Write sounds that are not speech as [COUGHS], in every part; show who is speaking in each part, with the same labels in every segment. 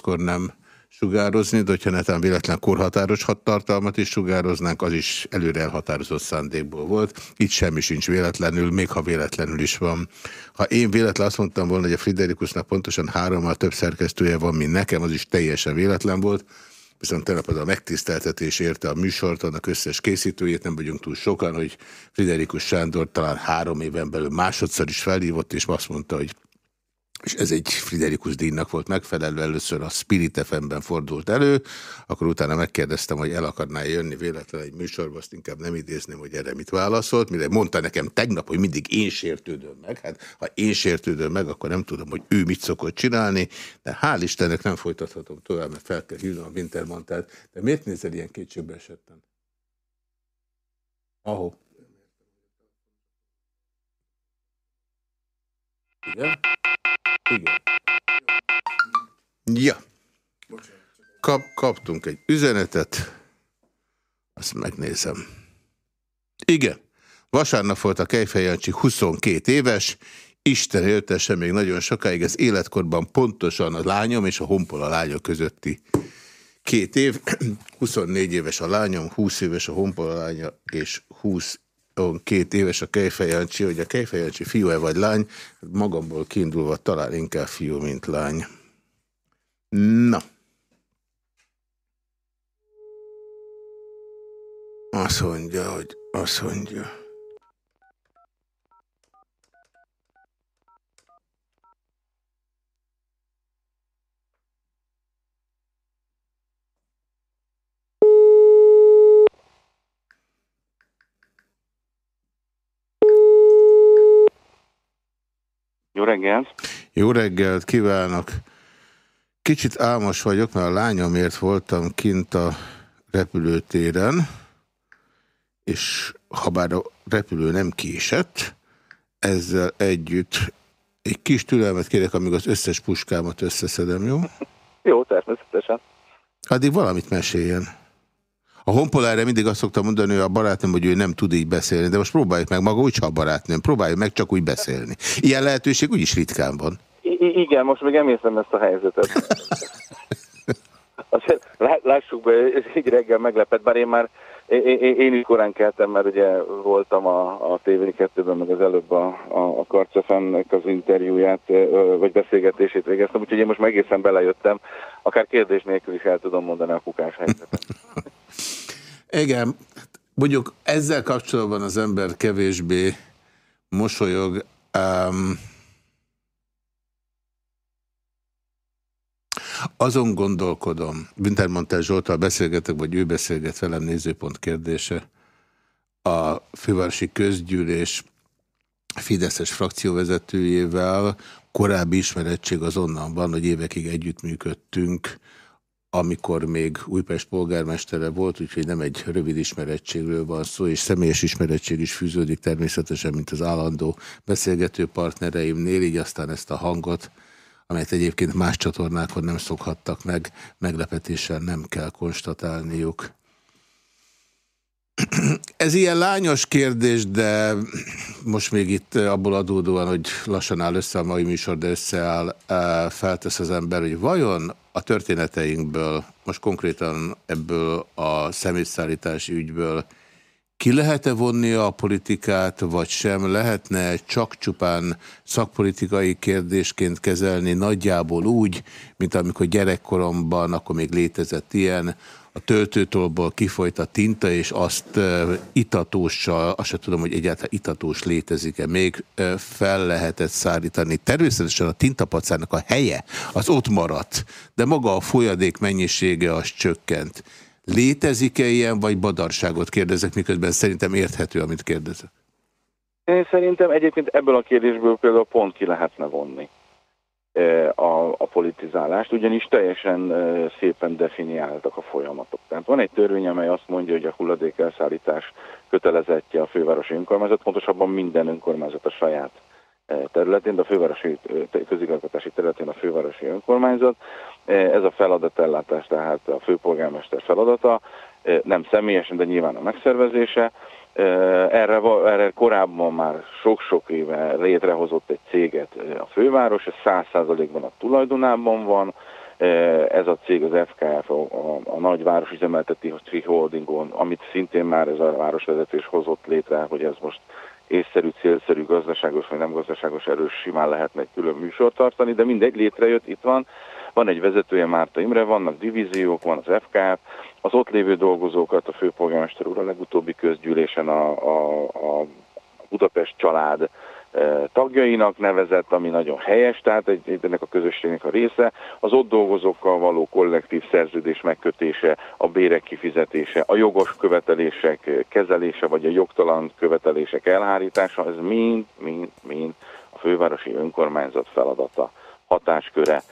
Speaker 1: 15-kor nem
Speaker 2: sugározni, de hogyha netán véletlen korhatáros tartalmat is sugároznánk, az is előre elhatározott szándékból volt. Itt semmi sincs véletlenül, még ha véletlenül is van. Ha én véletlen azt mondtam volna, hogy a Friderikusnak pontosan hárommal több szerkesztője van, mint nekem, az is teljesen véletlen volt, viszont tegnap az a megtiszteltetés érte a műsort, annak összes készítőjét, nem vagyunk túl sokan, hogy Friderikus Sándor talán három éven belül másodszor is felhívott, és azt mondta, hogy és ez egy Friderikus díjnak volt megfelelő, először a Spirit FM-ben fordult elő, akkor utána megkérdeztem, hogy el akarná jönni véletlenül egy műsorba, azt inkább nem idézném, hogy erre mit válaszolt, mire mondta nekem tegnap, hogy mindig én sértődöm meg. Hát ha én sértődöm meg, akkor nem tudom, hogy ő mit szokott csinálni, de hál' Istennek nem folytathatom tovább, mert fel kell hívnom a Wintermantát. De miért nézel ilyen kétségbe esettem? Ahó. Igen? Igen. Ja. Kap, kaptunk egy üzenetet, azt megnézem. Igen, vasárnap volt a Kejfej Jancsi 22 éves, Isten éltesse még nagyon sokáig, ez életkorban pontosan a lányom és a honpol a lánya közötti két év, [CLEARS THROAT] 24 éves a lányom, 20 éves a honpol a lánya, és 22 éves a Kejfejancsi, hogy a Kejfejancsi fiú-e vagy lány, magamból kiindulva talán inkább fiú, mint lány. Na. Azt mondja, hogy azt mondja.
Speaker 3: Jó reggelt!
Speaker 2: Jó reggelt kívánok! Kicsit álmos vagyok, mert a lányomért voltam kint a repülőtéren, és ha bár a repülő nem késett, ezzel együtt egy kis türelmet kérek, amíg az összes puskámat összeszedem, jó?
Speaker 3: Jó, természetesen.
Speaker 2: Addig valamit meséljen. A honpolára mindig azt szoktam mondani, hogy a barátnőm, hogy ő nem tud így beszélni, de most próbáljuk meg maga, úgyse a barátnőm, próbáljuk meg csak úgy beszélni. Ilyen lehetőség úgyis ritkán van.
Speaker 3: I igen, most még emészem ezt a helyzetet. [LAUGHS] Azért lássuk be, egy reggel meglepett, bár én már én, én is korán keltem, mert ugye voltam a, a TV2-ben, meg az előbb a, a, a Karcefennek az interjúját, vagy beszélgetését végeztem, úgyhogy én most meg egészen belejöttem, akár kérdés nélkül is el tudom mondani a kukás helyzetet. [LAUGHS]
Speaker 2: Igen, mondjuk ezzel kapcsolatban az ember kevésbé mosolyog. Um, azon gondolkodom, Wintermantel Zsoltal beszélgetek, vagy ő beszélget velem nézőpont kérdése, a fővárosi közgyűlés Fideszes frakcióvezetőjével korábbi ismerettség azonnan van, hogy évekig együttműködtünk amikor még Újpest polgármestere volt, úgyhogy nem egy rövid ismerettségről van szó, és személyes ismerettség is fűződik természetesen, mint az állandó beszélgető partnereimnél, így aztán ezt a hangot, amelyet egyébként más csatornákon nem szokhattak meg, meglepetéssel nem kell konstatálniuk. Ez ilyen lányos kérdés, de most még itt abból adódóan, hogy lassan áll össze a mai műsor, de összeáll, eh, feltesz az ember, hogy vajon a történeteinkből, most konkrétan ebből a szemétszállítási ügyből ki lehet-e vonni a politikát, vagy sem? Lehetne csak csupán szakpolitikai kérdésként kezelni nagyjából úgy, mint amikor gyerekkoromban, akkor még létezett ilyen, a töltőtolból kifolyt a tinta, és azt itatóssal, azt sem tudom, hogy egyáltalán itatós létezik-e, még fel lehetett szállítani. Természetesen a tintapacának a helye az ott maradt, de maga a folyadék mennyisége az csökkent. Létezik-e ilyen, vagy badarságot kérdezek, miközben szerintem érthető, amit kérdezek?
Speaker 3: Én szerintem egyébként ebből a kérdésből például pont ki lehetne vonni a, a politizálást, ugyanis teljesen szépen definiáltak a folyamatok. Tehát van egy törvény, amely azt mondja, hogy a hulladékelszállítás kötelezettje a fővárosi önkormányzat, pontosabban minden önkormányzat a saját területén, de a fővárosi közigazgatási területén a fővárosi önkormányzat. Ez a feladatellátás, tehát a főpolgármester feladata, nem személyesen, de nyilván a megszervezése, erre, erre korábban már sok-sok éve létrehozott egy céget a főváros, ez száz százalékban a tulajdonában van, ez a cég az FKF, a, a, a nagy városüzemelteti holdingon, amit szintén már ez a városvezetés hozott létre, hogy ez most észszerű, célszerű, gazdaságos vagy nem gazdaságos erős simán lehetne egy külön műsort tartani, de mindegy létrejött, itt van. Van egy vezetője Márta Imre, vannak divíziók, van az FKF, az ott lévő dolgozókat a főpolgármester úr a legutóbbi közgyűlésen a, a, a Budapest család e, tagjainak nevezett, ami nagyon helyes, tehát egy, egy, ennek a közösségnek a része. Az ott dolgozókkal való kollektív szerződés megkötése, a bérek kifizetése, a jogos követelések kezelése, vagy a jogtalan követelések elhárítása, ez mind, mind, mind a fővárosi önkormányzat feladata, hatásköre,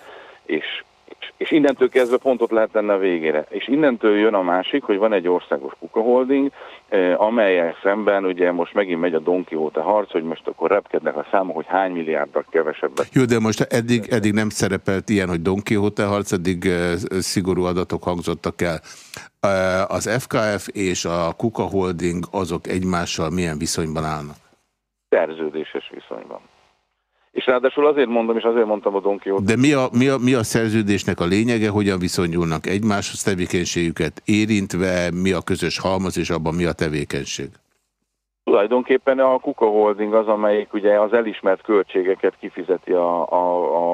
Speaker 3: és és És innentől kezdve pontot lehet tenni a végére. És innentől jön a másik, hogy van egy országos Kuka Holding, eh, amelyek szemben ugye most megint megy a Don Quixote harc, hogy most akkor repkednek a számok, hogy hány milliárdra kevesebbet.
Speaker 2: Jó, de most eddig, eddig nem szerepelt ilyen, hogy Don Quixote harc, eddig eh, szigorú adatok hangzottak el. Eh, az FKF és a Kuka Holding azok egymással milyen viszonyban állnak?
Speaker 3: Szerződéses viszonyban. És ráadásul azért mondom, és azért mondtam a Don Quixote.
Speaker 2: De mi a, mi, a, mi a szerződésnek a lényege, hogyan viszonyulnak egymáshoz tevékenységüket érintve, mi a közös halmaz, és abban mi a tevékenység?
Speaker 3: Tulajdonképpen a Kuka Holding az, amelyik ugye az elismert költségeket kifizeti a, a,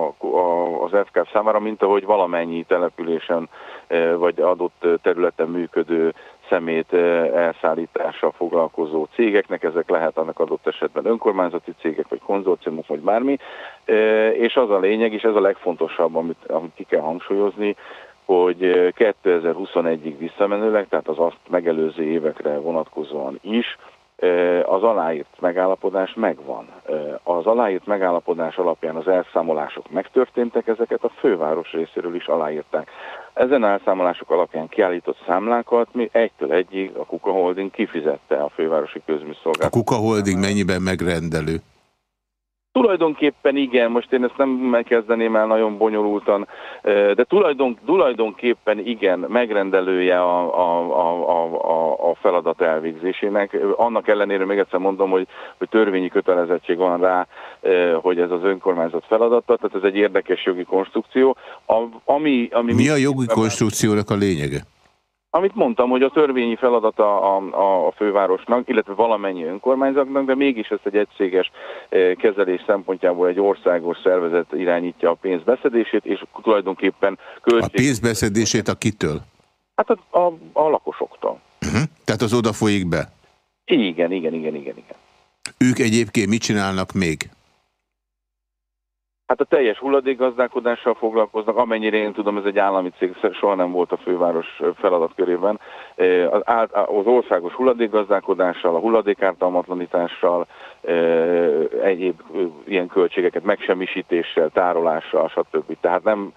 Speaker 3: a, az FKF számára, mint ahogy valamennyi településen eh, vagy adott területen működő szemét elszállítással foglalkozó cégeknek, ezek lehet annak adott esetben önkormányzati cégek, vagy konzorciumok, vagy bármi, és az a lényeg, és ez a legfontosabb, amit, amit ki kell hangsúlyozni, hogy 2021-ig visszamenőleg, tehát az azt megelőző évekre vonatkozóan is, az aláírt megállapodás megvan. Az aláírt megállapodás alapján az elszámolások megtörténtek, ezeket a főváros részéről is aláírták. Ezen elszámolások alapján kiállított számlákat mi egytől egyig a Kuka Holding kifizette a fővárosi közműszolgálat.
Speaker 2: A Kuka Holding mennyiben megrendelő?
Speaker 3: Tulajdonképpen igen, most én ezt nem megkezdeném el nagyon bonyolultan, de tulajdon, tulajdonképpen igen, megrendelője a, a, a, a feladat elvégzésének. Annak ellenére még egyszer mondom, hogy, hogy törvényi kötelezettség van rá, hogy ez az önkormányzat feladata, tehát ez egy érdekes jogi konstrukció. A, ami, ami
Speaker 2: Mi a jogi konstrukciónak a lényege?
Speaker 3: Amit mondtam, hogy a törvényi feladata a, a, a fővárosnak, illetve valamennyi önkormányzatnak, de mégis ezt egy egységes eh, kezelés szempontjából egy országos szervezet irányítja a pénzbeszedését, és tulajdonképpen
Speaker 2: költség... A pénzbeszedését a kitől?
Speaker 3: Hát a, a, a lakosoktól.
Speaker 2: Uh -huh. Tehát az oda folyik be?
Speaker 3: Igen, igen, igen, igen, igen.
Speaker 2: Ők egyébként mit csinálnak még?
Speaker 3: Hát a teljes hulladékgazdálkodással foglalkoznak, amennyire én tudom, ez egy állami cég, soha nem volt a főváros feladatkörében. Az országos hulladékgazdálkodással, a hulladékártalmatlanítással, egyéb ilyen költségeket megsemmisítéssel, tárolással, stb. Tehát nem,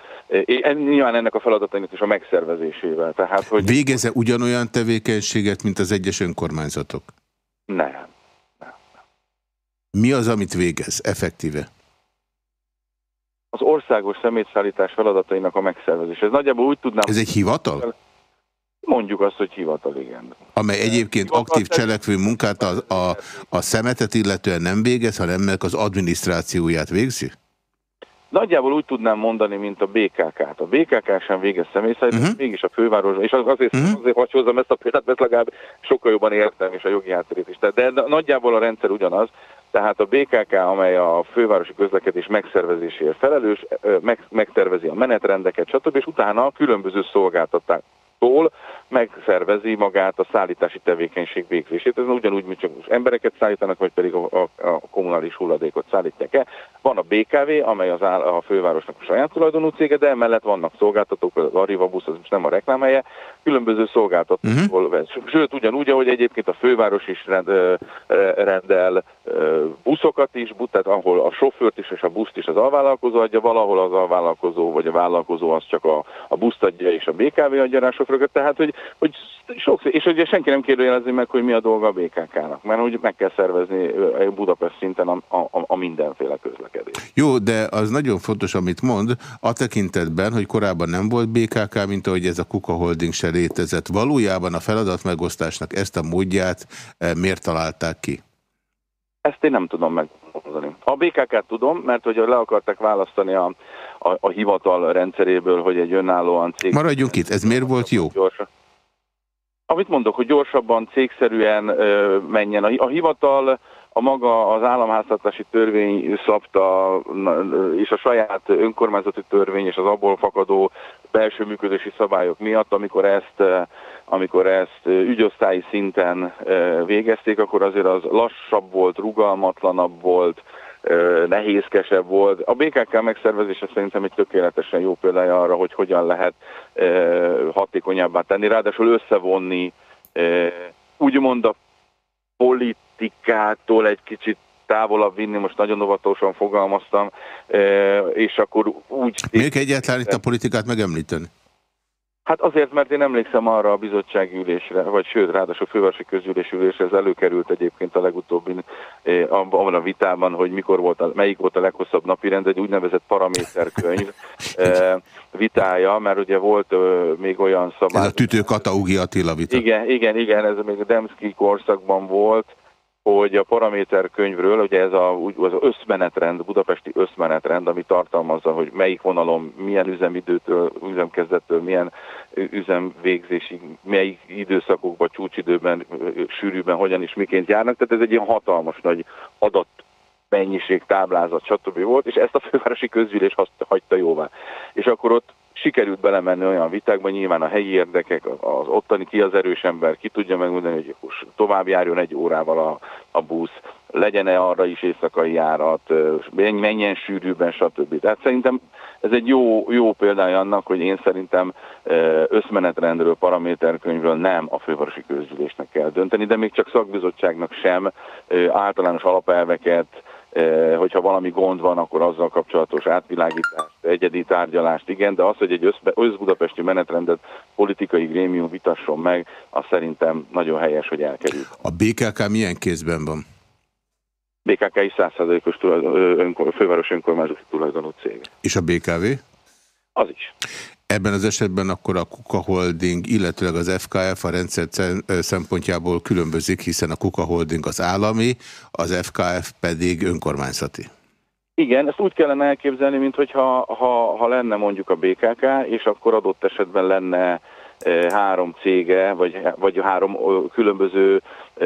Speaker 3: nyilván ennek a feladatainak is a megszervezésével. Tehát, hogy...
Speaker 2: Végeze ugyanolyan tevékenységet, mint az egyes önkormányzatok?
Speaker 3: Nem. nem, nem.
Speaker 2: Mi az, amit végez, effektíve?
Speaker 3: Az országos szemétszállítás feladatainak a megszervezés. Ez nagyjából úgy tudnám...
Speaker 2: Ez egy hivatal?
Speaker 3: Mondjuk azt, hogy hivatal, igen.
Speaker 2: Amely egyébként aktív cselekvő munkát a, a, a szemetet illetően nem végez, hanem ennek az adminisztrációját végzi?
Speaker 3: Nagyjából úgy tudnám mondani, mint a BKK-t. A BKK sem végez személyszállítást, uh mhm. -huh. mégis a fővárosban, és azért, uh mhm. -huh. azért hacsózom ezt a példát, mert legalább sokkal jobban értem, és a jogi hátterét is. De, de nagyjából a rendszer ugyanaz, tehát a BKK, amely a fővárosi közlekedés megszervezéséért felelős, meg, megtervezi a menetrendeket, stb. és utána a különböző szolgáltatástól megszervezi magát a szállítási tevékenység végzését. Ez ugyanúgy, mint csak embereket szállítanak, vagy pedig a, a, a kommunális hulladékot szállítják el. Van a BKV, amely az áll, a fővárosnak a saját tulajdonú cége, de emellett vannak szolgáltatók, az Arriva busz, az most nem a reklámhelye, különböző szolgáltatókból uh-huh. vesz. Sőt, ugyanúgy, ahogy egyébként a főváros is rend, rendel buszokat is, tehát ahol a sofőrt is és a buszt is az alvállalkozó adja, valahol az alvállalkozó vagy a vállalkozó az csak a, a buszt adja és a BKV adja rá a sofőröket, tehát hogy, hogy sok, és ugye senki nem kérdőjelezi meg, hogy mi a dolga a BKK-nak, mert hogy meg kell szervezni Budapest szinten a, a, a mindenféle közlekedés.
Speaker 2: Jó, de az nagyon fontos, amit mond, a tekintetben, hogy korábban nem volt BKK, mint ahogy ez a Kuka Holding se létezett. Valójában a feladatmegosztásnak ezt a módját miért találták ki?
Speaker 3: Ezt én nem tudom megmondani. A BKK-t tudom, mert hogy le akarták választani a, a, a hivatal rendszeréből, hogy egy önállóan cég...
Speaker 2: Maradjunk itt, ez miért volt jó?
Speaker 3: Gyorsan. Amit mondok, hogy gyorsabban, cégszerűen ö, menjen. A, a hivatal a maga az államháztartási törvény szabta, és a saját önkormányzati törvény és az abból fakadó belső működési szabályok miatt, amikor ezt, amikor ezt ügyosztályi szinten végezték, akkor azért az lassabb volt, rugalmatlanabb volt, nehézkesebb volt. A BKK megszervezése szerintem egy tökéletesen jó példája arra, hogy hogyan lehet hatékonyabbá tenni, ráadásul összevonni úgymond a politikától egy kicsit távolabb vinni, most nagyon óvatosan fogalmaztam, és akkor úgy...
Speaker 2: Miért egyáltalán itt a politikát megemlíteni?
Speaker 3: Hát azért, mert én emlékszem arra a bizottsági ülésre, vagy sőt, ráadásul fővárosi közgyűlés ülésre, ez előkerült egyébként a legutóbbi abban a vitában, hogy mikor volt a, melyik volt a leghosszabb napi rend, egy úgynevezett paraméterkönyv [LAUGHS] vitája, mert ugye volt még olyan szabály...
Speaker 2: Ez a tütő Kataugi Attila vita.
Speaker 3: Igen, igen, igen, ez még a Demszki korszakban volt, hogy a paraméter könyvről, ugye ez a, az összmenetrend, budapesti összmenetrend, ami tartalmazza, hogy melyik vonalon, milyen üzemidőtől, üzemkezdettől, milyen üzemvégzésig, melyik időszakokban, csúcsidőben, sűrűben, hogyan is miként járnak. Tehát ez egy ilyen hatalmas nagy adat mennyiség, táblázat, stb. volt, és ezt a fővárosi közgyűlés hagyta jóvá. És akkor ott sikerült belemenni olyan vitákba, nyilván a helyi érdekek, az ottani ki az erős ember, ki tudja megmondani, hogy tovább járjon egy órával a, a busz, legyen-e arra is éjszakai járat, menjen sűrűben, stb. Tehát szerintem ez egy jó, jó példája annak, hogy én szerintem összmenetrendről, paraméterkönyvről nem a fővárosi közgyűlésnek kell dönteni, de még csak szakbizottságnak sem általános alapelveket, hogyha valami gond van, akkor azzal kapcsolatos átvilágítást, egyedi tárgyalást, igen, de az, hogy egy összbudapesti menetrendet politikai grémium vitasson meg, az szerintem nagyon helyes, hogy elkerül.
Speaker 2: A BKK milyen kézben van?
Speaker 3: BKK is 100%-os főváros önkormányzati tulajdonú cég.
Speaker 2: És a BKV?
Speaker 3: Az is.
Speaker 2: Ebben az esetben akkor a Kuka Holding, illetőleg az FKF a rendszer szempontjából különbözik, hiszen a Kuka Holding az állami, az FKF pedig önkormányzati.
Speaker 3: Igen, ezt úgy kellene elképzelni, mint hogyha ha, ha lenne mondjuk a BKK, és akkor adott esetben lenne három cége, vagy, vagy három különböző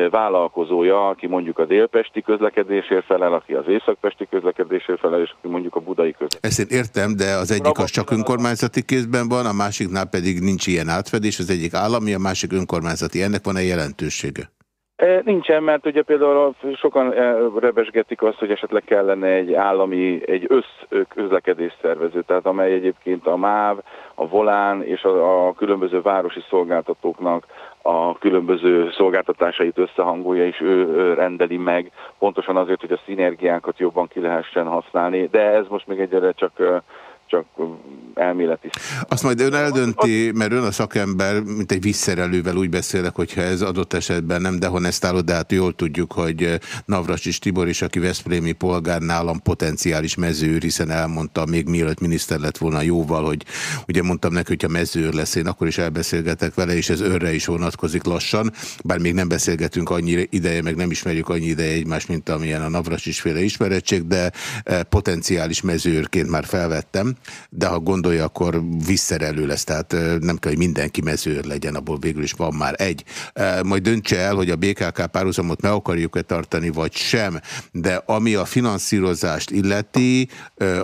Speaker 3: vállalkozója, aki mondjuk a délpesti közlekedésért felel, aki az északpesti közlekedésért felel, és aki mondjuk a budai közlekedésért.
Speaker 2: Ezt én értem, de az egyik az csak önkormányzati kézben van, a másiknál pedig nincs ilyen átfedés, az egyik állami, a másik önkormányzati. Ennek van-e jelentősége?
Speaker 3: Nincsen, mert ugye például sokan rebesgetik azt, hogy esetleg kellene egy állami, egy összközlekedés szervező, tehát amely egyébként a MÁV, a Volán és a, a különböző városi szolgáltatóknak a különböző szolgáltatásait összehangolja, és ő rendeli meg, pontosan azért, hogy a szinergiákat jobban ki lehessen használni, de ez most még egyre csak csak elméleti.
Speaker 2: Azt majd ön eldönti, mert ön a szakember, mint egy visszerelővel úgy beszélek, hogyha ez adott esetben nem dehonestálod, de hát jól tudjuk, hogy és Tibor is, aki Veszprémi polgár nálam potenciális mezőr, hiszen elmondta még mielőtt miniszter lett volna jóval, hogy ugye mondtam neki, hogyha mezőr lesz, én akkor is elbeszélgetek vele, és ez önre is vonatkozik lassan, bár még nem beszélgetünk annyi ideje, meg nem ismerjük annyi ideje egymást, mint amilyen a Navras féle ismerettség, de potenciális mezőrként már felvettem de ha gondolja, akkor visszerelő lesz, tehát nem kell, hogy mindenki mezőr legyen, abból végül is van már egy. Majd döntse el, hogy a BKK párhuzamot meg akarjuk-e tartani, vagy sem, de ami a finanszírozást illeti,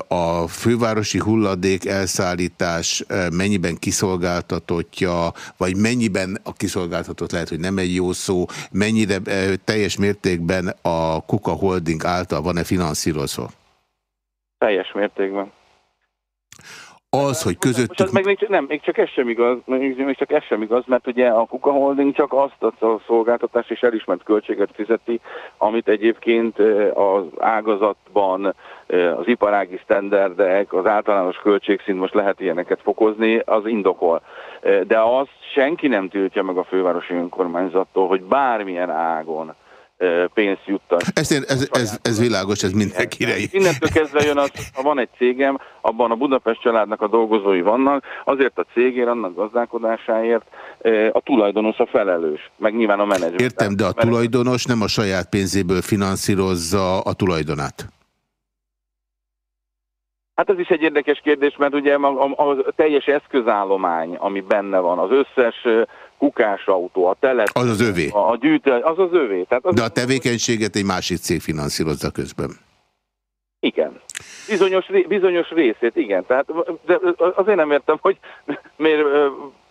Speaker 2: a fővárosi hulladék elszállítás mennyiben kiszolgáltatottja, vagy mennyiben a kiszolgáltatott lehet, hogy nem egy jó szó, mennyire teljes mértékben a Kuka Holding által van-e finanszírozva?
Speaker 3: Teljes mértékben.
Speaker 2: Az, hogy közöttük...
Speaker 3: Most meg még, nem, még csak ez sem igaz, még csak ez sem igaz, mert ugye a Kuka Holding csak azt a szolgáltatást és elismert költséget fizeti, amit egyébként az ágazatban az iparági sztenderdek, az általános költségszint, most lehet ilyeneket fokozni, az indokol. De azt senki nem tiltja meg a fővárosi önkormányzattól, hogy bármilyen ágon pénzt juttat.
Speaker 2: Ez, ez, ez, ez világos, ez mindenkire.
Speaker 3: Innentől kezdve jön az, ha van egy cégem, abban a Budapest családnak a dolgozói vannak, azért a cégért, annak gazdálkodásáért a tulajdonos a felelős, meg nyilván a menedzser.
Speaker 2: Értem, de a tulajdonos nem a saját pénzéből finanszírozza a tulajdonát.
Speaker 3: Hát ez is egy érdekes kérdés, mert ugye a, a, a teljes eszközállomány, ami benne van, az összes autó, a telet,
Speaker 2: az az övé.
Speaker 3: A, a gyűjtő, az az övé.
Speaker 2: Tehát az De a tevékenységet egy másik cég finanszírozza közben.
Speaker 3: Igen. Bizonyos, bizonyos részét, igen. Tehát de azért nem értem, hogy miért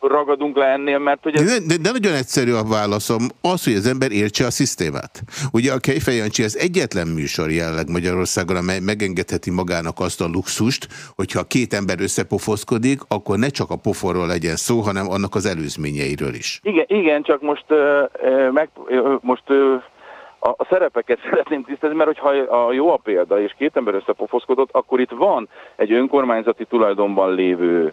Speaker 3: ragadunk le ennél, mert hogy...
Speaker 2: Ez... De, de, de nagyon egyszerű a válaszom. Az, hogy az ember értse a szisztémát. Ugye a Kejfejancsi az egyetlen műsor jelleg Magyarországon, amely megengedheti magának azt a luxust, hogyha két ember összepofoszkodik, akkor ne csak a poforról legyen szó, hanem annak az előzményeiről is.
Speaker 3: Igen, igen csak most, uh, meg, uh, most uh, a, a szerepeket [LAUGHS] szeretném tisztázni, mert hogyha a jó a példa, és két ember összepofoszkodott, akkor itt van egy önkormányzati tulajdonban lévő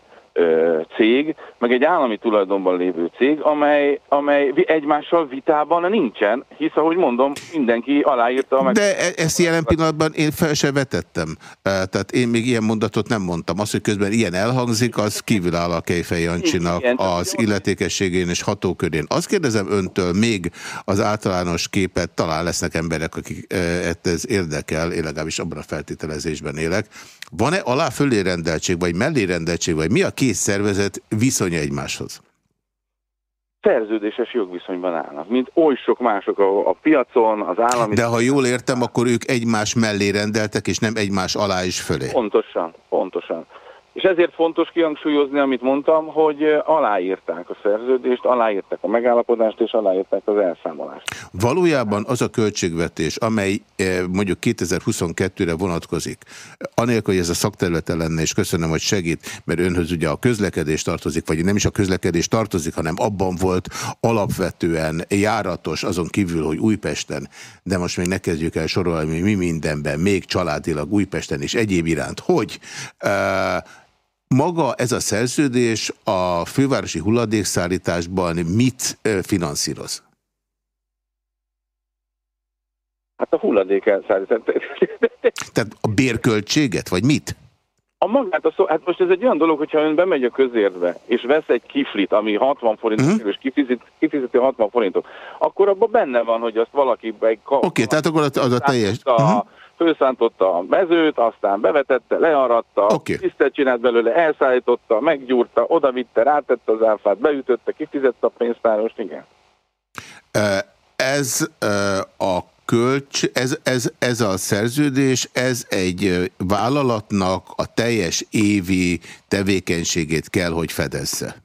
Speaker 3: cég, meg egy állami tulajdonban lévő cég, amely, amely egymással vitában nincsen, hisz ahogy mondom, mindenki aláírta. Meg...
Speaker 2: De e- ezt jelen pillanatban én fel se vetettem. Tehát én még ilyen mondatot nem mondtam. Az, hogy közben ilyen elhangzik, az kívül áll a Kejfej Jancsinak az illetékességén és hatókörén. Azt kérdezem öntől még az általános képet, talán lesznek emberek, akik ez érdekel, én legalábbis abban a feltételezésben élek. Van-e alá fölé rendeltség, vagy mellé rendeltség, vagy mi a két szervezet viszonya egymáshoz?
Speaker 3: szerződéses jogviszonyban állnak, mint oly sok mások a, a piacon, az állami...
Speaker 2: De ha jól értem, akkor ők egymás mellé rendeltek, és nem egymás alá is fölé.
Speaker 3: Pontosan, pontosan. És ezért fontos kihangsúlyozni, amit mondtam, hogy aláírták a szerződést, aláírták a megállapodást, és aláírták az elszámolást.
Speaker 2: Valójában az a költségvetés, amely mondjuk 2022-re vonatkozik, anélkül, hogy ez a szakterülete lenne, és köszönöm, hogy segít, mert önhöz ugye a közlekedés tartozik, vagy nem is a közlekedés tartozik, hanem abban volt alapvetően járatos, azon kívül, hogy Újpesten, de most még ne kezdjük el sorolni, mi mindenben, még családilag Újpesten és egyéb iránt, hogy uh, maga ez a szerződés a fővárosi hulladékszállításban mit finanszíroz?
Speaker 3: Hát a hulladék elszállítás.
Speaker 2: Tehát a bérköltséget, vagy mit?
Speaker 3: A magát, a szó, hát most ez egy olyan dolog, hogyha ön bemegy a közértbe, és vesz egy kiflit, ami 60 forint, uh mhm. -huh. és kifizet, kifizeti 60 forintot, akkor abban benne van, hogy azt valaki... Oké,
Speaker 2: okay, tehát akkor az a teljes...
Speaker 3: A, uh mhm. -huh főszántotta a mezőt, aztán bevetette, learatta, okay. tisztet csinált belőle, elszállította, meggyúrta, odavitte, rátette az áfát, beütötte, kifizette a pénztárost, igen.
Speaker 2: Ez a kölcs, ez, ez, ez a szerződés, ez egy vállalatnak a teljes évi tevékenységét kell, hogy fedezze.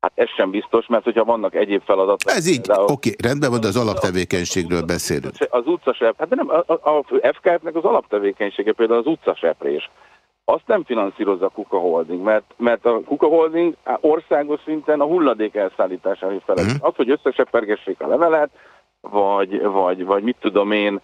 Speaker 3: Hát ez sem biztos, mert hogyha vannak egyéb feladatok...
Speaker 2: Ez így, oké, okay, rendben van, de az alaptevékenységről beszélünk.
Speaker 3: Az utcasep, hát de nem, a, a FKF-nek az alaptevékenysége például az utcaseprés. Azt nem finanszírozza a Kuka Holding, mert, mert a Kuka Holding országos szinten a hulladék elszállítására felel. Mhm. -huh. Az, hogy összesepergessék a levelet, vagy, vagy, vagy mit tudom én,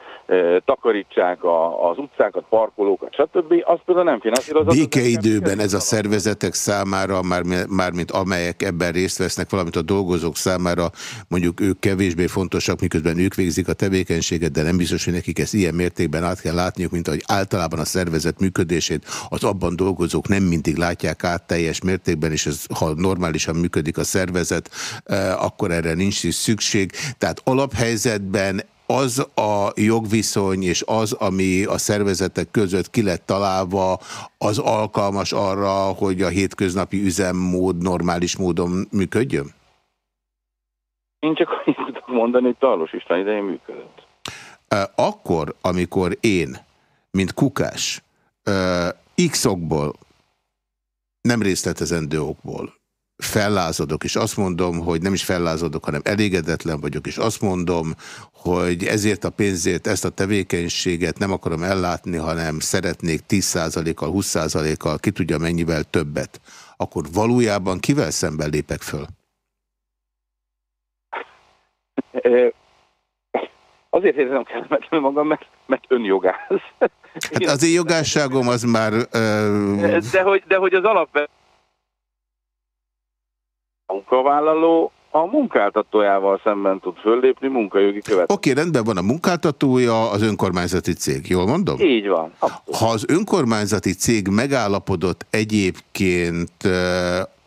Speaker 3: takarítsák a, az utcákat, parkolókat, stb. Azt például nem finanszírozott.
Speaker 2: Békeidőben ez a szervezetek számára, már, már mint amelyek ebben részt vesznek, valamint a dolgozók számára, mondjuk ők kevésbé fontosak, miközben ők végzik a tevékenységet, de nem biztos, hogy nekik ezt ilyen mértékben át kell látniuk, mint ahogy általában a szervezet működését az abban dolgozók nem mindig látják át teljes mértékben, és ez, ha normálisan működik a szervezet, akkor erre nincs is szükség. Tehát alaphely helyzetben az a jogviszony és az, ami a szervezetek között ki lett találva, az alkalmas arra, hogy a hétköznapi üzemmód normális módon működjön?
Speaker 3: Én csak annyit tudok mondani, hogy Tarlos István idején működött.
Speaker 2: Akkor, amikor én, mint kukás, x okból, nem részletezendő okból, fellázadok, és azt mondom, hogy nem is fellázadok, hanem elégedetlen vagyok, és azt mondom, hogy ezért a pénzért ezt a tevékenységet nem akarom ellátni, hanem szeretnék 10%-kal, 20%-kal, ki tudja mennyivel többet, akkor valójában kivel szemben lépek föl?
Speaker 3: Azért érzem kellemetlen magam, mert, mert önjogász.
Speaker 2: Hát az én jogásságom az már... Uh...
Speaker 3: De, hogy, de hogy az alapvető a munkavállaló a munkáltatójával szemben tud föllépni munkajogi követ.
Speaker 2: Oké, okay, rendben van a munkáltatója az önkormányzati cég, jól mondom?
Speaker 3: Így van.
Speaker 2: Abszolút. Ha az önkormányzati cég megállapodott egyébként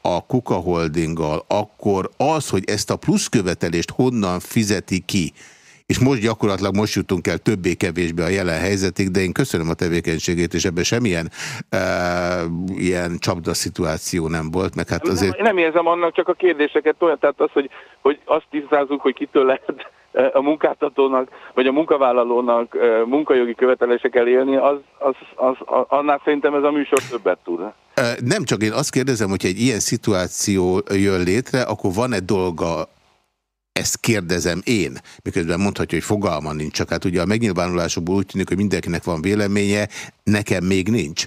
Speaker 2: a Kuka Holdinggal, akkor az, hogy ezt a pluszkövetelést honnan fizeti ki, és most gyakorlatilag most jutunk el többé-kevésbé a jelen helyzetig, de én köszönöm a tevékenységét, és ebben semmilyen e, ilyen csapda szituáció nem volt, meg hát azért...
Speaker 3: Nem, nem érzem annak csak a kérdéseket, tehát az, hogy, hogy azt tisztázunk, hogy kitől lehet e, a munkáltatónak, vagy a munkavállalónak e, munkajogi követelésekkel élni, az, az, az, az, annál szerintem ez a műsor többet tud.
Speaker 2: E, nem csak én azt kérdezem, hogy egy ilyen szituáció jön létre, akkor van-e dolga Ezt kérdezem én, miközben mondhatja, hogy fogalma nincs, csak hát ugye a megnyilvánulásokból úgy tűnik, hogy mindenkinek van véleménye, nekem még nincs.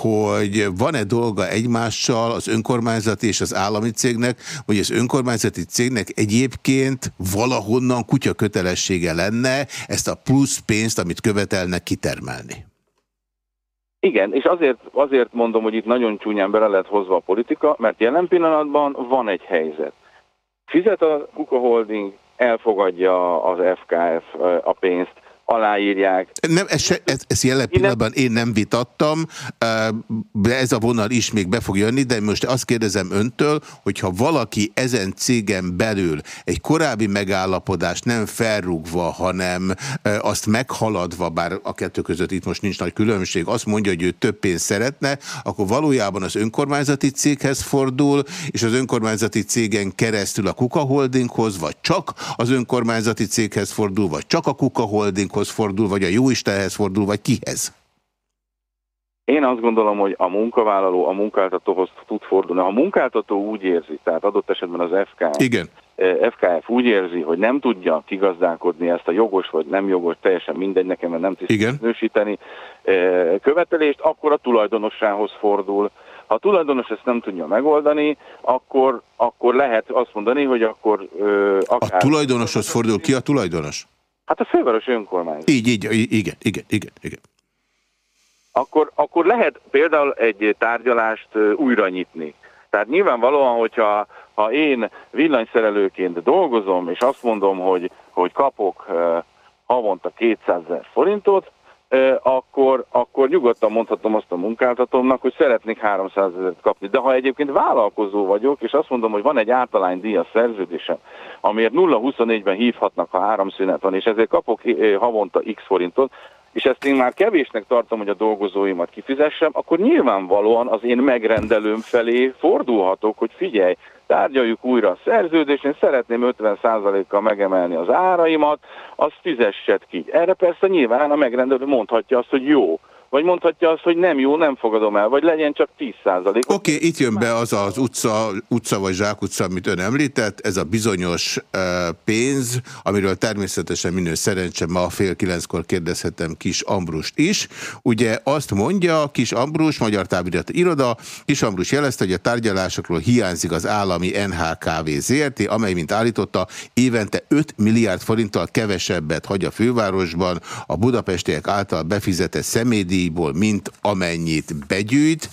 Speaker 2: Hogy van-e dolga egymással az önkormányzati és az állami cégnek, vagy az önkormányzati cégnek egyébként valahonnan kutya kötelessége lenne ezt a plusz pénzt, amit követelnek kitermelni?
Speaker 3: Igen, és azért, azért mondom, hogy itt nagyon csúnyán bele lehet hozva a politika, mert jelen pillanatban van egy helyzet. Fizet a Kuka Holding, elfogadja az FKF a pénzt, aláírják.
Speaker 2: Nem, ez, se, ez, ez jelen pillanatban én nem vitattam, de ez a vonal is még be fog jönni, de most azt kérdezem öntől, hogyha valaki ezen cégen belül egy korábbi megállapodást nem felrúgva, hanem azt meghaladva, bár a kettő között itt most nincs nagy különbség, azt mondja, hogy ő több pénzt szeretne, akkor valójában az önkormányzati céghez fordul, és az önkormányzati cégen keresztül a Kuka Holdinghoz, vagy csak az önkormányzati céghez fordul, vagy csak a Kuka Holding Istenhoz fordul, vagy a Jóistenhez fordul, vagy kihez?
Speaker 3: Én azt gondolom, hogy a munkavállaló a munkáltatóhoz tud fordulni. Ha a munkáltató úgy érzi, tehát adott esetben az FK,
Speaker 2: Igen.
Speaker 3: Eh, FKF úgy érzi, hogy nem tudja kigazdálkodni ezt a jogos vagy nem jogos, teljesen mindegy, nekem mert nem tisztít nősíteni eh, követelést, akkor a tulajdonossához fordul. Ha a tulajdonos ezt nem tudja megoldani, akkor, akkor lehet azt mondani, hogy akkor...
Speaker 2: Akár... A tulajdonoshoz fordul ki a tulajdonos?
Speaker 3: Hát a főváros önkormányzat.
Speaker 2: Így, így, igen, igen, igen, igen.
Speaker 3: Akkor, akkor lehet például egy tárgyalást újra nyitni. Tehát nyilvánvalóan, hogyha ha én villanyszerelőként dolgozom, és azt mondom, hogy, hogy kapok havonta 200 ezer forintot, akkor, akkor nyugodtan mondhatom azt a munkáltatómnak, hogy szeretnék 300 ezeret kapni. De ha egyébként vállalkozó vagyok, és azt mondom, hogy van egy díjas szerződésem, amiért 0-24-ben hívhatnak, ha három szünet van, és ezért kapok havonta x forintot, és ezt én már kevésnek tartom, hogy a dolgozóimat kifizessem, akkor nyilvánvalóan az én megrendelőm felé fordulhatok, hogy figyelj, tárgyaljuk újra a szerződést, én szeretném 50%-kal megemelni az áraimat, azt fizessed ki. Erre persze nyilván a megrendelő mondhatja azt, hogy jó, vagy mondhatja azt, hogy nem jó, nem fogadom el, vagy legyen csak 10 százalék.
Speaker 2: Oké, okay, itt jön be az az utca, utca vagy zsákutca, amit ön említett, ez a bizonyos uh, pénz, amiről természetesen minő szerencse ma fél kilenckor kérdezhetem Kis Ambrust is. Ugye azt mondja Kis Ambrus, Magyar Távirat Iroda, Kis Ambrus jelezte, hogy a tárgyalásokról hiányzik az állami NHKV ZRT, amely, mint állította, évente 5 milliárd forinttal kevesebbet hagy a fővárosban a budapestiek által befizetett személydíj díjból, mint amennyit begyűjt.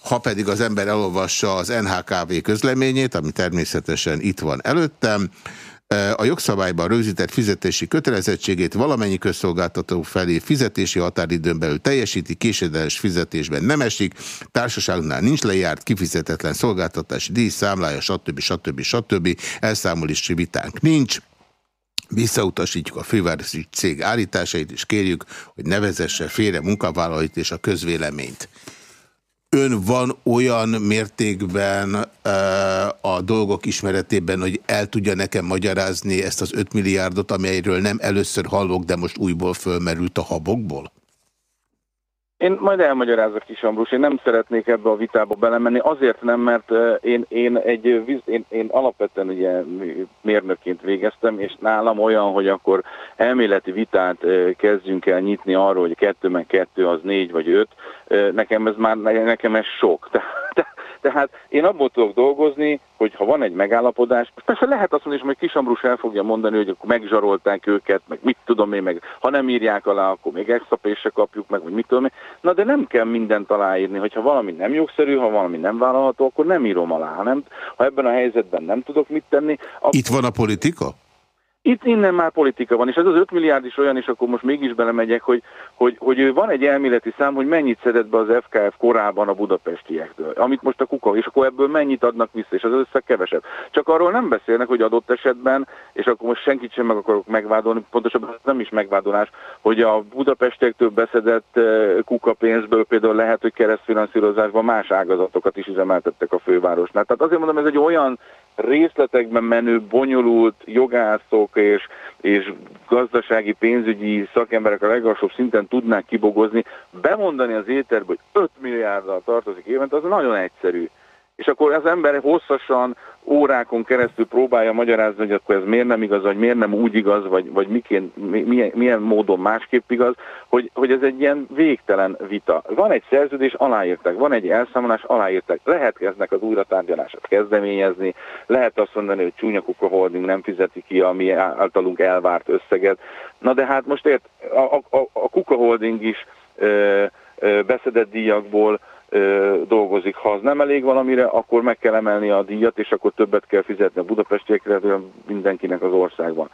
Speaker 2: Ha pedig az ember elolvassa az NHKV közleményét, ami természetesen itt van előttem, a jogszabályban rögzített fizetési kötelezettségét valamennyi közszolgáltató felé fizetési határidőn belül teljesíti, késedeles fizetésben nem esik, társaságnál nincs lejárt, kifizetetlen szolgáltatási díj, számlája, stb. stb. stb. Elszámolási vitánk nincs. Visszautasítjuk a fővárosi cég állításait, és kérjük, hogy nevezesse félre munkavállalóit és a közvéleményt. Ön van olyan mértékben uh, a dolgok ismeretében, hogy el tudja nekem magyarázni ezt az 5 milliárdot, amelyről nem először hallok, de most újból fölmerült a habokból?
Speaker 3: Én majd elmagyarázok kis Ambrus, én nem szeretnék ebbe a vitába belemenni, azért nem, mert én, én, egy, én, én alapvetően ugye mérnökként végeztem, és nálam olyan, hogy akkor elméleti vitát kezdjünk el nyitni arról, hogy kettő meg kettő az négy vagy öt, nekem ez már nekem ez sok. [LAUGHS] Tehát én abból tudok dolgozni, hogy ha van egy megállapodás, persze lehet azt mondani, hogy Kis Ambrus el fogja mondani, hogy akkor megzsarolták őket, meg mit tudom én, meg ha nem írják alá, akkor még extra kapjuk meg, vagy mit tudom én. Na de nem kell mindent aláírni, hogyha valami nem jogszerű, ha valami nem vállalható, akkor nem írom alá, hanem ha ebben a helyzetben nem tudok mit tenni.
Speaker 2: Akkor... Itt van a politika?
Speaker 3: Itt innen már politika van, és ez az 5 milliárd is olyan, és akkor most mégis belemegyek, hogy, hogy, hogy van egy elméleti szám, hogy mennyit szedett be az FKF korábban a budapestiektől, amit most a kuka, és akkor ebből mennyit adnak vissza, és az összeg kevesebb. Csak arról nem beszélnek, hogy adott esetben, és akkor most senkit sem meg akarok megvádolni, pontosabban nem is megvádolás, hogy a budapestiektől beszedett eh, kuka pénzből például lehet, hogy keresztfinanszírozásban más ágazatokat is üzemeltettek a fővárosnál. Tehát azért mondom, ez egy olyan részletekben menő, bonyolult jogászok és, és gazdasági, pénzügyi szakemberek a legalsóbb szinten tudnák kibogozni, bemondani az éterbe, hogy 5 milliárddal tartozik évente, az nagyon egyszerű. És akkor az ember hosszasan, órákon keresztül próbálja magyarázni, hogy akkor ez miért nem igaz, vagy miért nem úgy igaz, vagy, vagy miként, milyen, milyen módon másképp igaz, hogy, hogy ez egy ilyen végtelen vita. Van egy szerződés, aláírták, van egy elszámolás, aláírták. Lehet eznek az újratárgyalását kezdeményezni, lehet azt mondani, hogy csúnya kuka holding nem fizeti ki a mi általunk elvárt összeget. Na de hát most ért, a, a, a kuka holding is ö, ö, beszedett díjakból dolgozik. Ha az nem elég valamire, akkor meg kell emelni a díjat, és akkor többet kell fizetni a budapestiekre, mindenkinek az országban.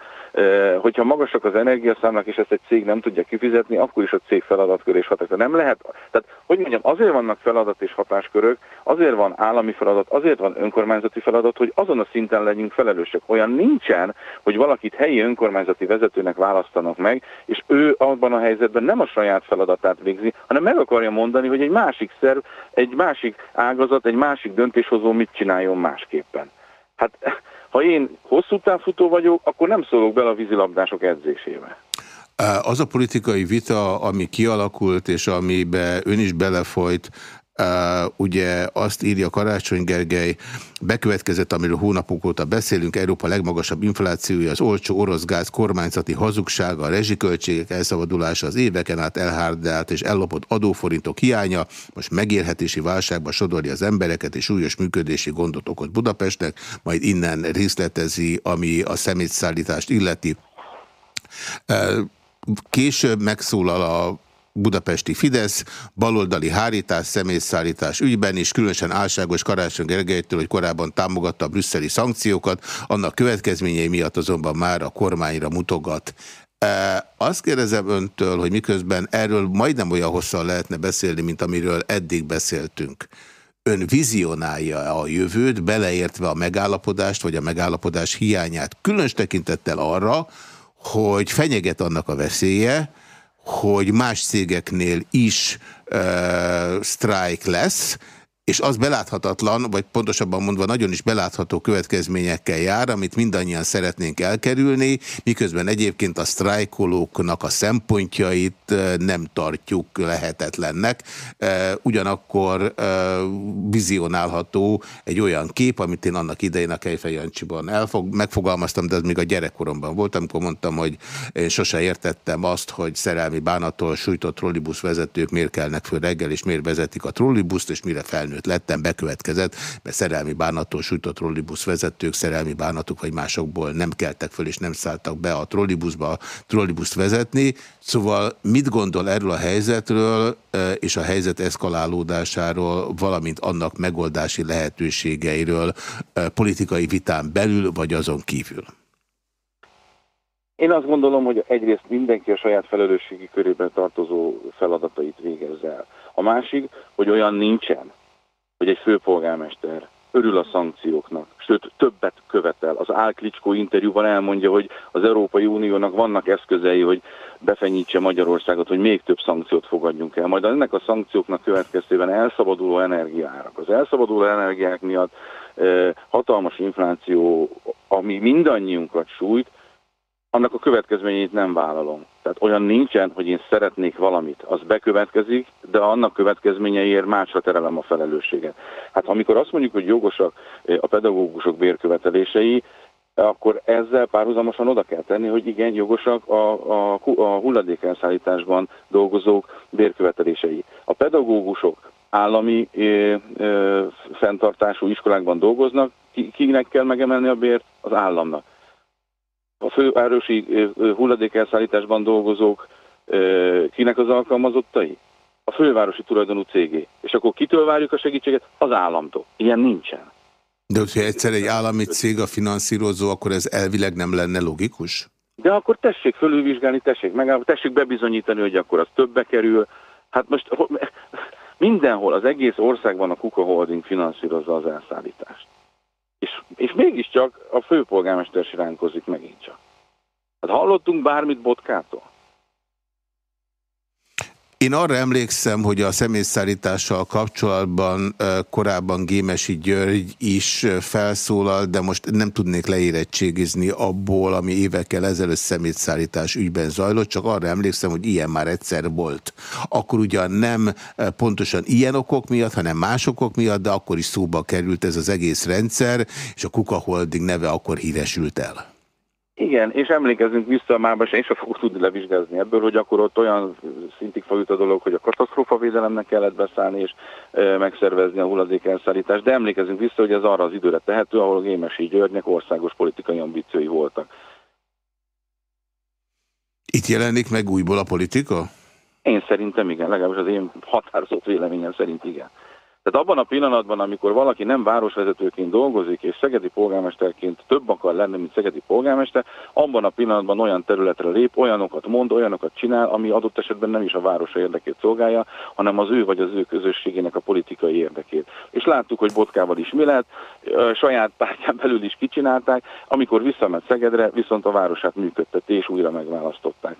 Speaker 3: Hogyha magasak az energiaszámlák, és ezt egy cég nem tudja kifizetni, akkor is a cég feladatkör és hatáskör. Nem lehet, tehát hogy mondjam, azért vannak feladat és hatáskörök, azért van állami feladat, azért van önkormányzati feladat, hogy azon a szinten legyünk felelősek. Olyan nincsen, hogy valakit helyi önkormányzati vezetőnek választanak meg, és ő abban a helyzetben nem a saját feladatát végzi, hanem meg akarja mondani, hogy egy másik szerv, egy másik ágazat, egy másik döntéshozó mit csináljon másképpen. Hát ha én hosszú távfutó vagyok, akkor nem szólok bele a vízilabdások edzésébe.
Speaker 2: Az a politikai vita, ami kialakult, és amibe ön is belefolyt, Uh, ugye azt írja Karácsony Gergely, bekövetkezett, amiről hónapok óta beszélünk, Európa legmagasabb inflációja, az olcsó orosz gáz kormányzati hazugsága, a rezsiköltségek elszabadulása, az éveken át elhárdált és ellopott adóforintok hiánya, most megélhetési válságba sodorja az embereket és súlyos működési gondot okoz Budapestnek, majd innen részletezi, ami a szemétszállítást illeti. Uh, később megszólal a budapesti Fidesz, baloldali hárítás, személyszállítás ügyben, és különösen álságos Karácsony Gergelytől, hogy korábban támogatta a brüsszeli szankciókat, annak következményei miatt azonban már a kormányra mutogat. E, azt kérdezem öntől, hogy miközben erről majdnem olyan hosszan lehetne beszélni, mint amiről eddig beszéltünk. Ön vizionálja a jövőt, beleértve a megállapodást, vagy a megállapodás hiányát, különös tekintettel arra, hogy fenyeget annak a veszélye, hogy más cégeknél is uh, sztrájk lesz, és az beláthatatlan, vagy pontosabban mondva nagyon is belátható következményekkel jár, amit mindannyian szeretnénk elkerülni, miközben egyébként a sztrájkolóknak a szempontjait nem tartjuk lehetetlennek. Ugyanakkor vizionálható egy olyan kép, amit én annak idején a Kejfej Jancsiban elfog, megfogalmaztam, de ez még a gyerekkoromban volt, amikor mondtam, hogy én sose értettem azt, hogy szerelmi bánattól sújtott trollibusz vezetők miért kelnek föl reggel, és miért vezetik a trollibuszt, és mire felnő felnőtt lettem, bekövetkezett, mert szerelmi bánattól sújtott trollibusz vezetők, szerelmi bánatok vagy másokból nem keltek föl és nem szálltak be a trollibuszba trollibuszt vezetni. Szóval mit gondol erről a helyzetről és a helyzet eszkalálódásáról, valamint annak megoldási lehetőségeiről politikai vitán belül vagy azon kívül?
Speaker 3: Én azt gondolom, hogy egyrészt mindenki a saját felelősségi körében tartozó feladatait végezze el. A másik, hogy olyan nincsen, hogy egy főpolgármester örül a szankcióknak, sőt többet követel. Az Álklicskó interjúban elmondja, hogy az Európai Uniónak vannak eszközei, hogy befenyítse Magyarországot, hogy még több szankciót fogadjunk el. Majd ennek a szankcióknak következtében elszabaduló energiárak. Az elszabaduló energiák miatt eh, hatalmas infláció, ami mindannyiunkat sújt, annak a következményét nem vállalom. Tehát olyan nincsen, hogy én szeretnék valamit, az bekövetkezik, de annak következményeiért másra terelem a felelősséget. Hát amikor azt mondjuk, hogy jogosak eh, a pedagógusok bérkövetelései, akkor ezzel párhuzamosan oda kell tenni, hogy igen, jogosak a, a, a hulladékelszállításban dolgozók bérkövetelései. A pedagógusok állami ö, eh, ö, eh, fenntartású iskolákban dolgoznak, ki, kinek kell megemelni a bért? Az államnak a fővárosi hulladékelszállításban dolgozók kinek az alkalmazottai? A fővárosi tulajdonú cégé. És akkor kitől várjuk a segítséget? Az államtól. Ilyen nincsen.
Speaker 2: De hogyha egyszer egy állami cég a finanszírozó, akkor ez elvileg nem lenne logikus?
Speaker 3: De akkor tessék fölülvizsgálni, tessék meg, tessék bebizonyítani, hogy akkor az többbe kerül. Hát most [LAUGHS] mindenhol, az egész országban a Kuka Holding finanszírozza az elszállítást. És, és mégiscsak a főpolgármester siránkozik megint csak. Hát hallottunk bármit Botkától?
Speaker 2: Én arra emlékszem, hogy a személyszállítással kapcsolatban korábban Gémesi György is felszólal, de most nem tudnék leérettségizni abból, ami évekkel ezelőtt személyszállítás ügyben zajlott, csak arra emlékszem, hogy ilyen már egyszer volt. Akkor ugyan nem pontosan ilyen okok miatt, hanem más okok miatt, de akkor is szóba került ez az egész rendszer, és a Kuka Holding neve akkor híresült el.
Speaker 3: Igen, és emlékezünk vissza, már én sem fogok tudni levizsgázni ebből, hogy akkor ott olyan szintig folyult a dolog, hogy a katasztrófavédelemnek kellett beszállni és e, megszervezni a hulladék elszállítást, de emlékezünk vissza, hogy ez arra az időre tehető, ahol Gémesi Györgynek országos politikai ambíciói voltak.
Speaker 2: Itt jelenik meg újból a politika?
Speaker 3: Én szerintem igen, legalábbis az én határozott véleményem szerint igen. Tehát abban a pillanatban, amikor valaki nem városvezetőként dolgozik, és szegedi polgármesterként több akar lenni, mint szegedi polgármester, abban a pillanatban olyan területre lép, olyanokat mond, olyanokat csinál, ami adott esetben nem is a városa érdekét szolgálja, hanem az ő vagy az ő közösségének a politikai érdekét. És láttuk, hogy Botkával is mi lett, saját pártján belül is kicsinálták, amikor visszament Szegedre, viszont a városát működteti, és újra megválasztották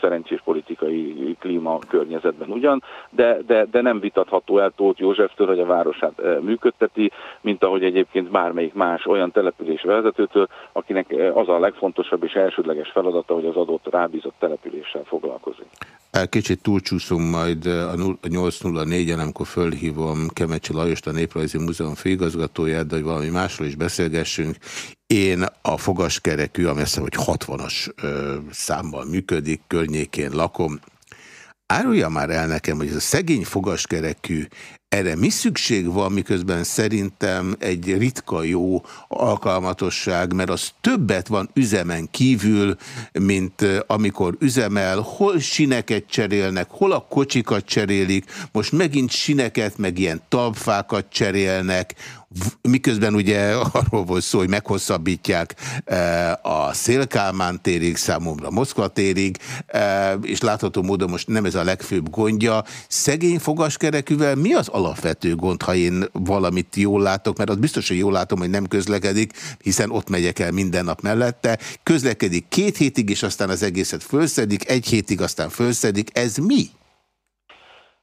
Speaker 3: szerencsés politikai klíma környezetben ugyan, de, de, de nem vitatható el Tóth Józseftől, hogy a városát működteti, mint ahogy egyébként bármelyik más olyan település vezetőtől, akinek az a legfontosabb és elsődleges feladata, hogy az adott rábízott településsel foglalkozik.
Speaker 2: Kicsit túlcsúszunk majd a 804-en, amikor fölhívom Kemecsi Lajost, a Néprajzi Múzeum főigazgatóját, de hogy valami másról is beszélgessünk. Én a fogaskerekű, ami azt hogy 60-as számmal működik, környékén lakom. Árulja már el nekem, hogy ez a szegény fogaskerekű erre mi szükség van, miközben szerintem egy ritka jó alkalmatosság, mert az többet van üzemen kívül, mint amikor üzemel, hol sineket cserélnek, hol a kocsikat cserélik, most megint sineket, meg ilyen talpfákat cserélnek, miközben ugye [LAUGHS] arról volt szó, hogy meghosszabbítják a Szélkálmán térig, számomra Moszkva térig, és látható módon most nem ez a legfőbb gondja. Szegény fogaskerekűvel mi az alapvető gond, ha én valamit jól látok, mert az biztos, hogy jól látom, hogy nem közlekedik, hiszen ott megyek el minden nap mellette. Közlekedik két hétig, és aztán az egészet fölszedik, egy hétig aztán fölszedik. Ez mi?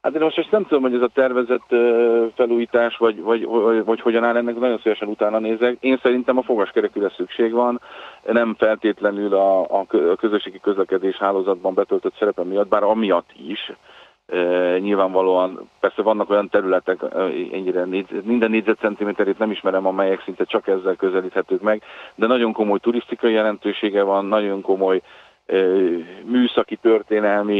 Speaker 3: Hát én most, most nem tudom, hogy ez a tervezett felújítás, vagy, vagy, vagy, vagy hogyan áll ennek, nagyon szívesen utána nézek. Én szerintem a fogaskerekűre szükség van, nem feltétlenül a, a közösségi közlekedés hálózatban betöltött szerepe miatt, bár amiatt is, nyilvánvalóan persze vannak olyan területek, ennyire minden négyzetcentiméterét nem ismerem, amelyek szinte csak ezzel közelíthetők meg, de nagyon komoly turisztikai jelentősége van, nagyon komoly műszaki történelmi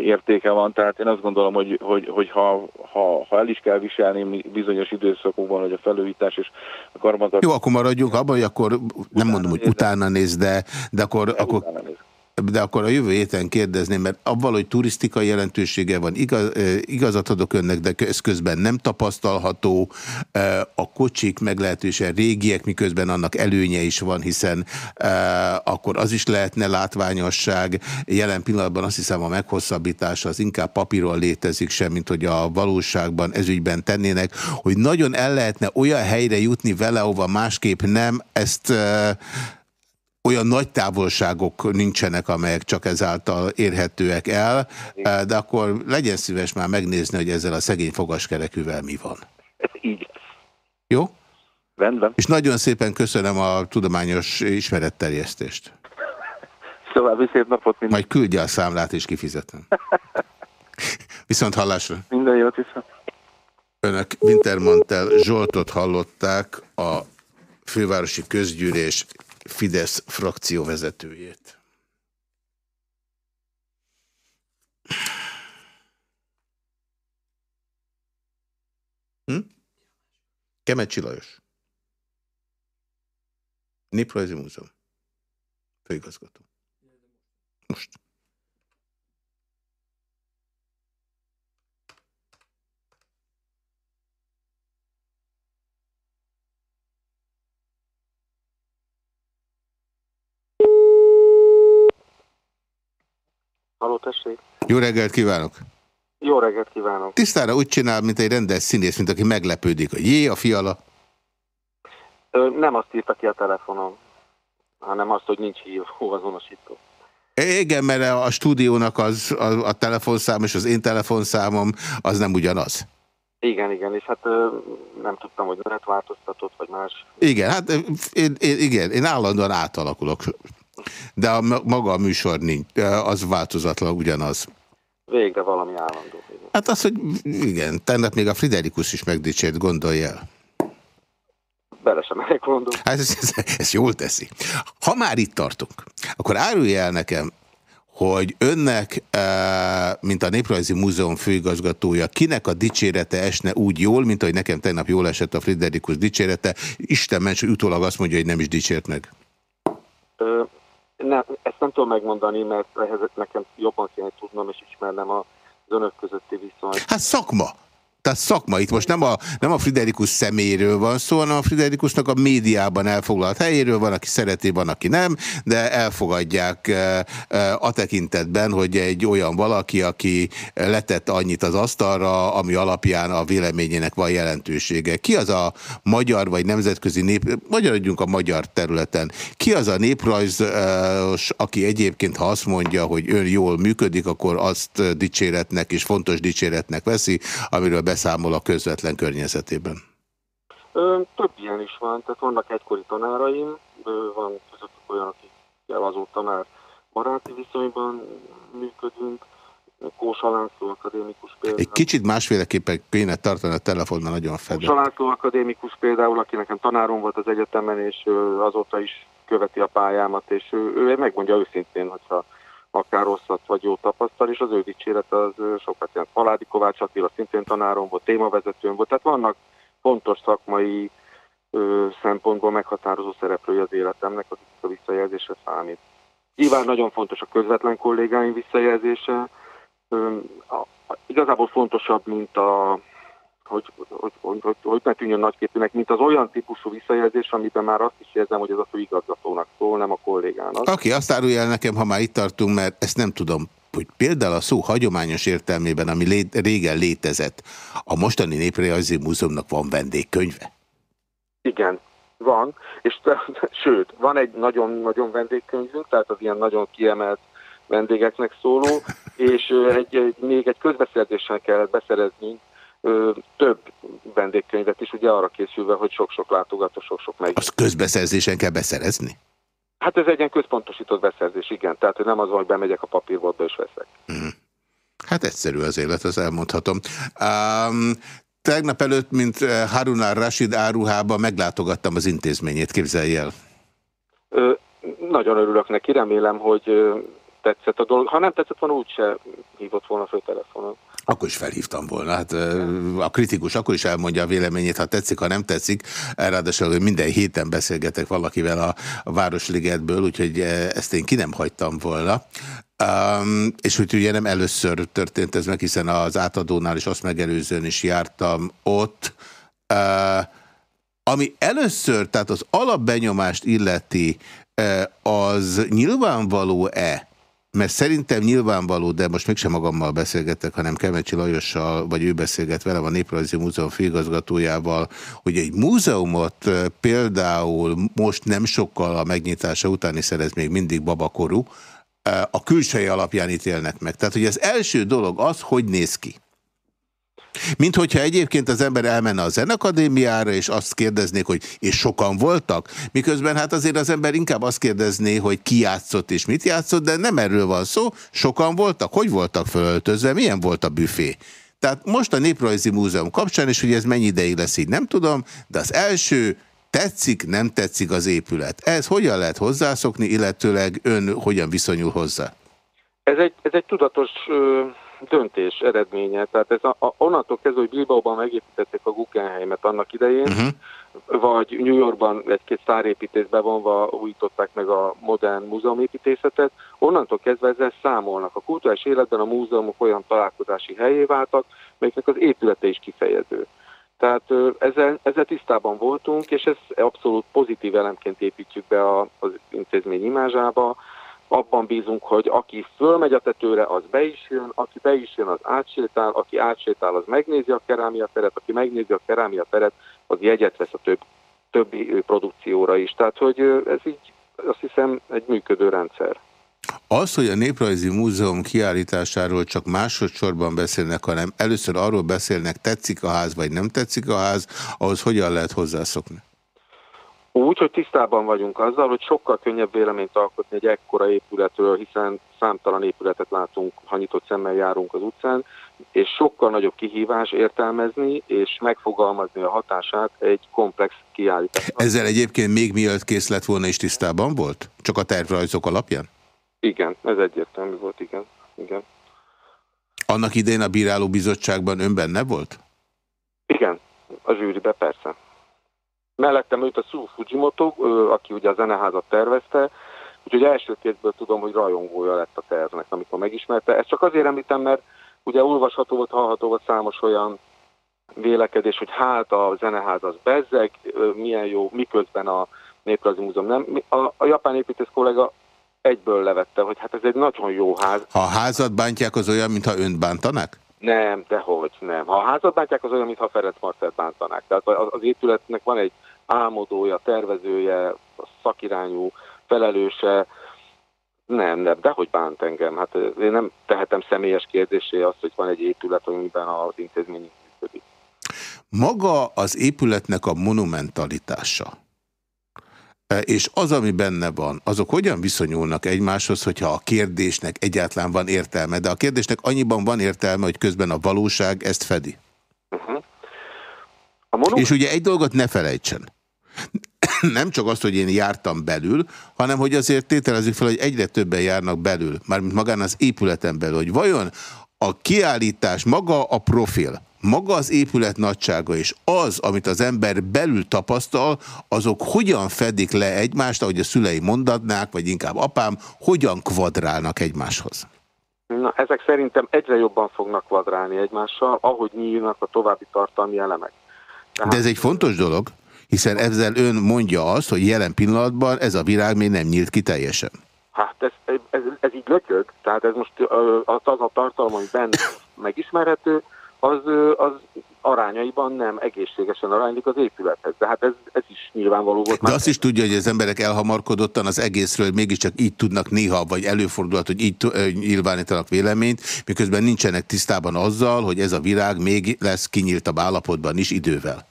Speaker 3: értéke van, tehát én azt gondolom, hogy, hogy, hogy ha, ha, ha el is kell viselni bizonyos időszakokban, hogy a felújítás és a karbantartás...
Speaker 2: Jó, akkor maradjunk abban, hogy akkor nem mondom, hogy utána néz, de, de akkor, akkor de akkor a jövő héten kérdezném, mert abban, hogy turisztikai jelentősége van, igaz, igazat adok önnek, de közben nem tapasztalható. A kocsik meglehetősen régiek, miközben annak előnye is van, hiszen akkor az is lehetne látványosság. Jelen pillanatban azt hiszem a meghosszabbítása az inkább papíron létezik sem, mint hogy a valóságban ezügyben tennének, hogy nagyon el lehetne olyan helyre jutni vele, ahova másképp nem, ezt olyan nagy távolságok nincsenek, amelyek csak ezáltal érhetőek el, de akkor legyen szíves már megnézni, hogy ezzel a szegény fogaskerekűvel mi van.
Speaker 3: Ez így lesz.
Speaker 2: Jó?
Speaker 3: Rendben.
Speaker 2: És nagyon szépen köszönöm a tudományos ismeretterjesztést.
Speaker 3: Szóval szép napot
Speaker 2: minden. Majd küldje a számlát és kifizetem. [LAUGHS] Viszont hallásra.
Speaker 3: Minden jót viszont.
Speaker 2: Önök Wintermantel Zsoltot hallották a fővárosi közgyűlés Fidesz frakció vezetőjét. Hm? Kemecsi Lajos. Néprajzi Múzeum. Főigazgató. Most.
Speaker 4: Halló, tessék.
Speaker 2: Jó reggelt kívánok!
Speaker 4: Jó reggelt kívánok!
Speaker 2: Tisztára úgy csinál, mint egy rendes színész, mint aki meglepődik. A jé, a fiala?
Speaker 4: Ö, nem azt írta ki a telefonon, hanem azt, hogy nincs hívó azonosító.
Speaker 2: Igen, mert a stúdiónak az, a, a telefonszám és az én telefonszámom az nem ugyanaz.
Speaker 4: Igen, igen, és hát nem tudtam, hogy menet változtatott, vagy más.
Speaker 2: Igen, hát én, én, igen, én állandóan átalakulok. De a, maga a műsor nincs, az változatlan ugyanaz.
Speaker 4: Végre valami állandó.
Speaker 2: Hát az, hogy igen, tennep még a Friderikus is megdicsért, gondolj el.
Speaker 4: Bele sem.
Speaker 2: Hát ez, ez, ez jól teszi. Ha már itt tartunk, akkor árulja el nekem, hogy önnek, eh, mint a Néprajzi Múzeum főigazgatója, kinek a dicsérete esne úgy jól, mint ahogy nekem tegnap jól esett a Friderikus dicsérete, Isten ments, hogy utólag azt mondja, hogy nem is dicsért meg.
Speaker 4: Ö, ne, ezt nem tudom megmondani, mert ehhez nekem jobban kéne tudnom és ismernem az önök közötti viszonyt.
Speaker 2: Hát szakma tehát szakma. Itt most nem a, nem a Friderikus személyéről van szó, hanem a Friderikusnak a médiában elfoglalt helyéről van, aki szereti, van, aki nem, de elfogadják e, e, a tekintetben, hogy egy olyan valaki, aki letett annyit az asztalra, ami alapján a véleményének van jelentősége. Ki az a magyar vagy nemzetközi nép, magyarodjunk a magyar területen, ki az a néprajz, aki egyébként, ha azt mondja, hogy ön jól működik, akkor azt dicséretnek és fontos dicséretnek veszi, amiről beszámol a közvetlen környezetében?
Speaker 4: Ö, több ilyen is van, tehát vannak egykori tanáraim, ö, van közöttük olyan, akikkel azóta már baráti viszonyban működünk, Kósa László akadémikus például.
Speaker 2: Egy kicsit másféleképpen kéne tartani a telefonnal, nagyon fedett.
Speaker 4: Kósa László akadémikus például, aki nekem tanárom volt az egyetemen, és azóta is követi a pályámat, és ő, ő megmondja őszintén, hogyha akár rosszat vagy jó tapasztal, és az ő dicséret az sokat jelent. Paládi Kovács Attila szintén tanárom volt, témavezetőm volt, tehát vannak fontos szakmai ö, szempontból meghatározó szereplői az életemnek, akik a visszajelzésre számít. Nyilván nagyon fontos a közvetlen kollégáim visszajelzése, ö, a, a, igazából fontosabb, mint a hogy, hogy, hogy, hogy, hogy ne tűnjön nagyképűnek, mint az olyan típusú visszajelzés, amiben már azt is érzem, hogy ez a főigazgatónak szól, nem a kollégának.
Speaker 2: Okay, azt árulja el nekem, ha már itt tartunk, mert ezt nem tudom, hogy például a szó hagyományos értelmében, ami lé régen létezett, a mostani Néprajzi Múzeumnak van vendégkönyve?
Speaker 4: Igen, van, és sőt, van egy nagyon-nagyon vendégkönyvünk, tehát az ilyen nagyon kiemelt vendégeknek szóló, és egy, egy, még egy közbeszerzéssel kell beszereznünk ö, több vendégkönyvet is, ugye arra készülve, hogy sok-sok látogató, sok-sok meg.
Speaker 2: Azt közbeszerzésen kell beszerezni?
Speaker 4: Hát ez egy ilyen központosított beszerzés, igen. Tehát hogy nem az van, hogy bemegyek a papírboltba és veszek. Mm.
Speaker 2: Hát egyszerű az élet, az elmondhatom. Um, tegnap előtt, mint Harun rashid áruhában meglátogattam az intézményét, képzelj el.
Speaker 4: Ö, nagyon örülök neki, remélem, hogy tetszett a dolog. Ha nem tetszett volna, úgyse hívott volna föl telefonon.
Speaker 2: Akkor is felhívtam volna. Hát a kritikus akkor is elmondja a véleményét, ha tetszik, ha nem tetszik. Ráadásul hogy minden héten beszélgetek valakivel a, a Városligetből, úgyhogy ezt én ki nem hagytam volna. Um, és hogy ugye nem először történt ez meg, hiszen az átadónál is azt megelőzően is jártam ott. Uh, ami először, tehát az alapbenyomást illeti, az nyilvánvaló-e, mert szerintem nyilvánvaló, de most mégsem magammal beszélgetek, hanem Kemecsi Lajossal, vagy ő beszélget velem a Néprajzi Múzeum főigazgatójával, hogy egy múzeumot például most nem sokkal a megnyitása után, hiszen ez még mindig babakorú, a külsői alapján ítélnek meg. Tehát, hogy az első dolog az, hogy néz ki. Mint hogyha egyébként az ember elmenne a zenakadémiára, és azt kérdeznék, hogy és sokan voltak, miközben hát azért az ember inkább azt kérdezné, hogy ki játszott és mit játszott, de nem erről van szó, sokan voltak, hogy voltak fölöltözve, milyen volt a büfé. Tehát most a Néprajzi Múzeum kapcsán, és hogy ez mennyi ideig lesz, így nem tudom, de az első tetszik, nem tetszik az épület. Ez hogyan lehet hozzászokni, illetőleg ön hogyan viszonyul hozzá?
Speaker 4: Ez egy, ez egy tudatos döntés eredménye. Tehát ez a, a, onnantól kezdve, hogy Bilbaoban megépítették a Guggenheimet annak idején, uh -huh. vagy New Yorkban egy-két szárépítés bevonva újították meg a modern múzeumépítészetet, onnantól kezdve ezzel számolnak. A kulturális életben a múzeumok olyan találkozási helyé váltak, melyiknek az épülete is kifejező. Tehát ezzel, ezzel tisztában voltunk, és ezt abszolút pozitív elemként építjük be az intézmény imázsába, abban bízunk, hogy aki fölmegy a tetőre, az be is jön, aki be is jön, az átsétál, aki átsétál, az megnézi a kerámia teret, aki megnézi a kerámia teret, az jegyet vesz a több, többi produkcióra is. Tehát, hogy ez így azt hiszem egy működő rendszer.
Speaker 2: Az, hogy a Néprajzi Múzeum kiállításáról csak másodszorban beszélnek, hanem először arról beszélnek, tetszik a ház, vagy nem tetszik a ház, ahhoz hogyan lehet hozzászokni?
Speaker 4: Úgy, hogy tisztában vagyunk azzal, hogy sokkal könnyebb véleményt alkotni egy ekkora épületről, hiszen számtalan épületet látunk, ha nyitott szemmel járunk az utcán, és sokkal nagyobb kihívás értelmezni és megfogalmazni a hatását egy komplex kiállításnak.
Speaker 2: Ezzel egyébként még mielőtt kész lett volna is tisztában volt? Csak a tervrajzok alapján?
Speaker 4: Igen, ez egyértelmű volt, igen. igen.
Speaker 2: Annak idején a bírálóbizottságban ön benne volt?
Speaker 4: Igen, a zsűribe persze. Mellettem őt a Su Fujimoto, aki ugye a zeneházat tervezte, úgyhogy első kézből tudom, hogy rajongója lett a tervnek, amikor megismerte. Ezt csak azért említem, mert ugye olvasható volt, hallható volt számos olyan vélekedés, hogy hát a zeneház az bezzeg, milyen jó, miközben a Néprajzi Múzeum nem. A, a japán építész kollega egyből levette, hogy hát ez egy nagyon jó ház.
Speaker 2: Ha a házat bántják, az olyan, mintha önt bántanák?
Speaker 4: Nem, dehogy nem. Ha a házat bántják, az olyan, mintha Ferenc Marcelt bántanák. Tehát az épületnek van egy álmodója, tervezője, szakirányú felelőse, nem, nem, dehogy bánt engem. Hát én nem tehetem személyes kérdésé azt, hogy van egy épület, amiben az intézmény működik.
Speaker 2: Maga az épületnek a monumentalitása, és az, ami benne van, azok hogyan viszonyulnak egymáshoz, hogyha a kérdésnek egyáltalán van értelme, de a kérdésnek annyiban van értelme, hogy közben a valóság ezt fedi. Uh -huh. a És ugye egy dolgot ne felejtsen [COUGHS] nem csak azt, hogy én jártam belül, hanem hogy azért tételezik fel, hogy egyre többen járnak belül, mármint magán az épületen belül, hogy vajon a kiállítás, maga a profil, maga az épület nagysága és az, amit az ember belül tapasztal, azok hogyan fedik le egymást, ahogy a szülei mondatnák, vagy inkább apám, hogyan kvadrálnak egymáshoz?
Speaker 4: Na, ezek szerintem egyre jobban fognak kvadrálni egymással, ahogy nyílnak a további tartalmi elemek.
Speaker 2: Tehát... De ez egy fontos dolog? Hiszen ezzel ön mondja azt, hogy jelen pillanatban ez a virág még nem nyílt ki teljesen.
Speaker 4: Hát ez, ez, ez így lötyög, tehát ez most az a tartalom, ami benne [COUGHS] megismerhető, az, az arányaiban nem egészségesen aránylik az épülethez. De hát ez, ez is nyilvánvaló volt.
Speaker 2: De azt is tudja, hogy az emberek elhamarkodottan az egészről mégiscsak így tudnak néha, vagy előfordulhat, hogy így nyilvánítanak véleményt, miközben nincsenek tisztában azzal, hogy ez a virág még lesz kinyíltabb állapotban is idővel.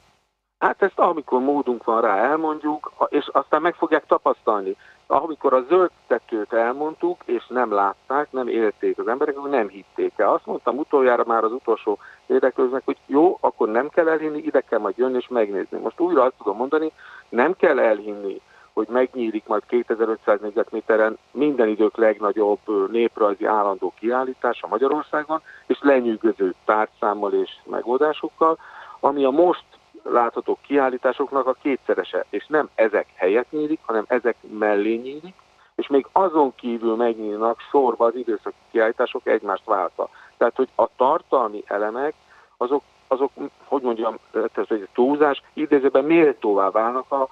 Speaker 4: Hát ezt amikor módunk van rá, elmondjuk, és aztán meg fogják tapasztalni. Amikor a zöld tetőt elmondtuk, és nem látták, nem élték az emberek, akkor nem hitték el. Azt mondtam utoljára már az utolsó érdeklőznek, hogy jó, akkor nem kell elhinni, ide kell majd jönni és megnézni. Most újra azt tudom mondani, nem kell elhinni, hogy megnyílik majd 2500 négyzetméteren minden idők legnagyobb néprajzi állandó kiállítása Magyarországon, és lenyűgöző tárcámmal és megoldásokkal, ami a most látható kiállításoknak a kétszerese, és nem ezek helyet nyílik, hanem ezek mellé nyílik, és még azon kívül megnyílnak sorba az időszaki kiállítások egymást váltva. Tehát, hogy a tartalmi elemek, azok, azok hogy mondjam, ez egy túlzás, idézőben méltóvá válnak a,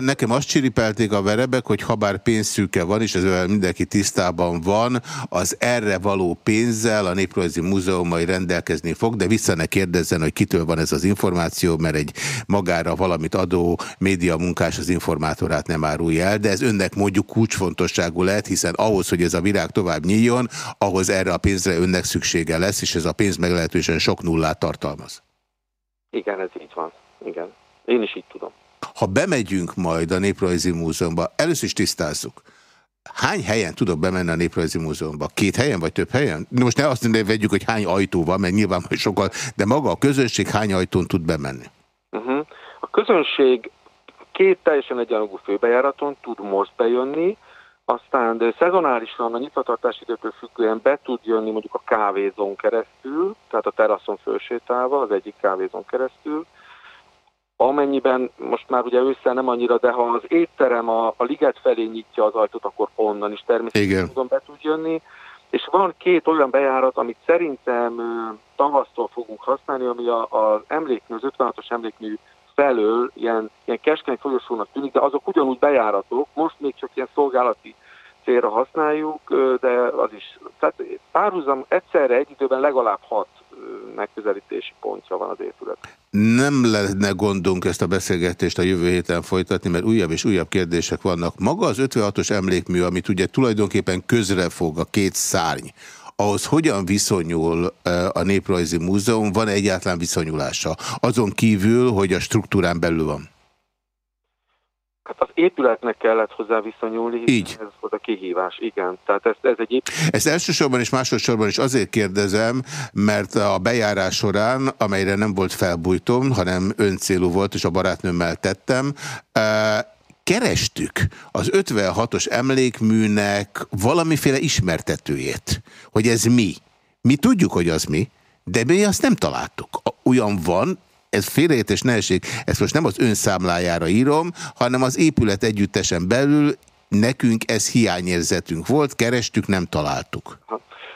Speaker 2: Nekem azt csiripelték a verebek, hogy ha bár pénzszűke van, és ezzel mindenki tisztában van, az erre való pénzzel a Néprajzi Múzeum majd rendelkezni fog, de vissza ne kérdezzen, hogy kitől van ez az információ, mert egy magára valamit adó média munkás az informátorát nem árulja el, de ez önnek mondjuk kulcsfontosságú lehet, hiszen ahhoz, hogy ez a virág tovább nyíljon, ahhoz erre a pénzre önnek szüksége lesz, és ez a pénz meglehetősen sok nullát tartalmaz.
Speaker 4: Igen, ez így van. Igen. Én is így tudom.
Speaker 2: Ha bemegyünk majd a Néprajzi Múzeumba, először is tisztázzuk. Hány helyen tudok bemenni a Néprajzi Múzeumba? Két helyen, vagy több helyen? Most ne azt mondjuk, vegyük, hogy hány ajtó van, mert nyilván majd sokkal, de maga a közönség hány ajtón tud bemenni?
Speaker 4: Uh -huh. A közönség két teljesen egyenlagú főbejáraton tud most bejönni, aztán de szezonálisan a nyitvatartási időtől függően be tud jönni mondjuk a kávézón keresztül, tehát a teraszon fölsétálva, az egyik kávézón keresztül, Amennyiben most már ugye ősszel nem annyira, de ha az étterem a, a liget felé nyitja az ajtót, akkor onnan is természetesen be tud jönni. És van két olyan bejárat, amit szerintem tavasztól fogunk használni, ami az emlékmű, az 56-os emlékmű felől ilyen, ilyen keskeny folyosónak tűnik, de azok ugyanúgy bejáratok, most még csak ilyen szolgálati célra használjuk, de az is, tehát párhuzam egyszerre egy időben legalább hat megközelítési pontja van az épület.
Speaker 2: Nem lenne gondunk ezt a beszélgetést a jövő héten folytatni, mert újabb és újabb kérdések vannak. Maga az 56-os emlékmű, amit ugye tulajdonképpen közrefog a két szárny, ahhoz hogyan viszonyul a Néprajzi Múzeum, van -e egyáltalán viszonyulása? Azon kívül, hogy a struktúrán belül van.
Speaker 4: Hát az épületnek kellett hozzá viszonyulni,
Speaker 2: Így.
Speaker 4: ez volt a kihívás, igen. Tehát ez, ez egy
Speaker 2: Ezt elsősorban és másodszorban is azért kérdezem, mert a bejárás során, amelyre nem volt felbújtom, hanem öncélú volt, és a barátnőmmel tettem, kerestük az 56-os emlékműnek valamiféle ismertetőjét, hogy ez mi. Mi tudjuk, hogy az mi, de mi azt nem találtuk. Olyan van, ez félreértés nehézség, ezt most nem az önszámlájára írom, hanem az épület együttesen belül nekünk ez hiányérzetünk volt, kerestük, nem találtuk.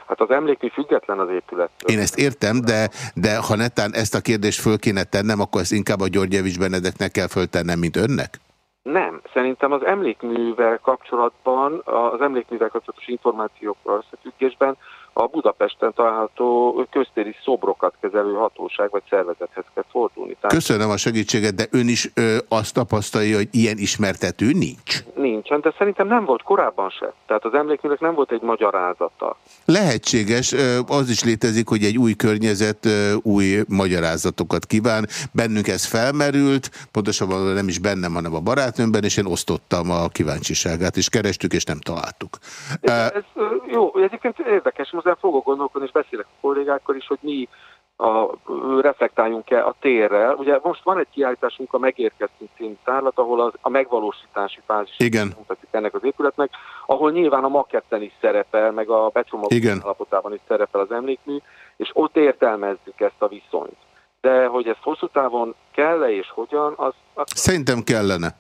Speaker 4: Hát az emlékmű független az épülettől.
Speaker 2: Én ezt értem, de, de ha netán ezt a kérdést föl kéne tennem, akkor ezt inkább a Györgyevics Benedeknek kell föltennem, mint önnek?
Speaker 4: Nem, szerintem az emlékművel kapcsolatban, az emlékművel kapcsolatos információkkal összefüggésben a Budapesten található köztéri szobrokat kezelő hatóság vagy szervezethez kell fordulni.
Speaker 2: Tehát Köszönöm a segítséget, de ön is ö, azt tapasztalja, hogy ilyen ismertető nincs?
Speaker 4: Nincsen, de szerintem nem volt korábban se. Tehát az emlékműnek nem volt egy magyarázata.
Speaker 2: Lehetséges, az is létezik, hogy egy új környezet új magyarázatokat kíván. Bennünk ez felmerült, pontosabban nem is bennem, hanem a barátnőmben, és én osztottam a kíváncsiságát, és kerestük, és nem találtuk.
Speaker 4: Ez, ez jó, egyébként érdekes, most fogok gondolkodni, és beszélek a kollégákkal is, hogy mi a, reflektáljunk-e a térrel. Ugye most van egy kiállításunk, a Megérkeztünk című tárlat, ahol az, a megvalósítási fázis
Speaker 2: Igen.
Speaker 4: ennek az épületnek, ahol nyilván a maketten is szerepel, meg a becsomagolás alapotában is szerepel az emlékmű, és ott értelmezzük ezt a viszonyt. De hogy ezt hosszú távon kell-e és hogyan, az... az...
Speaker 2: Szerintem kellene.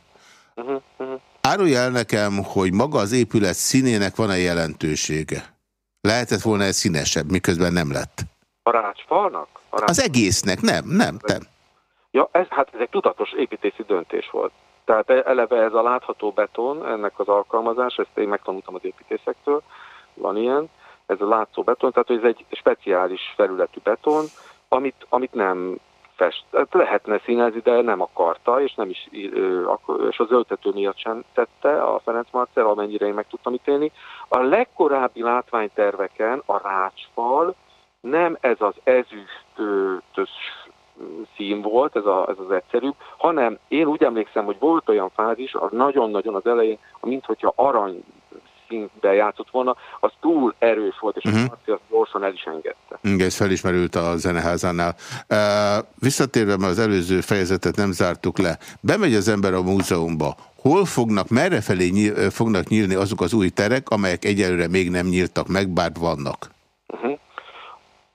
Speaker 2: Uh -huh, uh -huh. Árulj el nekem, hogy maga az épület színének van-e jelentősége? Lehetett volna ez színesebb, miközben nem lett.
Speaker 4: A rácsfalnak? A rács...
Speaker 2: Az egésznek, nem, nem, nem.
Speaker 4: Ja, ez, hát ez egy tudatos építési döntés volt. Tehát e- eleve ez a látható beton, ennek az alkalmazás, ezt én megtanultam az építészektől, van ilyen, ez a látszó beton, tehát ez egy speciális felületű beton, amit, amit nem fest, hát lehetne színezni, de nem akarta, és nem is, és az öltető miatt sem tette a Ferenc Marcel, amennyire én meg tudtam ítélni. A legkorábbi látványterveken a rácsfal nem ez az ezüstös szín volt, ez, a, ez az egyszerűbb, hanem én úgy emlékszem, hogy volt olyan fázis, az nagyon-nagyon az elején, mint hogyha arany színbe játszott volna, az túl erős volt, és uh -huh. azt gyorsan el is engedte.
Speaker 2: Igen, ez felismerült a zeneházánál. Uh, visszatérve, mert az előző fejezetet nem zártuk le. Bemegy az ember a múzeumba. Hol fognak, merre felé nyíl, fognak nyílni azok az új terek, amelyek egyelőre még nem nyíltak meg, bár vannak? Uh -huh.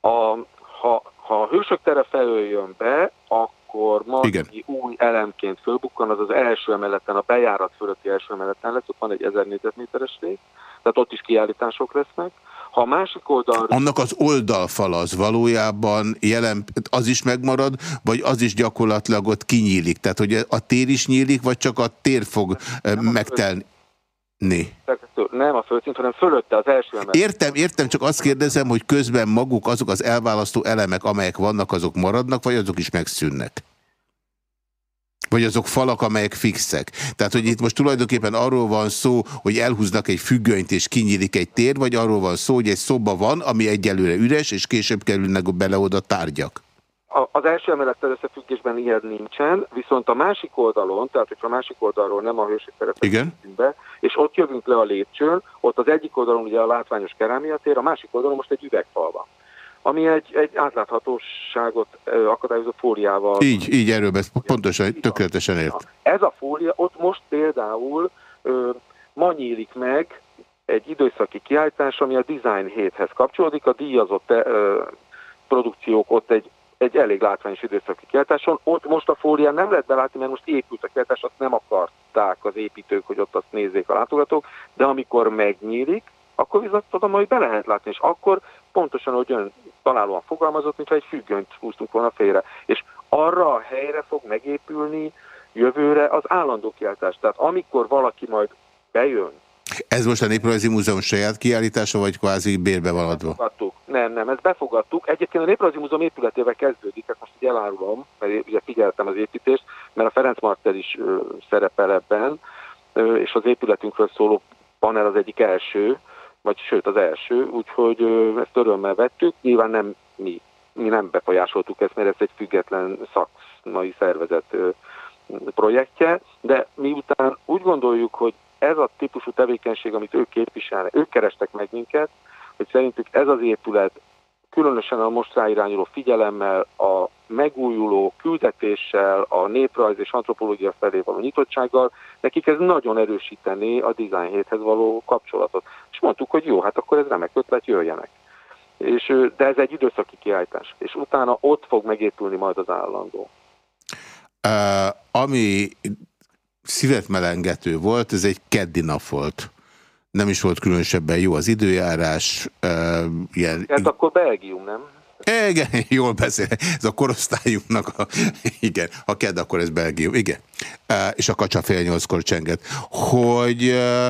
Speaker 4: a, ha, ha a hősök tere felől jön be, akkor akkor ma új elemként fölbukkan, az az első emeleten, a bejárat fölötti első emeleten lesz, ott van egy 1000 négyzetméteres rész, tehát ott is kiállítások lesznek. Ha a másik oldal...
Speaker 2: Annak az oldalfal az valójában jelen, az is megmarad, vagy az is gyakorlatilag ott kinyílik? Tehát, hogy a tér is nyílik, vagy csak a tér fog nem megtelni? Né.
Speaker 4: Nem a földszint, hanem fölötte az első emelet.
Speaker 2: Értem, értem, csak azt kérdezem, hogy közben maguk azok az elválasztó elemek, amelyek vannak, azok maradnak, vagy azok is megszűnnek? Vagy azok falak, amelyek fixek. Tehát, hogy itt most tulajdonképpen arról van szó, hogy elhúznak egy függönyt és kinyílik egy tér, vagy arról van szó, hogy egy szoba van, ami egyelőre üres, és később kerülnek bele oda tárgyak
Speaker 4: az első emelettel összefüggésben ilyen nincsen, viszont a másik oldalon, tehát hogyha a másik oldalról nem a hőség be, és ott jövünk le a lépcsőn, ott az egyik oldalon ugye a látványos kerámiatér, a másik oldalon most egy üvegfal van ami egy, egy átláthatóságot akadályozó fóliával.
Speaker 2: Így, így erről beszél, pontosan, tökéletesen ért.
Speaker 4: Ez a fólia, ott most például ö, ma nyílik meg egy időszaki kiállítás, ami a Design héthez kapcsolódik, a díjazott ö, produkciók ott egy egy elég látványos időszaki kiáltáson. Ott most a fólián nem lehet belátni, mert most épült a kiáltás, azt nem akarták az építők, hogy ott azt nézzék a látogatók, de amikor megnyílik, akkor viszont tudom, hogy be lehet látni, és akkor pontosan, hogy ön találóan fogalmazott, mintha egy függönyt húztunk volna félre. És arra a helyre fog megépülni jövőre az állandó kiáltás. Tehát amikor valaki majd bejön
Speaker 2: Ez most a Néprajzi Múzeum saját kiállítása, vagy kvázi bérbe van adva?
Speaker 4: Befogadtuk. Nem, nem, ezt befogadtuk. Egyébként a Néprajzi Múzeum épületével kezdődik, ezt most így elárulom, mert ugye figyeltem az építést, mert a Ferenc Martel is ö, szerepel ebben, ö, és az épületünkről szóló panel az egyik első, vagy sőt az első, úgyhogy ö, ezt örömmel vettük. Nyilván nem mi, mi nem befolyásoltuk ezt, mert ez egy független szakmai szervezet projektje, de miután úgy gondoljuk, hogy ez a típusú tevékenység, amit ők képviselnek, ők kerestek meg minket, hogy szerintük ez az épület különösen a most ráirányuló figyelemmel, a megújuló küldetéssel, a néprajz és antropológia felé való nyitottsággal, nekik ez nagyon erősíteni a Design héthez való kapcsolatot. És mondtuk, hogy jó, hát akkor ez remek ötlet, jöjjenek. És, de ez egy időszaki kiállítás, és utána ott fog megépülni majd az állandó.
Speaker 2: Uh, ami szívet melengető volt, ez egy keddi nap volt. Nem is volt különösebben jó az időjárás. Uh,
Speaker 4: ilyen... Hát akkor Belgium, nem?
Speaker 2: Igen, [LAUGHS] jól beszél. Ez a korosztályunknak a... Igen, ha kedd, akkor ez Belgium. Igen. Uh, és a kacsa fél nyolckor csenget. Hogy... Uh,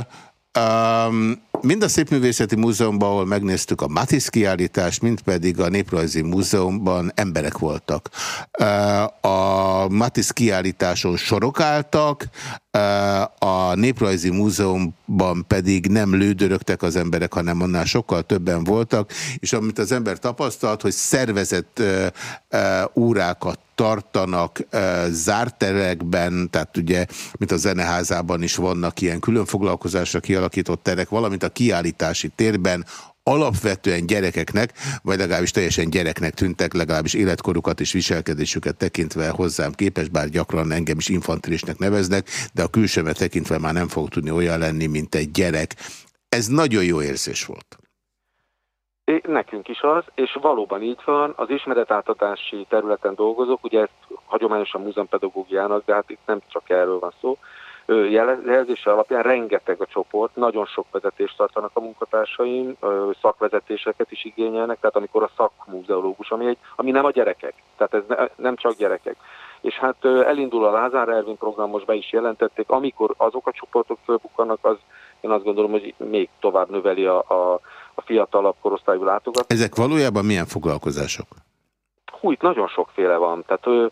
Speaker 2: um, mind a Szépművészeti Múzeumban, ahol megnéztük a Matisse kiállítást, mind pedig a Néprajzi Múzeumban emberek voltak. A Matisse kiállításon sorok álltak, a Néprajzi Múzeumban pedig nem lődörögtek az emberek, hanem annál sokkal többen voltak, és amit az ember tapasztalt, hogy szervezett órákat tartanak zárt terekben, tehát ugye, mint a zeneházában is vannak ilyen külön foglalkozásra kialakított terek, valamint a kiállítási térben alapvetően gyerekeknek, vagy legalábbis teljesen gyereknek tűntek, legalábbis életkorukat és viselkedésüket tekintve hozzám képes, bár gyakran engem is infantilisnek neveznek, de a külsőmet tekintve már nem fog tudni olyan lenni, mint egy gyerek. Ez nagyon jó érzés volt.
Speaker 4: É, nekünk is az, és valóban így van, az ismeretátatási területen dolgozok, ugye ezt hagyományosan múzeumpedagógiának, de hát itt nem csak erről van szó, jelzése alapján rengeteg a csoport, nagyon sok vezetést tartanak a munkatársaim, szakvezetéseket is igényelnek, tehát amikor a szakmúzeológus, ami, egy, ami nem a gyerekek, tehát ez ne, nem csak gyerekek. És hát elindul a Lázár Ervin program, most be is jelentették, amikor azok a csoportok fölbukkanak, az én azt gondolom, hogy még tovább növeli a, a, a fiatalabb korosztályú látogatást.
Speaker 2: Ezek valójában milyen foglalkozások?
Speaker 4: Hú, itt nagyon sokféle van. Tehát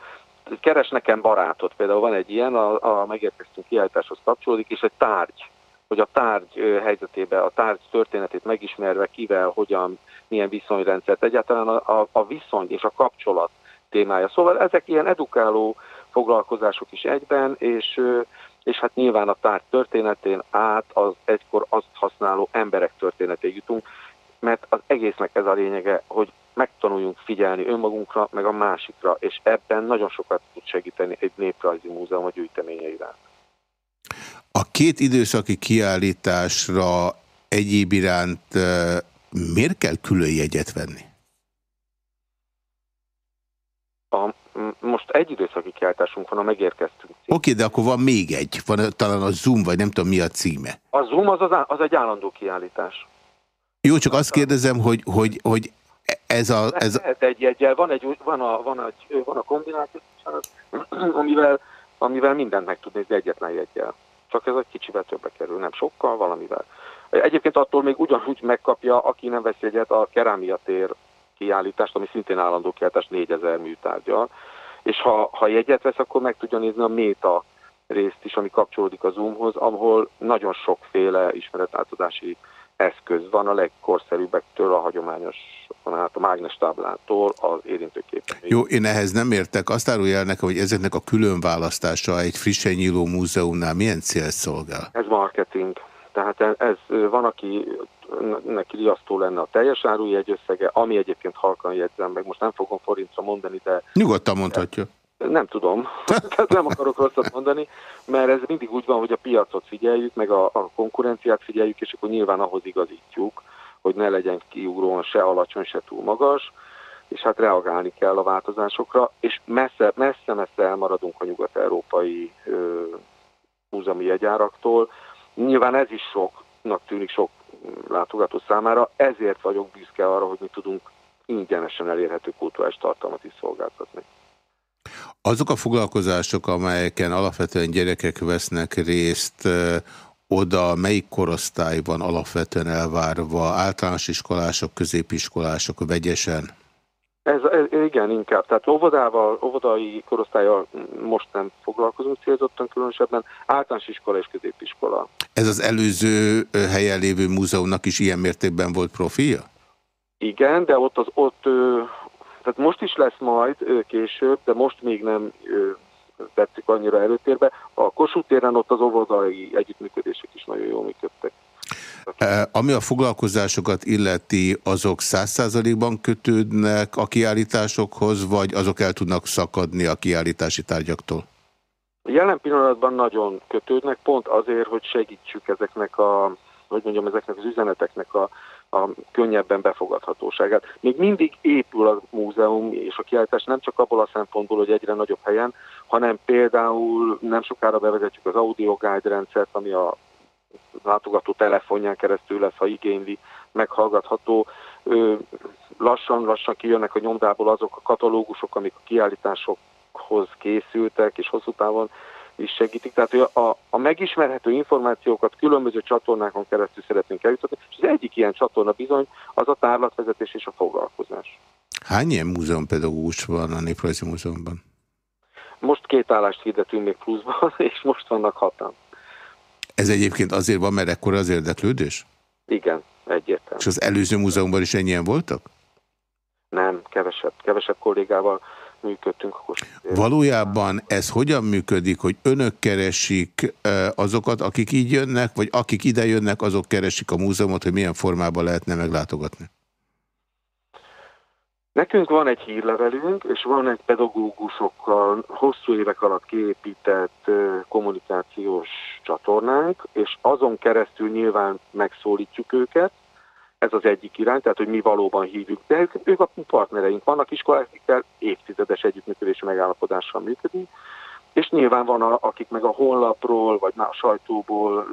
Speaker 4: keres nekem barátot, például van egy ilyen, a, a megérkeztünk kiállításhoz kapcsolódik, és egy tárgy, hogy a tárgy helyzetében, a tárgy történetét megismerve, kivel, hogyan, milyen viszonyrendszert, egyáltalán a, a, a viszony és a kapcsolat témája. Szóval ezek ilyen edukáló foglalkozások is egyben, és, és hát nyilván a tárgy történetén át az egykor azt használó emberek történetén jutunk, mert az egésznek ez a lényege, hogy megtanuljunk figyelni önmagunkra, meg a másikra, és ebben nagyon sokat tud segíteni egy néprajzi múzeum a gyűjteményeivel.
Speaker 2: A két időszaki kiállításra egyéb iránt miért kell külön jegyet venni?
Speaker 4: A, most egy időszaki kiállításunk van, a megérkeztünk. Oké,
Speaker 2: okay, de akkor van még egy, van talán a Zoom, vagy nem tudom mi a címe.
Speaker 4: A Zoom az, az, az egy állandó kiállítás.
Speaker 2: Jó, csak azt kérdezem, hogy, hogy, hogy ez a... Ez...
Speaker 4: Lehet egy jegyel, van, egy, van, a, van, a, van a kombináció, [CLEARS THROAT] amivel, amivel mindent meg tud nézni egyetlen jegyel. Csak ez egy kicsivel többe kerül, nem sokkal, valamivel. Egyébként attól még ugyanúgy megkapja, aki nem vesz jegyet, a kerámia tér kiállítást, ami szintén állandó kiállítás 4000 műtárgyal. És ha, ha jegyet vesz, akkor meg tudja nézni a méta részt is, ami kapcsolódik a Zoomhoz, ahol nagyon sokféle ismeretátadási eszköz van a legkorszerűbbektől, a hagyományos, hát a mágnes táblától az érintőképen.
Speaker 2: Jó, én ehhez nem értek. Azt árulja el nekem, hogy ezeknek a különválasztása egy frissen nyíló múzeumnál milyen cél szolgál?
Speaker 4: Ez marketing. Tehát ez van, aki neki riasztó lenne a teljes árujegy összege, ami egyébként halkan jegyzem meg. Most nem fogom forintra mondani, de...
Speaker 2: Nyugodtan mondhatja.
Speaker 4: Nem tudom, [LAUGHS] tehát nem akarok rosszat mondani, mert ez mindig úgy van, hogy a piacot figyeljük, meg a, a konkurenciát figyeljük, és akkor nyilván ahhoz igazítjuk, hogy ne legyen kiugróan se alacsony, se túl magas, és hát reagálni kell a változásokra, és messze-messze elmaradunk a nyugat-európai múzeumi jegyáraktól. Nyilván ez is soknak tűnik sok látogató számára, ezért vagyok büszke arra, hogy mi tudunk ingyenesen elérhető kulturális tartalmat is szolgáltatni.
Speaker 2: Azok a foglalkozások, amelyeken alapvetően gyerekek vesznek részt, oda melyik korosztály van alapvetően elvárva? Általános iskolások, középiskolások, vegyesen?
Speaker 4: Ez, ez, igen, inkább. Tehát óvodával, óvodai korosztályjal most nem foglalkozunk célzottan különösebben, általános iskola és középiskola.
Speaker 2: Ez az előző helyen lévő múzeumnak is ilyen mértékben volt profilja?
Speaker 4: Igen, de ott az ott, tehát most is lesz majd később, de most még nem tetszik annyira előtérbe. A Kossuth téren ott az óvodai együttműködések is nagyon jól működtek.
Speaker 2: Ami a foglalkozásokat illeti, azok száz százalékban kötődnek a kiállításokhoz, vagy azok el tudnak szakadni a kiállítási tárgyaktól?
Speaker 4: Jelen pillanatban nagyon kötődnek, pont azért, hogy segítsük ezeknek a, hogy mondjam, ezeknek az üzeneteknek a, a könnyebben befogadhatóságát. Még mindig épül a múzeum és a kiállítás nem csak abból a szempontból, hogy egyre nagyobb helyen, hanem például nem sokára bevezetjük az audio guide rendszert, ami a látogató telefonján keresztül lesz, ha igényli, meghallgatható. Lassan-lassan kijönnek a nyomdából azok a katalógusok, amik a kiállításokhoz készültek, és hosszú távon is segítik. Tehát a, a megismerhető információkat különböző csatornákon keresztül szeretnénk eljutatni, és az egyik ilyen csatorna bizony az a tárlatvezetés és a foglalkozás.
Speaker 2: Hány ilyen múzeumpedagógus van a Néprajzi Múzeumban?
Speaker 4: Most két állást hirdetünk még pluszban, [LAUGHS] és most vannak hatan.
Speaker 2: Ez egyébként azért van, mert ekkora az érdeklődés?
Speaker 4: Igen, egyértelmű.
Speaker 2: És az előző múzeumban is ennyien voltak?
Speaker 4: Nem, kevesebb. Kevesebb kollégával működtünk.
Speaker 2: Valójában ez hogyan működik, hogy önök keresik azokat, akik így jönnek, vagy akik ide jönnek, azok keresik a múzeumot, hogy milyen formában lehetne meglátogatni?
Speaker 4: Nekünk van egy hírlevelünk, és van egy pedagógusokkal hosszú évek alatt kiépített kommunikációs csatornánk, és azon keresztül nyilván megszólítjuk őket, ez az egyik irány, tehát hogy mi valóban hívjuk, de ők, ők a partnereink vannak, iskolák, évtizedes együttműködési megállapodással működni, és nyilván van, a, akik meg a honlapról, vagy a sajtóból,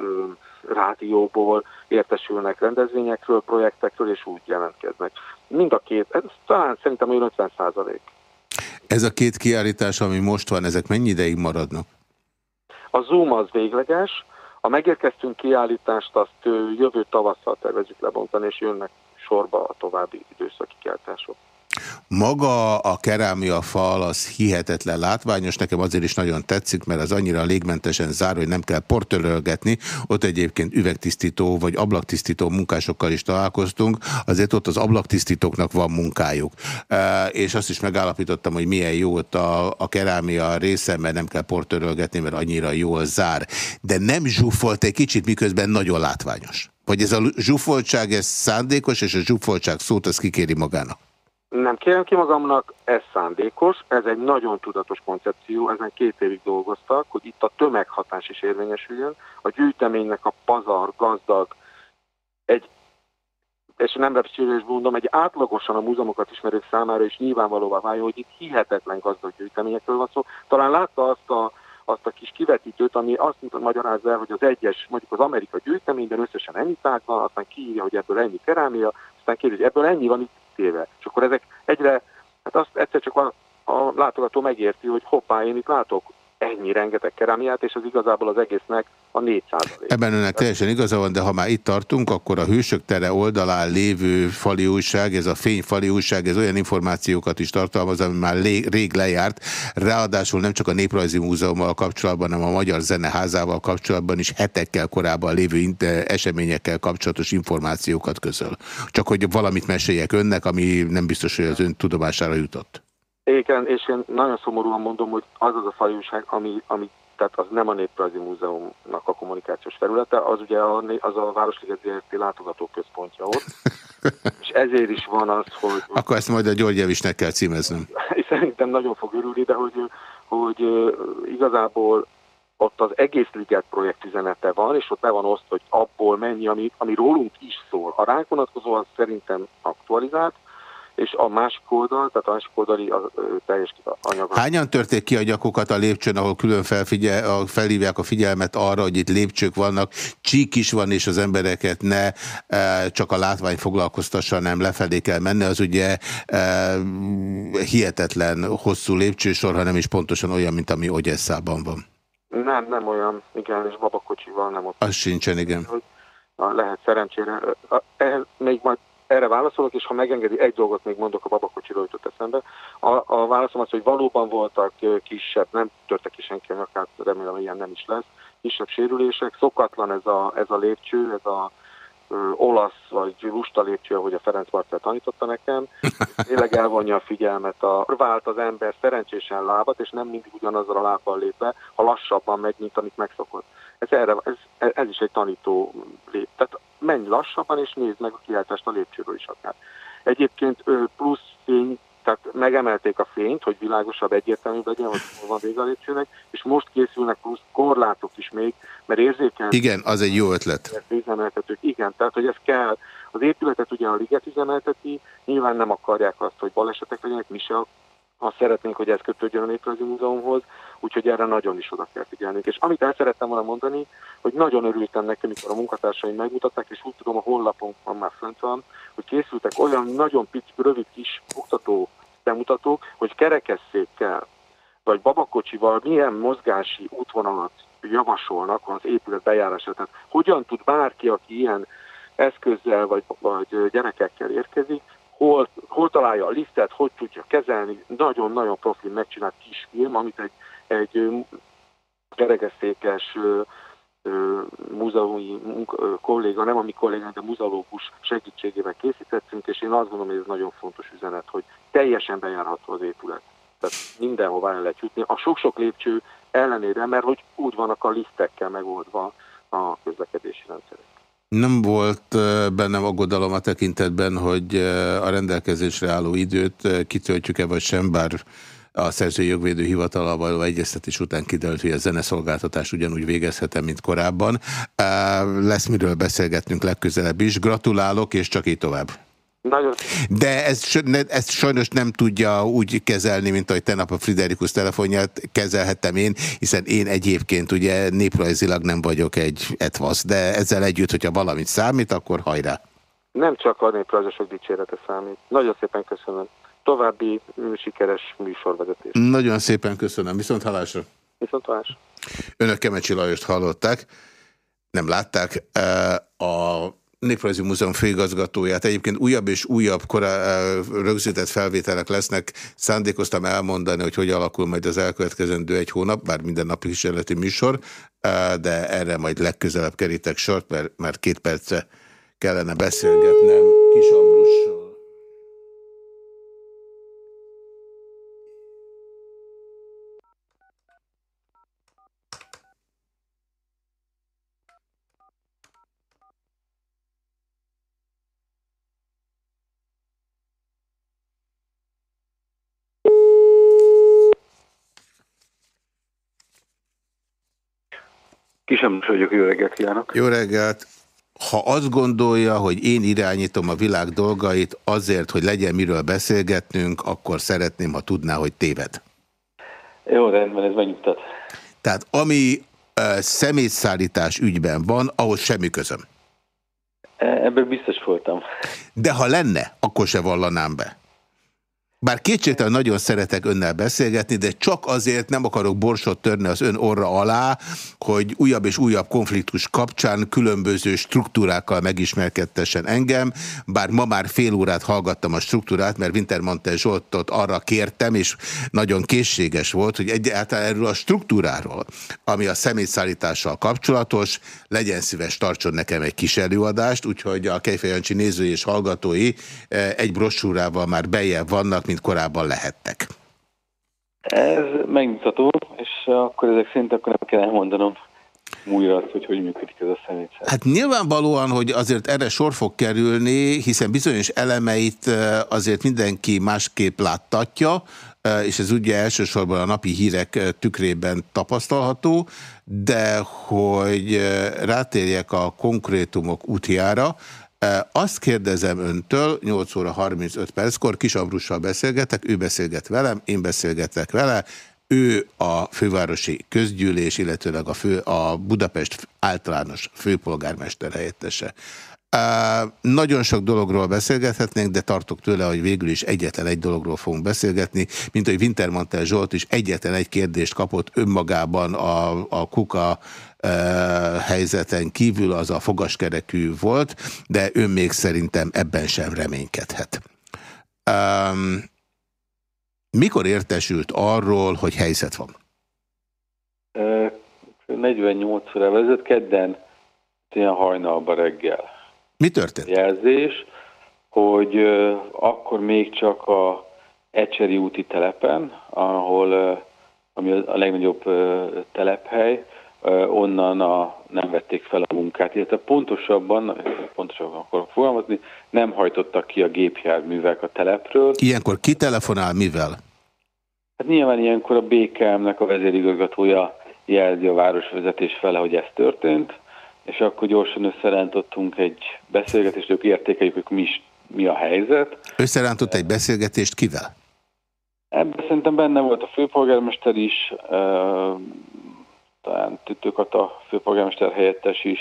Speaker 4: rádióból értesülnek rendezvényekről, projektekről, és úgy jelentkeznek. Mind a két, ez talán szerintem olyan 50 százalék.
Speaker 2: Ez a két kiállítás, ami most van, ezek mennyi ideig maradnak?
Speaker 4: A Zoom az végleges, a megérkeztünk kiállítást azt jövő tavasszal tervezünk lebontani, és jönnek sorba a további időszaki kiállítások.
Speaker 2: Maga a kerámia fal az hihetetlen látványos, nekem azért is nagyon tetszik, mert az annyira légmentesen zár, hogy nem kell portölölgetni. Ott egyébként üvegtisztító vagy ablaktisztító munkásokkal is találkoztunk, azért ott az ablaktisztítóknak van munkájuk. E, és azt is megállapítottam, hogy milyen jó ott a, a kerámia része, mert nem kell portölölgetni, mert annyira jól zár. De nem zsúfolt egy kicsit, miközben nagyon látványos. Vagy ez a zsúfoltság, ez szándékos, és a zsúfoltság szót az kikéri magának?
Speaker 4: Nem kérem ki magamnak, ez szándékos, ez egy nagyon tudatos koncepció, ezen két évig dolgoztak, hogy itt a tömeghatás is érvényesüljön, a gyűjteménynek a pazar, gazdag, egy, és nem repsülés mondom, egy átlagosan a múzeumokat ismerők számára is nyilvánvalóvá váljon, hogy itt hihetetlen gazdag gyűjteményekről van szó. Talán látta azt a, azt a kis kivetítőt, ami azt magyarázza el, hogy az egyes, mondjuk az Amerika gyűjteményben összesen ennyi tárgy van, aztán kiírja, hogy ebből ennyi kerámia, aztán kérdezi, ebből ennyi van itt téve. És akkor ezek egyre, hát azt egyszer csak a, a látogató megérti, hogy hoppá, én itt látok ennyi rengeteg kerámiát, és az igazából az egésznek a 400
Speaker 2: Ebben önnek teljesen igaza van, de ha már itt tartunk, akkor a Hősök tere oldalán lévő fali újság, ez a fényfali újság, ez olyan információkat is tartalmaz, ami már rég lejárt. Ráadásul nem csak a Néprajzi Múzeummal kapcsolatban, hanem a Magyar Zeneházával kapcsolatban is hetekkel korábban lévő eseményekkel kapcsolatos információkat közöl. Csak hogy valamit meséljek önnek, ami nem biztos, hogy az ön tudomására jutott.
Speaker 4: Igen, és én nagyon szomorúan mondom, hogy az az a fajúság, ami, ami tehát az nem a Néprajzi Múzeumnak a kommunikációs területe, az ugye a, az a Városliget ZRT látogatóközpontja ott, [LAUGHS] és ezért is van az, hogy...
Speaker 2: Akkor ezt majd a György Javisnek kell címeznem. [LAUGHS]
Speaker 4: Szerintem nagyon fog örülni, de hogy, hogy igazából ott az egész liget projekt üzenete van, és ott be van oszt, hogy abból mennyi, ami, ami rólunk is szól. A ránk vonatkozóan szerintem aktualizált, és a másik oldal, tehát a másik oldali a, teljes anyag.
Speaker 2: Hányan törték ki a gyakokat a lépcsőn, ahol külön felfigyel, felhívják a figyelmet arra, hogy itt lépcsők vannak, csík is van, és az embereket ne e, csak a látvány foglalkoztassa, nem lefelé kell menni, az ugye e, hihetetlen hosszú lépcsősor, hanem is pontosan olyan, mint ami Ogyesszában van.
Speaker 4: Nem, nem olyan, igen, és babakocsival nem ott.
Speaker 2: Az sincsen, igen.
Speaker 4: Hogy lehet szerencsére. Ehhez még majd erre válaszolok, és ha megengedi, egy dolgot még mondok a babakocsiról jutott eszembe. A, a válaszom az, hogy valóban voltak kisebb, nem törtek ki senki a nyakát, remélem, ilyen nem is lesz, kisebb sérülések. Szokatlan ez a, ez a lépcső, ez a ö, olasz vagy lusta lépcső, ahogy a Ferenc Marcel tanította nekem. [LAUGHS] Tényleg elvonja a figyelmet. A, vált az ember szerencsésen lábat, és nem mindig ugyanazzal a lábbal lép be, ha lassabban megy, mint amit megszokott. Ez, erre, ez, ez is egy tanító lép. Tehát menj lassabban, és nézd meg a kiáltást a lépcsőről is akár. Egyébként plusz fény, tehát megemelték a fényt, hogy világosabb, egyértelműbb legyen, hogy hol van vége a lépcsőnek, és most készülnek plusz korlátok is még, mert érzékel.
Speaker 2: Igen, az egy jó ötlet.
Speaker 4: Üzemeltetők. Igen, tehát hogy ez kell. Az épületet ugye a liget üzemelteti, nyilván nem akarják azt, hogy balesetek legyenek, mi se azt szeretnénk, hogy ez kötődjön a Néprajzi Múzeumhoz, úgyhogy erre nagyon is oda kell figyelni. És amit el szerettem volna mondani, hogy nagyon örültem nekem, amikor a munkatársaim megmutatták, és úgy tudom, a honlapunkon már fönt van, hogy készültek olyan nagyon pici, rövid kis oktató bemutatók, hogy kerekesszékkel, vagy babakocsival milyen mozgási útvonalat javasolnak az épület bejárása. Tehát hogyan tud bárki, aki ilyen eszközzel vagy, vagy gyerekekkel érkezik, hol, hol találja a lisztet, hogy tudja kezelni. Nagyon-nagyon profil megcsinált kis film, amit egy, egy kerekeszékes múzeumi kolléga, nem a mi kollégánk, de muzeológus segítségével készítettünk, és én azt gondolom, hogy ez nagyon fontos üzenet, hogy teljesen bejárható az épület. Tehát mindenhová el lehet jutni. A sok-sok lépcső ellenére, mert hogy úgy vannak a lisztekkel megoldva a közlekedési rendszerek.
Speaker 2: Nem volt bennem aggodalom a tekintetben, hogy a rendelkezésre álló időt kitöltjük-e vagy sem, bár a szerzői jogvédő hivatalával való egyeztetés után kiderült, hogy a zeneszolgáltatás ugyanúgy végezhete, mint korábban. Lesz miről beszélgetnünk legközelebb is. Gratulálok, és csak így tovább.
Speaker 4: Nagyon.
Speaker 2: De ezt, ezt sajnos nem tudja úgy kezelni, mint ahogy tegnap a Friderikus telefonját kezelhettem én, hiszen én egyébként ugye néprajzilag nem vagyok egy etvasz, de ezzel együtt, hogyha valamit számít, akkor hajrá.
Speaker 4: Nem csak a néprajzosok dicsérete számít. Nagyon szépen köszönöm. További sikeres műsorvezetés.
Speaker 2: Nagyon szépen köszönöm. Viszont halásra.
Speaker 4: Viszont halásra.
Speaker 2: Önök Kemecsi Lajost hallották, nem látták. A Néprajzi Múzeum főigazgatóját. Egyébként újabb és újabb korá, rögzített felvételek lesznek. Szándékoztam elmondani, hogy hogy alakul majd az elkövetkezendő egy hónap, bár minden napi kísérleti műsor, de erre majd legközelebb kerítek sort, mert már két perce kellene beszélgetnem Kis Ambrussal.
Speaker 5: Kisemnus vagyok, jó reggelt kívánok.
Speaker 2: Jó reggelt. Ha azt gondolja, hogy én irányítom a világ dolgait azért, hogy legyen miről beszélgetnünk, akkor szeretném, ha tudná, hogy téved.
Speaker 5: Jó, rendben, ez megnyugtat.
Speaker 2: Tehát ami uh, szemétszállítás ügyben van, ahhoz semmi közöm.
Speaker 5: E, ebből biztos voltam.
Speaker 2: De ha lenne, akkor se vallanám be. Bár kétségtelen nagyon szeretek önnel beszélgetni, de csak azért nem akarok borsot törni az ön orra alá, hogy újabb és újabb konfliktus kapcsán különböző struktúrákkal megismerkedtessen engem, bár ma már fél órát hallgattam a struktúrát, mert Wintermantel Zsoltot arra kértem, és nagyon készséges volt, hogy egyáltalán erről a struktúráról, ami a személyszállítással kapcsolatos, legyen szíves tartson nekem egy kis előadást, úgyhogy a Kejfejancsi nézői és hallgatói eh, egy brossúrával már bejebb vannak, mint korábban lehettek.
Speaker 5: Ez megmutató, és akkor ezek szerint akkor nem kell elmondanom újra azt, hogy hogy működik ez a szemétszer.
Speaker 2: Hát nyilvánvalóan, hogy azért erre sor fog kerülni, hiszen bizonyos elemeit azért mindenki másképp láttatja, és ez ugye elsősorban a napi hírek tükrében tapasztalható, de hogy rátérjek a konkrétumok útjára, azt kérdezem öntől, 8 óra 35 perckor, Kis Ambrussal beszélgetek, ő beszélget velem, én beszélgetek vele, ő a fővárosi közgyűlés, illetőleg a, fő, a Budapest általános főpolgármester helyettese. Uh, nagyon sok dologról beszélgethetnénk, de tartok tőle, hogy végül is egyetlen egy dologról fogunk beszélgetni, mint hogy Wintermantel Zsolt is egyetlen egy kérdést kapott önmagában a, a kuka helyzeten kívül, az a fogaskerekű volt, de ön még szerintem ebben sem reménykedhet. Um, mikor értesült arról, hogy helyzet van?
Speaker 5: 48 óra vezet, kedden ilyen hajnalba reggel.
Speaker 2: Mi történt?
Speaker 5: Jelzés, hogy akkor még csak a Ecseri úti telepen, ahol ami a legnagyobb telephely, onnan a, nem vették fel a munkát, illetve pontosabban, pontosabban akkor fogalmazni, nem hajtottak ki a gépjárművek a telepről.
Speaker 2: Ilyenkor ki telefonál mivel?
Speaker 5: Hát nyilván ilyenkor a BKM-nek a vezérigazgatója jelzi a városvezetés fele, hogy ez történt, és akkor gyorsan összerántottunk egy beszélgetést, ők értékeljük, hogy mi, is, mi a helyzet.
Speaker 2: Összerántott egy beszélgetést kivel?
Speaker 5: Ebben szerintem benne volt a főpolgármester is, talán Tütőkat a főpolgármester helyettes is,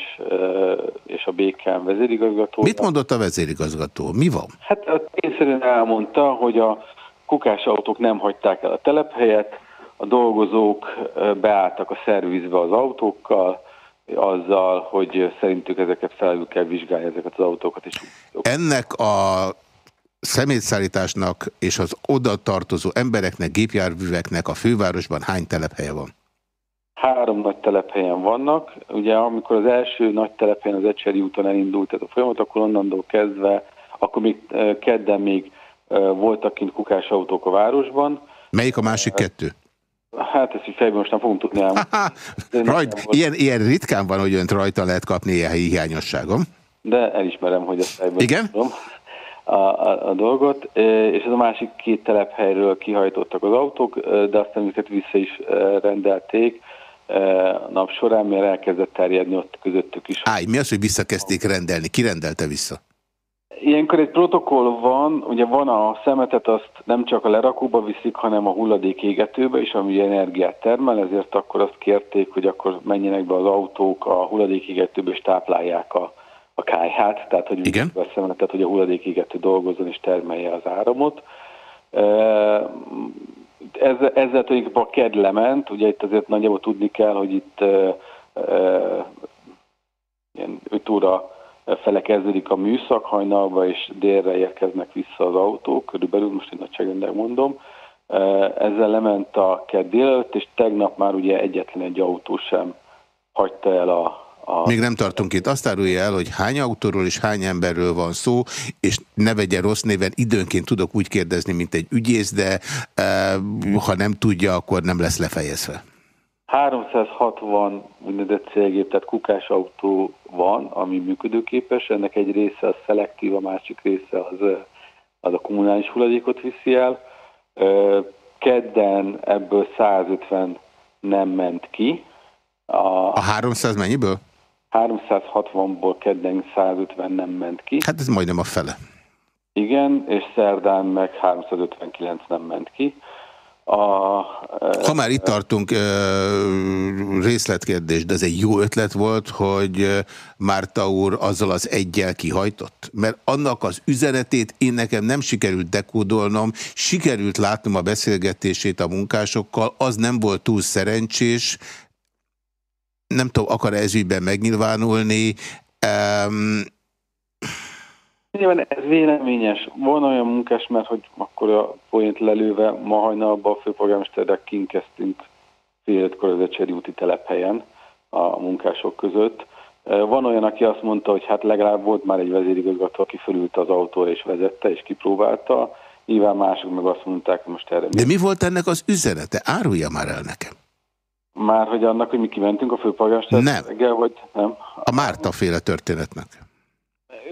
Speaker 5: és a BKM vezérigazgató.
Speaker 2: Mit mondott a vezérigazgató? Mi van?
Speaker 5: Hát tényszerűen elmondta, hogy a kukás autók nem hagyták el a telephelyet, a dolgozók beálltak a szervizbe az autókkal, azzal, hogy szerintük ezeket felül kell vizsgálni, ezeket az autókat is.
Speaker 2: Ennek a szemétszállításnak és az oda tartozó embereknek, gépjárműveknek a fővárosban hány telephelye van?
Speaker 5: Három nagy telephelyen vannak. Ugye amikor az első nagy telephelyen az Ecseri úton elindult tehát a folyamat, akkor onnantól kezdve, akkor még kedden még voltak kint kukás autók a városban.
Speaker 2: Melyik a másik kettő?
Speaker 5: Hát ezt így fejben most nem fogom tudni elmondani. [LAUGHS]
Speaker 2: Rajt, ilyen, ilyen ritkán van, hogy önt rajta lehet kapni ilyen helyi hiányosságom.
Speaker 5: De elismerem, hogy ezt fejben
Speaker 2: Igen? tudom
Speaker 5: a, a, a dolgot, és ez a másik két telephelyről kihajtottak az autók, de aztán őket vissza is rendelték a nap során, mert elkezdett terjedni ott közöttük is.
Speaker 2: Áj, mi az, hogy visszakezdték rendelni? Ki rendelte vissza?
Speaker 5: Ilyenkor egy protokoll van, ugye van a szemetet, azt nem csak a lerakóba viszik, hanem a hulladék égetőbe is, ami energiát termel, ezért akkor azt kérték, hogy akkor menjenek be az autók a hulladék égetőbe és táplálják a, a kájhát, tehát hogy
Speaker 2: Igen?
Speaker 5: a szemetet, hogy a hulladék égető dolgozzon és termelje az áramot. Ezzel, ezzel tulajdonképpen a KED lement, ugye itt azért nagyjából tudni kell, hogy itt e, e, ilyen 5 óra fele kezdődik a műszak hajnalba, és délre érkeznek vissza az autók, körülbelül most egy nagyságrendel mondom. Ezzel lement a kedd délelőtt, és tegnap már ugye egyetlen egy autó sem hagyta el a, a...
Speaker 2: Még nem tartunk itt. Azt árulja el, hogy hány autóról és hány emberről van szó, és ne vegye rossz néven, időnként tudok úgy kérdezni, mint egy ügyész, de e, ha nem tudja, akkor nem lesz lefejezve.
Speaker 5: 360 úgynevezett célgép, tehát kukás autó van, ami működőképes, ennek egy része az szelektív, a másik része az, az a kommunális hulladékot viszi el. Kedden ebből 150 nem ment ki.
Speaker 2: A, a 300 mennyiből?
Speaker 5: 360-ból kedden 150 nem ment ki.
Speaker 2: Hát ez majdnem a fele.
Speaker 5: Igen, és szerdán meg 359 nem ment ki. A,
Speaker 2: ha már itt tartunk, részletkérdés, de ez egy jó ötlet volt, hogy Márta úr azzal az egyel kihajtott? Mert annak az üzenetét én nekem nem sikerült dekódolnom, sikerült látnom a beszélgetését a munkásokkal, az nem volt túl szerencsés, nem tudom, akar -e ez ügyben megnyilvánulni, um,
Speaker 5: Nyilván ez véleményes. Van olyan munkás, mert hogy akkor a point lelőve ma hajnalban a főpolgármesterrel kinkeztünk fél ötkor az Ecseri úti telephelyen a munkások között. Van olyan, aki azt mondta, hogy hát legalább volt már egy vezérigazgató, aki fölült az autóra és vezette és kipróbálta. Nyilván mások meg azt mondták, hogy most erre...
Speaker 2: De mi volt ennek az üzenete? Árulja már el nekem.
Speaker 5: Már hogy annak, hogy mi kimentünk a főpolgármesterrel?
Speaker 2: Nem.
Speaker 5: Reggel, vagy nem?
Speaker 2: A Márta féle történetnek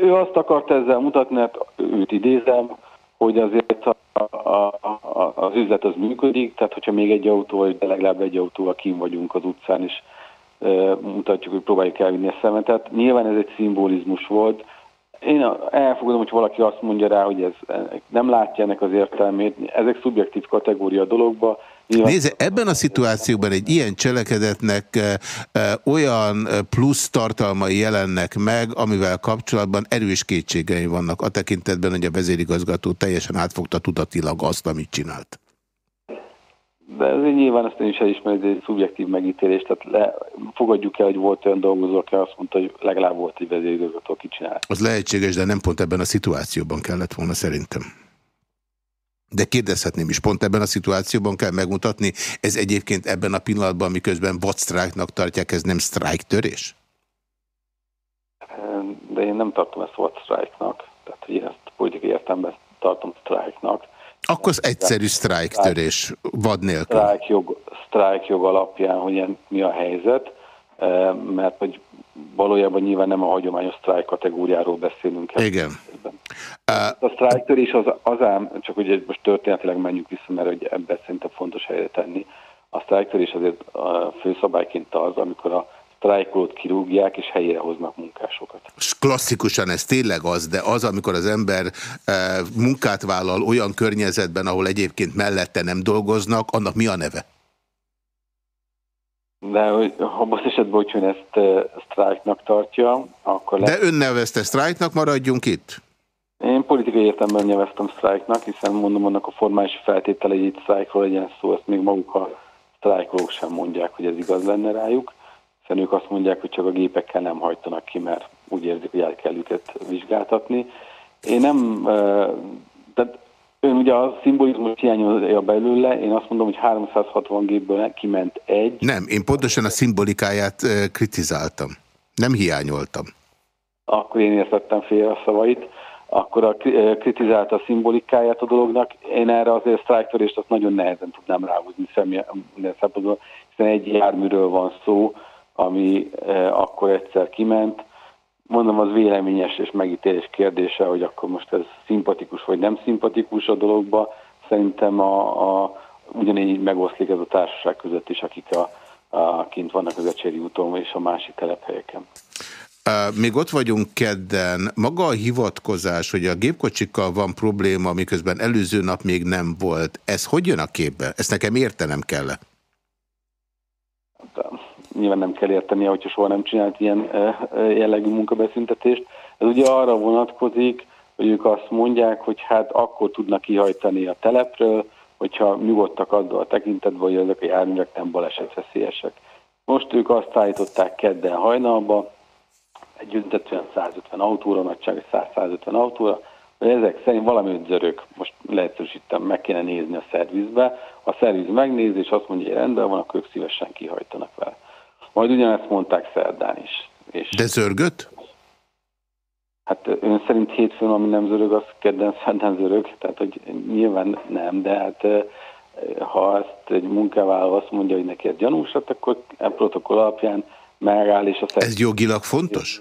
Speaker 5: ő azt akart ezzel mutatni, hát őt idézem, hogy azért a, a, a, az üzlet az működik, tehát hogyha még egy autó, vagy de legalább egy autóval kim vagyunk az utcán, és e, mutatjuk, hogy próbáljuk elvinni a szemetet. Nyilván ez egy szimbolizmus volt. Én elfogadom, hogy valaki azt mondja rá, hogy ez nem látja ennek az értelmét. Ezek szubjektív kategória dologba.
Speaker 2: Nézze, ebben a szituációban egy ilyen cselekedetnek olyan plusz tartalmai jelennek meg, amivel kapcsolatban erős kétségei vannak a tekintetben, hogy a vezérigazgató teljesen átfogta tudatilag azt, amit csinált.
Speaker 5: De ezért nyilván ezt én is elismerem, hogy egy szubjektív megítélés, tehát le, fogadjuk el, hogy volt olyan dolgozó, aki azt mondta, hogy legalább volt egy vezérigazgató, aki csinált.
Speaker 2: Az lehetséges, de nem pont ebben a szituációban kellett volna szerintem. De kérdezhetném is, pont ebben a szituációban kell megmutatni, ez egyébként ebben a pillanatban, miközben vadsztrájknak tartják, ez nem sztrájktörés?
Speaker 5: De én nem tartom ezt vadsztrájknak, tehát hogy én ezt politikai értelemben tartom sztrájknak.
Speaker 2: Akkor az egyszerű sztrájktörés, vad nélkül.
Speaker 5: Sztrájkjog, sztrájkjog alapján, hogy mi a helyzet, eh, mert hogy valójában nyilván nem a hagyományos sztrájk kategóriáról beszélünk.
Speaker 2: Igen.
Speaker 5: A sztrájktörés az, az ám, csak hogy most történetileg menjünk vissza, mert hogy ebben szerintem fontos helyre tenni. A sztrájktörés azért a főszabályként az, amikor a sztrájkolót kirúgják, és helyére hoznak munkásokat.
Speaker 2: Klasszikusan ez tényleg az, de az, amikor az ember e, munkát vállal olyan környezetben, ahol egyébként mellette nem dolgoznak, annak mi a neve?
Speaker 5: De ha most esetben, hogy ön ezt e, sztrájknak tartja, akkor...
Speaker 2: De ön nevezte sztrájknak, maradjunk itt?
Speaker 5: Én politikai értelemben neveztem sztrájknak, hiszen mondom, annak a formális feltételei itt sztrájkról legyen szó, ezt még maguk a sztrájkolók sem mondják, hogy ez igaz lenne rájuk hiszen ők azt mondják, hogy csak a gépekkel nem hajtanak ki, mert úgy érzik, hogy el kell őket vizsgáltatni. Én nem, tehát ön ugye a szimbolizmus hiányolja belőle, én azt mondom, hogy 360 gépből kiment egy.
Speaker 2: Nem, én pontosan a szimbolikáját kritizáltam. Nem hiányoltam.
Speaker 5: Akkor én értettem félre a szavait. Akkor a, kritizálta a szimbolikáját a dolognak. Én erre azért sztrájktörést azt nagyon nehezen tudnám ráhúzni szempontból, hiszen egy járműről van szó, ami e, akkor egyszer kiment. Mondom, az véleményes és megítélés kérdése, hogy akkor most ez szimpatikus vagy nem szimpatikus a dologba. Szerintem a, a, ugyanígy megoszlik ez a társaság között is, akik a, a, kint vannak az Ecseri úton és a másik telephelyeken.
Speaker 2: Még ott vagyunk kedden. Maga a hivatkozás, hogy a gépkocsikkal van probléma, miközben előző nap még nem volt. Ez hogy jön a képbe? Ezt nekem értenem kell -e?
Speaker 5: nyilván nem kell értenie, hogyha soha nem csinált ilyen jellegű munkabeszüntetést. Ez ugye arra vonatkozik, hogy ők azt mondják, hogy hát akkor tudnak kihajtani a telepről, hogyha nyugodtak azzal a tekintetben, hogy ezek a járművek nem balesetveszélyesek. Most ők azt állították kedden hajnalba, egy üntetően 150 autóra, nagyság 100-150 autóra, hogy ezek szerint valami zörög, most leegyszerűsítem, meg kéne nézni a szervizbe, a szerviz megnézi, és azt mondja, hogy rendben van, akkor ők szívesen kihajtanak vele. Majd ugyanezt mondták szerdán is.
Speaker 2: És De zörgött?
Speaker 5: Hát ön szerint hétfőn, ami nem zörög, az kedden szerdán zörög, tehát hogy nyilván nem, de hát ha ezt egy munkavállaló azt mondja, hogy neki ez gyanús, hát akkor a protokoll alapján megáll, és a
Speaker 2: Ez jogilag fontos?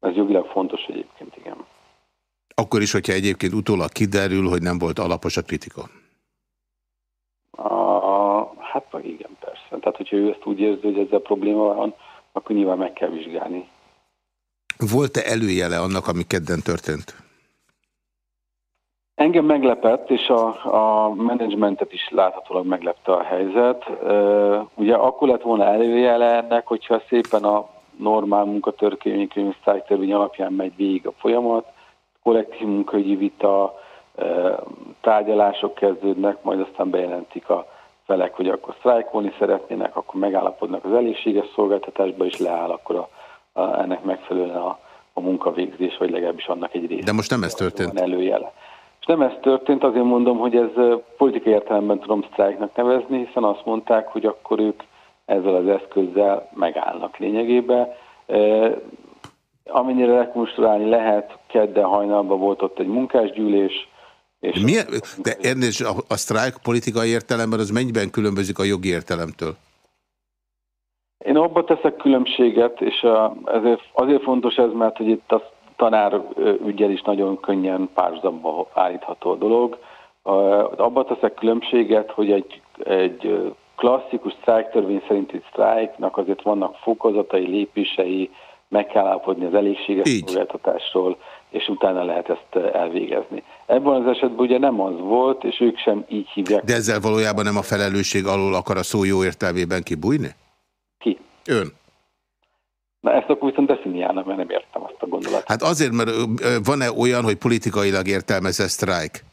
Speaker 5: Ez jogilag fontos egyébként, igen.
Speaker 2: Akkor is, hogyha egyébként utólag kiderül, hogy nem volt alapos a kritika?
Speaker 5: A, hát meg igen. Tehát, hogyha ő ezt úgy érzi, hogy ezzel probléma van, akkor nyilván meg kell vizsgálni.
Speaker 2: Volt-e előjele annak, ami kedden történt?
Speaker 5: Engem meglepett, és a, a menedzsmentet is láthatólag meglepte a helyzet. Ugye akkor lett volna előjele ennek, hogyha szépen a normál munkatörvényi könyvsztálytörvény alapján megy végig a folyamat, kollektív munkaügyi vita, tárgyalások kezdődnek, majd aztán bejelentik a felek, hogy akkor sztrájkolni szeretnének, akkor megállapodnak az elégséges szolgáltatásba, és leáll akkor a, a, ennek megfelelően a, a munkavégzés, vagy legalábbis annak egy része.
Speaker 2: De most nem ez történt.
Speaker 5: Előjele. Nem ez történt, azért mondom, hogy ez politikai értelemben tudom sztrájknak nevezni, hiszen azt mondták, hogy akkor ők ezzel az eszközzel megállnak lényegében. Amennyire rekonstruálni lehet, kedden hajnalban volt ott egy munkásgyűlés,
Speaker 2: és Milyen, de Ernest, a, a sztrájk politikai értelemben az mennyiben különbözik a jogi értelemtől?
Speaker 5: Én abba teszek különbséget, és ezért, azért fontos ez, mert hogy itt a tanár ügyel is nagyon könnyen párzamba állítható a dolog. Abba teszek különbséget, hogy egy, egy klasszikus sztrájktörvény szerinti sztrájknak azért vannak fokozatai, lépései, meg kell állapodni az elégséges szolgáltatásról, és utána lehet ezt elvégezni. Ebben az esetben ugye nem az volt, és ők sem így hívják.
Speaker 2: De ezzel valójában nem a felelősség alól akar a szó jó értelmében kibújni?
Speaker 5: Ki?
Speaker 2: Ön.
Speaker 5: Na ezt akkor viszont definiálnak, mert nem értem azt a gondolatot.
Speaker 2: Hát azért, mert van-e olyan, hogy politikailag értelmezett sztrájk?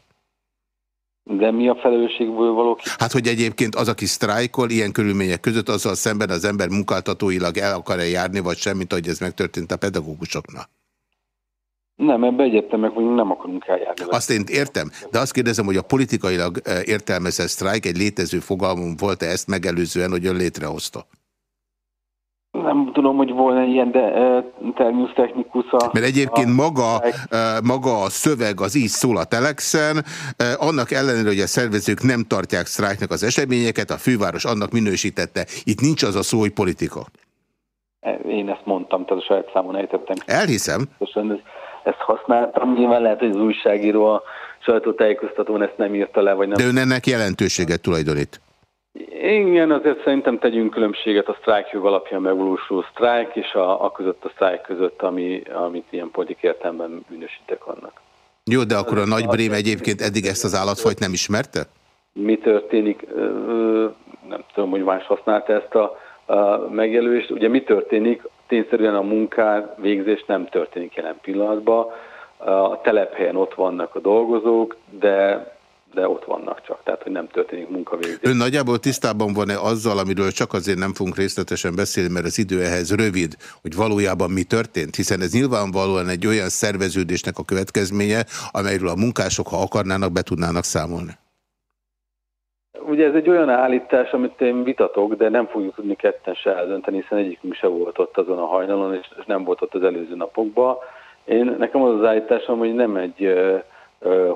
Speaker 5: De mi a felelősségből való ki?
Speaker 2: Hát, hogy egyébként az, aki sztrájkol ilyen körülmények között, azzal szemben az ember munkáltatóilag el akar-e járni, vagy sem, mint ahogy ez megtörtént a pedagógusoknak.
Speaker 5: Nem, ebbe egyetemek hogy nem akarunk eljárni.
Speaker 2: Azt én értem, de azt kérdezem, hogy a politikailag értelmezett sztrájk egy létező fogalmum volt-e ezt megelőzően, hogy ön létrehozta?
Speaker 5: Nem tudom, hogy volna ilyen, de terminus technikus a...
Speaker 2: Mert egyébként a, maga, maga a szöveg az így szól a Telexen, annak ellenére, hogy a szervezők nem tartják sztrájknak az eseményeket, a főváros annak minősítette. Itt nincs az a szó, hogy politika.
Speaker 5: Én ezt mondtam, tehát a saját számon ejtettem.
Speaker 2: Elhiszem.
Speaker 5: Ezt használtam. Nyilván lehet, hogy az újságíró a sajtótájékoztatón ezt nem írta le, vagy nem.
Speaker 2: De ön ennek jelentőséget tulajdonít?
Speaker 5: Igen, azért szerintem tegyünk különbséget a sztrájkjog alapján megvalósuló sztrájk és a, a között a sztrájk között, ami, amit ilyen politik értelemben bűnösítek annak.
Speaker 2: Jó, de akkor a Nagy Brém egyébként eddig ezt az állatfajt nem ismerte?
Speaker 5: Mi történik? Nem tudom, hogy más használta ezt a, a megjelölést. Ugye mi történik? Tényszerűen a munkár végzés nem történik jelen pillanatban. A telephelyen ott vannak a dolgozók, de de ott vannak csak, tehát hogy nem történik munkavégzés.
Speaker 2: Ön nagyjából tisztában van-e azzal, amiről csak azért nem fogunk részletesen beszélni, mert az idő ehhez rövid, hogy valójában mi történt, hiszen ez nyilvánvalóan egy olyan szerveződésnek a következménye, amelyről a munkások, ha akarnának, be tudnának számolni.
Speaker 5: Ugye ez egy olyan állítás, amit én vitatok, de nem fogjuk tudni ketten se eldönteni, hiszen egyikünk se volt ott azon a hajnalon, és nem volt ott az előző napokban. Én, nekem az az állításom, hogy nem egy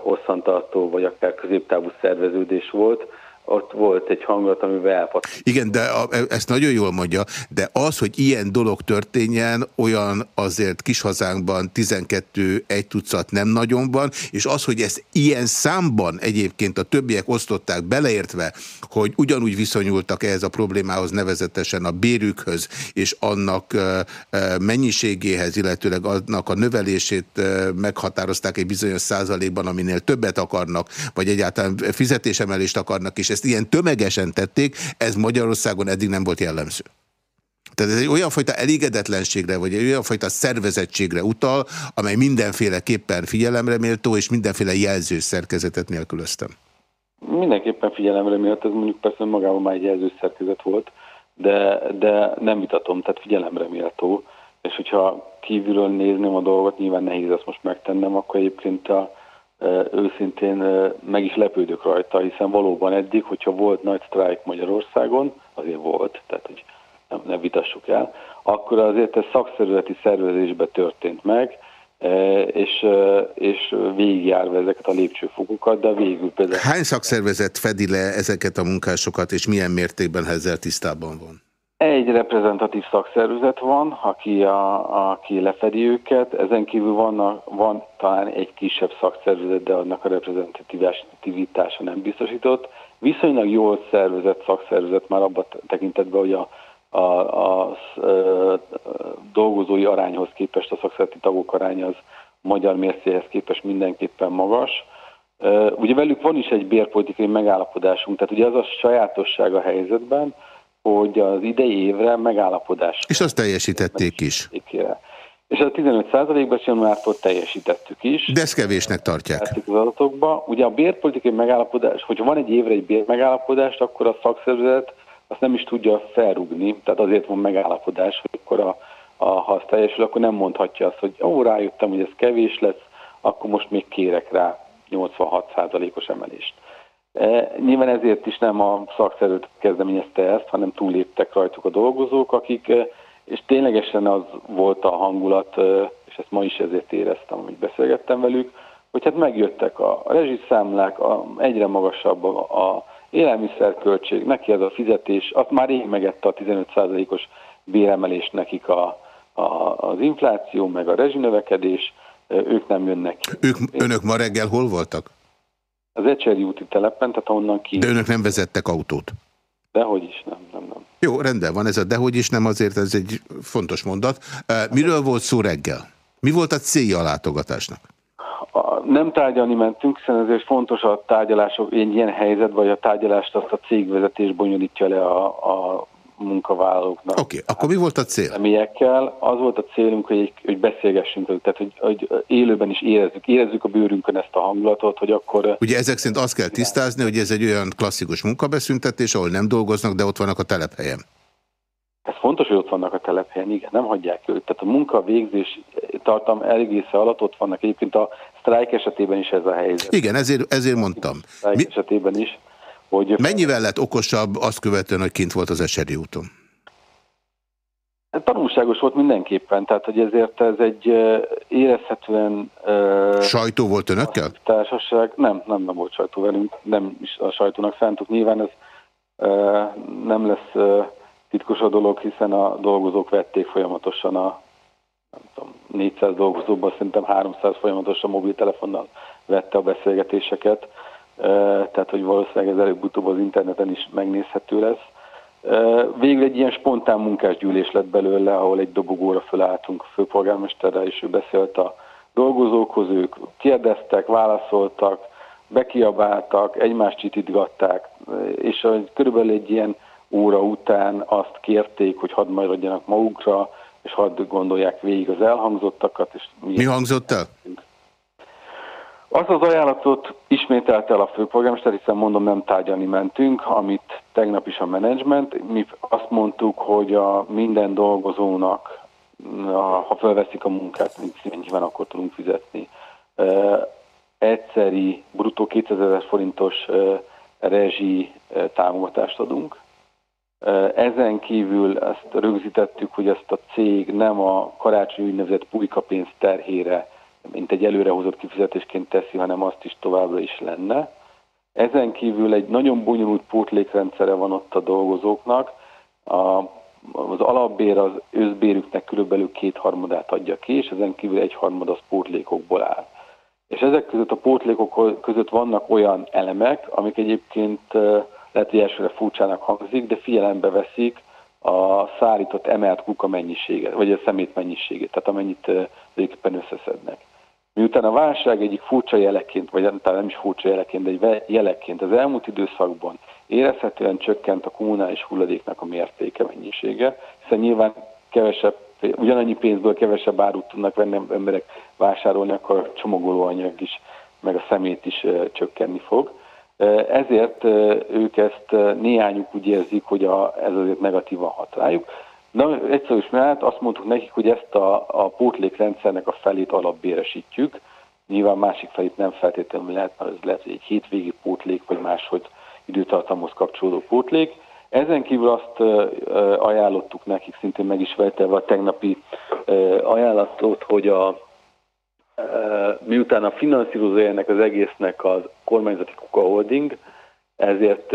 Speaker 5: hosszantartó, vagy akár középtávú szerveződés volt, ott volt egy hangulat, amivel elpattant.
Speaker 2: Igen, de a, e, ezt nagyon jól mondja, de az, hogy ilyen dolog történjen, olyan azért kis hazánkban 12 egy tucat nem nagyon van, és az, hogy ezt ilyen számban egyébként a többiek osztották beleértve, hogy ugyanúgy viszonyultak ehhez a problémához, nevezetesen a bérükhöz, és annak mennyiségéhez, illetőleg annak a növelését meghatározták egy bizonyos százalékban, aminél többet akarnak, vagy egyáltalán fizetésemelést akarnak, és ezt ilyen tömegesen tették, ez Magyarországon eddig nem volt jellemző. Tehát ez egy olyan fajta elégedetlenségre, vagy egy olyan fajta szervezettségre utal, amely mindenféleképpen figyelemre méltó, és mindenféle jelző szerkezetet nélkülöztem.
Speaker 5: Mindenképpen figyelemre méltó, ez mondjuk persze magában már egy jelző szerkezet volt, de, de nem vitatom, tehát figyelemre méltó, és hogyha kívülről nézném a dolgot, nyilván nehéz ezt most megtennem, akkor egyébként a, őszintén meg is lepődök rajta, hiszen valóban eddig, hogyha volt nagy sztrájk Magyarországon, azért volt, tehát hogy nem, nem vitassuk el, akkor azért ez szakszervezeti szervezésbe történt meg, és, és végigjárva ezeket a lépcsőfokokat, de végül például...
Speaker 2: Hány szakszervezet fedi le ezeket a munkásokat, és milyen mértékben ezzel tisztában van?
Speaker 5: Egy reprezentatív szakszervezet van, aki, a, aki lefedi őket, ezen kívül van, van talán egy kisebb szakszervezet, de annak a reprezentativitása nem biztosított. Viszonylag jól szervezett szakszervezet már abban tekintetben, hogy a, a, a, a, a dolgozói arányhoz képest a szakszervezeti tagok aránya az magyar mércéhez képest mindenképpen magas. Ugye velük van is egy bérpolitikai megállapodásunk, tehát ugye az a sajátosság a helyzetben, hogy az idei évre megállapodás.
Speaker 2: És azt teljesítették is.
Speaker 5: És a 15%-ban januártól teljesítettük is.
Speaker 2: De ezt kevésnek tartják.
Speaker 5: Az adatokba. Ugye a bérpolitikai megállapodás, hogyha van egy évre egy bérmegállapodás, akkor a szakszervezet azt nem is tudja felrugni, tehát azért van megállapodás, hogy akkor a, a, ha az teljesül, akkor nem mondhatja azt, hogy ó, rájöttem, hogy ez kevés lesz, akkor most még kérek rá 86%-os emelést. E, nyilván ezért is nem a szakszervezet kezdeményezte ezt, hanem túléptek rajtuk a dolgozók, akik, e, és ténylegesen az volt a hangulat, e, és ezt ma is ezért éreztem, hogy beszélgettem velük, hogy hát megjöttek a rezsiszámlák, a, egyre magasabb a, a élelmiszerköltség, neki ez a fizetés, azt már rég megette a 15%-os béremelést nekik a, a, az infláció, meg a rezsinövekedés, ők nem jönnek.
Speaker 2: Ők, önök ma reggel hol voltak?
Speaker 5: Az Ecseri úti telepen, tehát onnan ki.
Speaker 2: De önök nem vezettek autót?
Speaker 5: Dehogy is nem, nem, nem.
Speaker 2: Jó, rendben van ez a dehogy is nem, azért ez egy fontos mondat. Miről volt szó reggel? Mi volt a célja a látogatásnak?
Speaker 5: A, nem tárgyalni mentünk, hiszen ezért fontos a tárgyalások, egy ilyen helyzet, vagy a tárgyalást azt a cégvezetés bonyolítja le a, a munkavállalóknak.
Speaker 2: Oké, okay, akkor mi volt a cél?
Speaker 5: Személyekkel. Az volt a célunk, hogy, hogy beszélgessünk velük, tehát hogy, hogy élőben is érezzük, érezzük a bőrünkön ezt a hangulatot, hogy akkor...
Speaker 2: Ugye ezek szerint azt kell tisztázni, hogy ez egy olyan klasszikus munkabeszüntetés, ahol nem dolgoznak, de ott vannak a telephelyen.
Speaker 5: Ez fontos, hogy ott vannak a telephelyen, igen, nem hagyják őt. Tehát a munka végzés tartam egésze alatt ott vannak. Egyébként a sztrájk esetében is ez a helyzet.
Speaker 2: Igen, ezért, ezért mondtam. A
Speaker 5: sztrájk Mi... esetében is. Hogy
Speaker 2: Mennyivel lett okosabb azt követően, hogy kint volt az eseri úton?
Speaker 5: Tanulságos volt mindenképpen, tehát hogy ezért ez egy érezhetően...
Speaker 2: Sajtó volt önökkel?
Speaker 5: Társaság, nem, nem, nem volt sajtó velünk, nem is a sajtónak szántuk. Nyilván ez nem lesz titkos a dolog, hiszen a dolgozók vették folyamatosan a nem tudom, 400 dolgozóban szerintem 300 folyamatosan mobiltelefonnal vette a beszélgetéseket, tehát hogy valószínűleg ez előbb-utóbb az interneten is megnézhető lesz. Végül egy ilyen spontán munkásgyűlés lett belőle, ahol egy dobogóra fölálltunk a főpolgármesterrel, és ő beszélt a dolgozókhoz, ők kérdeztek, válaszoltak, bekiabáltak, egymást csitítgatták, és körülbelül egy ilyen óra után azt kérték, hogy hadd maradjanak magukra, és hadd gondolják végig az elhangzottakat. És
Speaker 2: mi hangzott el?
Speaker 5: Azt az ajánlatot ismételte el a főpolgármester, hiszen mondom, nem tárgyalni mentünk, amit tegnap is a menedzsment. Mi azt mondtuk, hogy a minden dolgozónak, ha felveszik a munkát, mennyiben akkor tudunk fizetni, egyszeri bruttó 2000 forintos rezsi támogatást adunk. Ezen kívül ezt rögzítettük, hogy ezt a cég nem a karácsony úgynevezett pulykapénz terhére mint egy előrehozott kifizetésként teszi, hanem azt is továbbra is lenne. Ezen kívül egy nagyon bonyolult pótlékrendszere van ott a dolgozóknak. A, az alapbér az őszbérüknek körülbelül kétharmadát adja ki, és ezen kívül egy harmad az pótlékokból áll. És ezek között a pótlékok között vannak olyan elemek, amik egyébként lehet, hogy elsőre furcsának hangzik, de figyelembe veszik a szárított emelt kuka mennyiséget, vagy a szemét mennyiségét, tehát amennyit éppen összeszednek. Miután a válság egyik furcsa jeleként, vagy talán nem is furcsa jeleként, de egy jeleként az elmúlt időszakban érezhetően csökkent a kommunális hulladéknak a mértéke, mennyisége, hiszen nyilván kevesebb, ugyanannyi pénzből kevesebb árut tudnak venni emberek vásárolni, akkor a csomagolóanyag is, meg a szemét is csökkenni fog. Ezért ők ezt néhányuk úgy érzik, hogy a, ez azért negatívan hat rájuk. Na, egyszerű mert azt mondtuk nekik, hogy ezt a, a pótlékrendszernek a felét alapbéresítjük. Nyilván másik felét nem feltétlenül lehet, mert ez lehet, hogy egy hétvégi pótlék, vagy máshogy időtartamhoz kapcsolódó pótlék. Ezen kívül azt ajánlottuk nekik, szintén meg is vetelve a tegnapi ajánlatot, hogy a, miután a finanszírozója az egésznek az kormányzati Kuka Holding, ezért,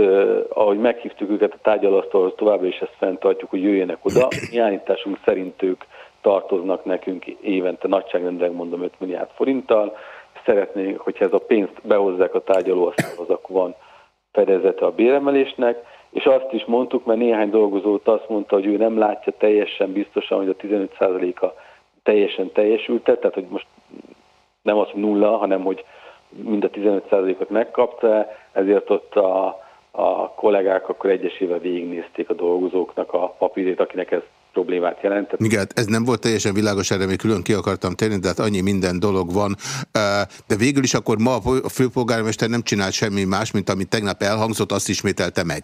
Speaker 5: ahogy meghívtuk őket a tárgyalasztalhoz, továbbra is ezt fenntartjuk, hogy jöjjenek oda. Mi állításunk szerint ők tartoznak nekünk évente nagyságrendileg mondom 5 milliárd forinttal. Szeretnénk, hogyha ez a pénzt behozzák a tárgyalóasztalhoz, akkor van fedezete a béremelésnek, és azt is mondtuk, mert néhány dolgozót azt mondta, hogy ő nem látja teljesen biztosan, hogy a 15%-a teljesen teljesült, tehát hogy most nem az, nulla, hanem hogy mind a 15%-ot megkapta, ezért ott a, a kollégák akkor egyesével végignézték a dolgozóknak a papírét, akinek ez problémát jelentett.
Speaker 2: Igen, hát ez nem volt teljesen világos, erre még külön ki akartam tenni, de hát annyi minden dolog van. De végül is akkor ma a főpolgármester nem csinált semmi más, mint amit tegnap elhangzott, azt ismételte meg.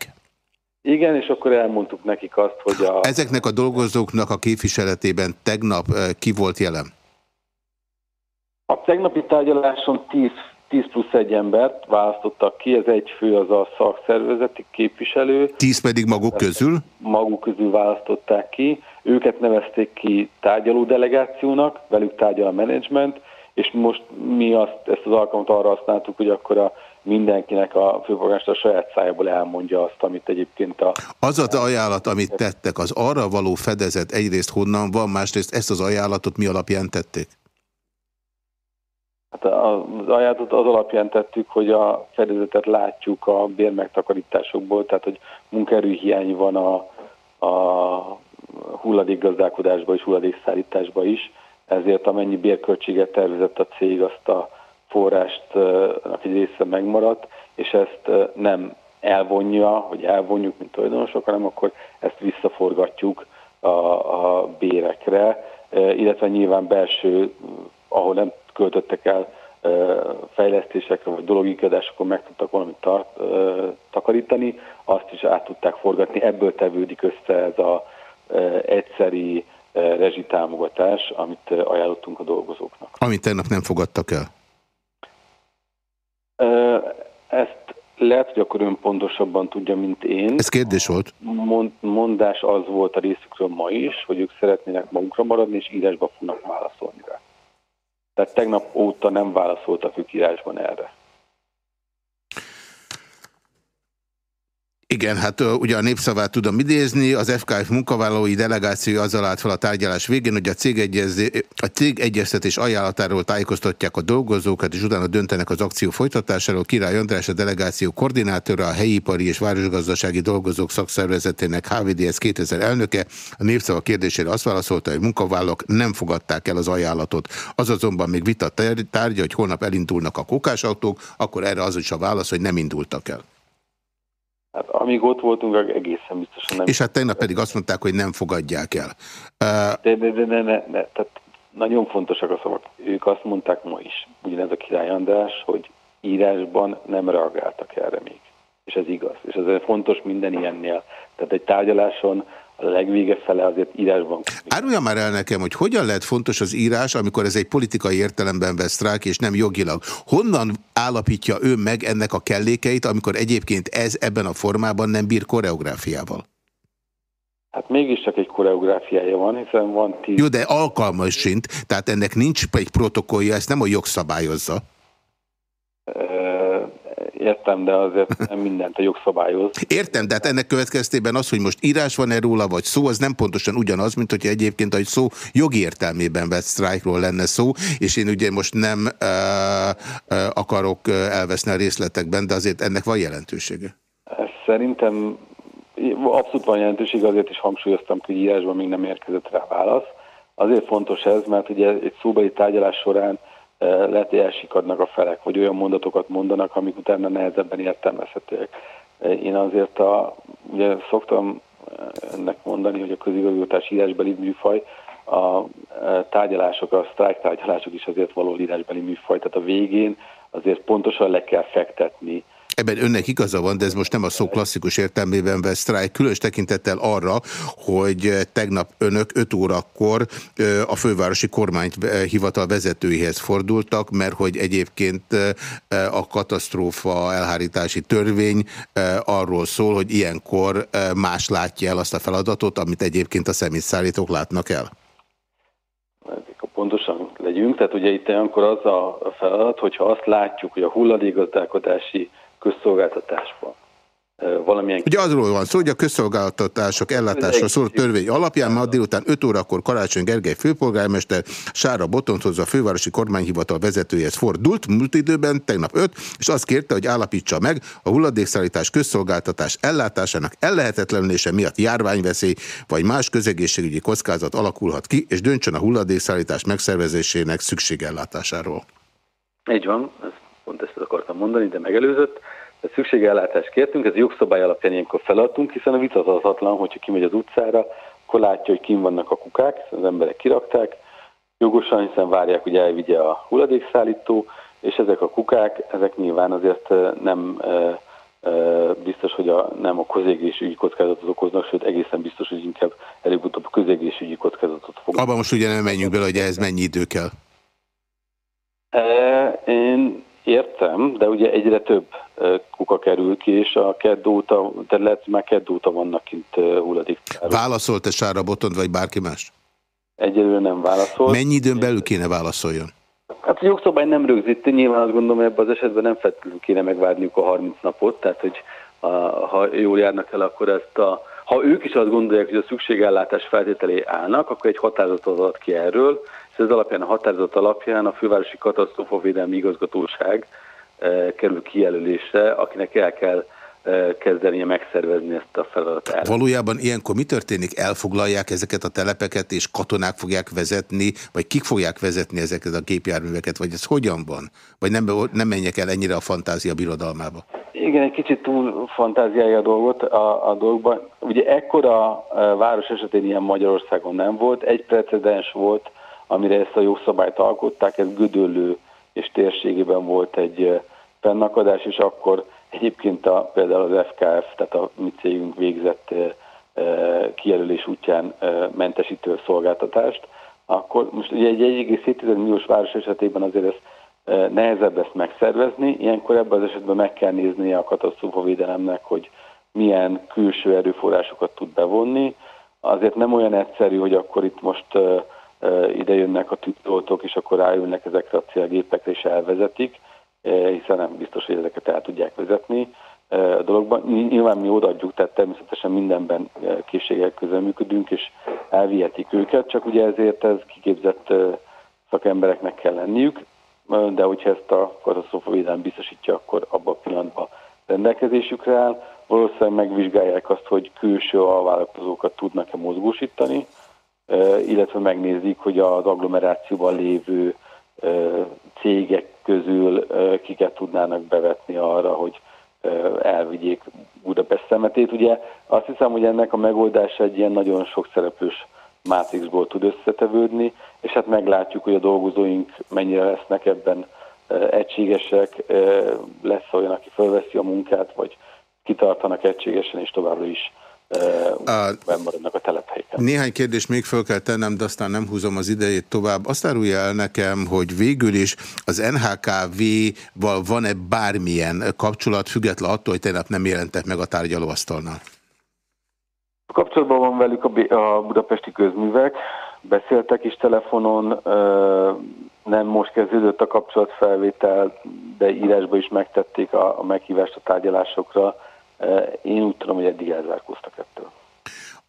Speaker 5: Igen, és akkor elmondtuk nekik azt, hogy a...
Speaker 2: Ezeknek a dolgozóknak a képviseletében tegnap ki volt jelen?
Speaker 5: A tegnapi tárgyaláson 10 10 plusz egy embert választottak ki, ez egy fő az a szakszervezeti képviselő.
Speaker 2: 10 pedig maguk közül?
Speaker 5: Maguk közül választották ki, őket nevezték ki tárgyaló delegációnak, velük tárgyal a menedzsment, és most mi azt, ezt az alkalmat arra használtuk, hogy akkor a mindenkinek a főpolgármester saját szájából elmondja azt, amit egyébként a...
Speaker 2: Az az ajánlat, amit tettek, az arra való fedezet egyrészt honnan van, másrészt ezt az ajánlatot mi alapján tették?
Speaker 5: Hát az ajánlatot az alapján tettük, hogy a fedezetet látjuk a bérmegtakarításokból, tehát hogy munkaerőhiány van a, a hulladékgazdálkodásban és hulladékszállításban is, ezért amennyi bérköltséget tervezett a cég, azt a forrást egy része megmaradt, és ezt nem elvonja, hogy elvonjuk, mint tulajdonosok, hanem akkor ezt visszaforgatjuk a, a bérekre, illetve nyilván belső, ahol nem költöttek el fejlesztésekre vagy dologi kiadásokon meg tudtak valamit tart, takarítani, azt is át tudták forgatni. Ebből tevődik össze ez a egyszeri rezsitámogatás, amit ajánlottunk a dolgozóknak.
Speaker 2: Amit tegnap nem fogadtak el?
Speaker 5: Ezt lehet, hogy akkor ön pontosabban tudja, mint én.
Speaker 2: Ez kérdés volt?
Speaker 5: Mond, mondás az volt a részükről ma is, hogy ők szeretnének magukra maradni, és írásba fognak válaszolni rá. Tehát tegnap óta nem válaszoltak ők írásban erre.
Speaker 2: Igen, hát ugye a népszavát tudom idézni, az FKF munkavállalói delegáció azzal állt fel a tárgyalás végén, hogy a cég, a cég egyeztetés ajánlatáról tájékoztatják a dolgozókat, és utána döntenek az akció folytatásáról. Király András a delegáció koordinátora, a helyipari és városgazdasági dolgozók szakszervezetének HVDS 2000 elnöke. A népszava kérdésére azt válaszolta, hogy munkavállalók nem fogadták el az ajánlatot. Az azonban még vita tárgya, hogy holnap elindulnak a kokásautók, akkor erre az is a válasz, hogy nem indultak el.
Speaker 5: Hát amíg ott voltunk, egészen biztosan nem.
Speaker 2: És hát tegnap pedig azt mondták, hogy nem fogadják el.
Speaker 5: Uh... De, de, de, de, de, de, tehát nagyon fontosak a szavak. Ők azt mondták ma is, ugyanez a Király András, hogy írásban nem reagáltak erre még. És ez igaz. És ez fontos minden ilyennél. Tehát egy tárgyaláson a legvége fele azért írásban.
Speaker 2: Árulja már el nekem, hogy hogyan lehet fontos az írás, amikor ez egy politikai értelemben vesz sztrájk, és nem jogilag. Honnan állapítja ő meg ennek a kellékeit, amikor egyébként ez ebben a formában nem bír koreográfiával?
Speaker 5: Hát mégiscsak egy koreográfiája van, hiszen van tíz...
Speaker 2: Jó, de alkalmasint, tehát ennek nincs egy protokollja, ezt nem a jogszabályozza
Speaker 5: értem, de azért nem mindent a jogszabályoz.
Speaker 2: Értem, de hát ennek következtében az, hogy most írás van-e róla, vagy szó, az nem pontosan ugyanaz, mint hogyha egyébként egy szó jogi értelmében vett sztrájkról lenne szó, és én ugye most nem uh, uh, akarok elveszni a részletekben, de azért ennek van jelentősége.
Speaker 5: Szerintem abszolút van jelentőség, azért is hangsúlyoztam, hogy írásban még nem érkezett rá válasz. Azért fontos ez, mert ugye egy szóbeli tárgyalás során elsikadnak a felek, vagy olyan mondatokat mondanak, amik utána nehezebben értelmezhetőek. Én azért a, ugye szoktam ennek mondani, hogy a közigazgatás írásbeli műfaj, a tárgyalások, a sztrájk tárgyalások is azért való írásbeli műfaj, tehát a végén azért pontosan le kell fektetni
Speaker 2: Ebben önnek igaza van, de ez most nem a szó klasszikus értelmében vesz sztrájk, különös tekintettel arra, hogy tegnap önök 5 órakor a fővárosi kormányhivatal vezetőihez fordultak, mert hogy egyébként a katasztrófa elhárítási törvény arról szól, hogy ilyenkor más látja el azt a feladatot, amit egyébként a személyszállítók látnak el
Speaker 5: pontosan legyünk. Tehát ugye itt olyankor az a feladat, hogyha azt látjuk, hogy a hulladékgazdálkodási közszolgáltatásban valamilyen...
Speaker 2: Ugye azról van szó, hogy a közszolgáltatások ellátásra szóló törvény alapján ma délután 5 órakor Karácsony Gergely főpolgármester Sára Botonthoz a fővárosi kormányhivatal vezetőjehez fordult múlt időben, tegnap 5, és azt kérte, hogy állapítsa meg a hulladékszállítás közszolgáltatás ellátásának ellehetetlenése miatt járványveszély vagy más közegészségügyi kockázat alakulhat ki, és döntsön a hulladékszállítás megszervezésének szükségellátásáról.
Speaker 5: Így van, ezt pont ezt akartam mondani, de megelőzött. Tehát szükségellátást kértünk, ez jogszabály alapján ilyenkor feladtunk, hiszen a vitathatatlan, hogyha kimegy az utcára, akkor látja, hogy kim vannak a kukák, az emberek kirakták, jogosan, hiszen várják, hogy elvigye a hulladékszállító, és ezek a kukák, ezek nyilván azért nem biztos, hogy a, nem a közégészségügyi kockázatot okoznak, sőt egészen biztos, hogy inkább előbb-utóbb a közégészségügyi kockázatot fognak.
Speaker 2: Abban most ugye nem menjünk bele, hogy ehhez mennyi idő kell?
Speaker 5: Én Értem, de ugye egyre több kuka kerül ki, és a kedd óta, lehet, már kedd óta vannak kint hulladék.
Speaker 2: Válaszolt-e Sára Botond, vagy bárki más?
Speaker 5: Egyelőre nem válaszol.
Speaker 2: Mennyi időn belül kéne válaszoljon?
Speaker 5: Hát a jogszabály nem rögzít, nyilván azt gondolom, hogy ebben az esetben nem feltétlenül kéne megvárniuk a 30 napot, tehát hogy a, ha jól járnak el, akkor ezt a, ha ők is azt gondolják, hogy a szükségellátás feltételé állnak, akkor egy határozatot ad ki erről, ez alapján, a határozat alapján a Fővárosi Katasztrófavédelmi Igazgatóság eh, kerül kijelölésre, akinek el kell kezdenie megszervezni ezt a feladatot.
Speaker 2: Valójában ilyenkor mi történik? Elfoglalják ezeket a telepeket, és katonák fogják vezetni, vagy kik fogják vezetni ezeket a gépjárműveket, vagy ez hogyan van? Vagy nem, nem menjek el ennyire a fantázia birodalmába?
Speaker 5: Igen, egy kicsit túl fantáziálja a dolgot a, a dolgban. Ugye ekkora város esetén ilyen Magyarországon nem volt. Egy precedens volt, amire ezt a jogszabályt alkották, ez Gödöllő és térségében volt egy fennakadás, és akkor egyébként a, például az FKF, tehát a mi cégünk végzett kijelölés útján mentesítő szolgáltatást, akkor most ugye egy 1,7 milliós város esetében azért ez nehezebb ezt megszervezni, ilyenkor ebben az esetben meg kell néznie a katasztrófavédelemnek, hogy milyen külső erőforrásokat tud bevonni. Azért nem olyan egyszerű, hogy akkor itt most ide jönnek a tűzoltók, és akkor ráülnek ezekre a célgépekre, és elvezetik, hiszen nem biztos, hogy ezeket el tudják vezetni a dologban. Nyilván mi odaadjuk, tehát természetesen mindenben készségek közön működünk, és elvihetik őket, csak ugye ezért ez kiképzett szakembereknek kell lenniük, de hogyha ezt a katasztrófavédelem biztosítja, akkor abban a pillanatban rendelkezésükre áll. Valószínűleg megvizsgálják azt, hogy külső alvállalkozókat tudnak-e mozgósítani, illetve megnézik, hogy az agglomerációban lévő cégek közül kiket tudnának bevetni arra, hogy elvigyék Budapest szemetét. Ugye azt hiszem, hogy ennek a megoldása egy ilyen nagyon sok szereplős mátrixból tud összetevődni, és hát meglátjuk, hogy a dolgozóink mennyire lesznek ebben egységesek, lesz olyan, aki felveszi a munkát, vagy kitartanak egységesen, és továbbra is maradnak a telephelyeken.
Speaker 2: Néhány kérdést még fel kell tennem, de aztán nem húzom az idejét tovább. Azt árulja el nekem, hogy végül is az NHKV-val van-e bármilyen kapcsolat, független attól, hogy tegnap nem jelentek meg a tárgyalóasztalnál?
Speaker 5: Kapcsolatban van velük a budapesti közművek, beszéltek is telefonon, nem most kezdődött a kapcsolatfelvétel, de írásba is megtették a meghívást a tárgyalásokra én úgy tudom, hogy eddig elzárkóztak ettől.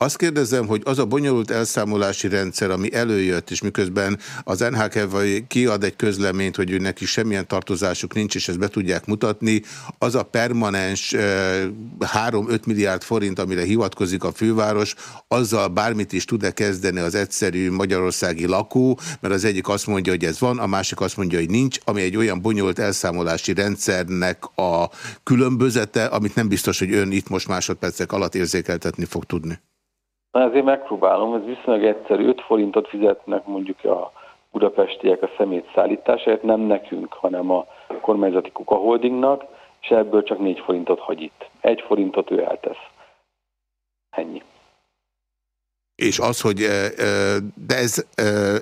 Speaker 2: Azt kérdezem, hogy az a bonyolult elszámolási rendszer, ami előjött, és miközben az NHK kiad egy közleményt, hogy őnek is semmilyen tartozásuk nincs, és ezt be tudják mutatni, az a permanens 3-5 milliárd forint, amire hivatkozik a főváros, azzal bármit is tud-e kezdeni az egyszerű magyarországi lakó, mert az egyik azt mondja, hogy ez van, a másik azt mondja, hogy nincs, ami egy olyan bonyolult elszámolási rendszernek a különbözete, amit nem biztos, hogy ön itt most másodpercek alatt érzékeltetni fog tudni.
Speaker 5: Na ezért megpróbálom, ez viszonylag egyszerű, 5 forintot fizetnek mondjuk a budapestiek a szemét szállításáért, nem nekünk, hanem a kormányzati Kuka Holdingnak, és ebből csak 4 forintot hagy itt. 1 forintot ő eltesz. Ennyi.
Speaker 2: És az, hogy de ez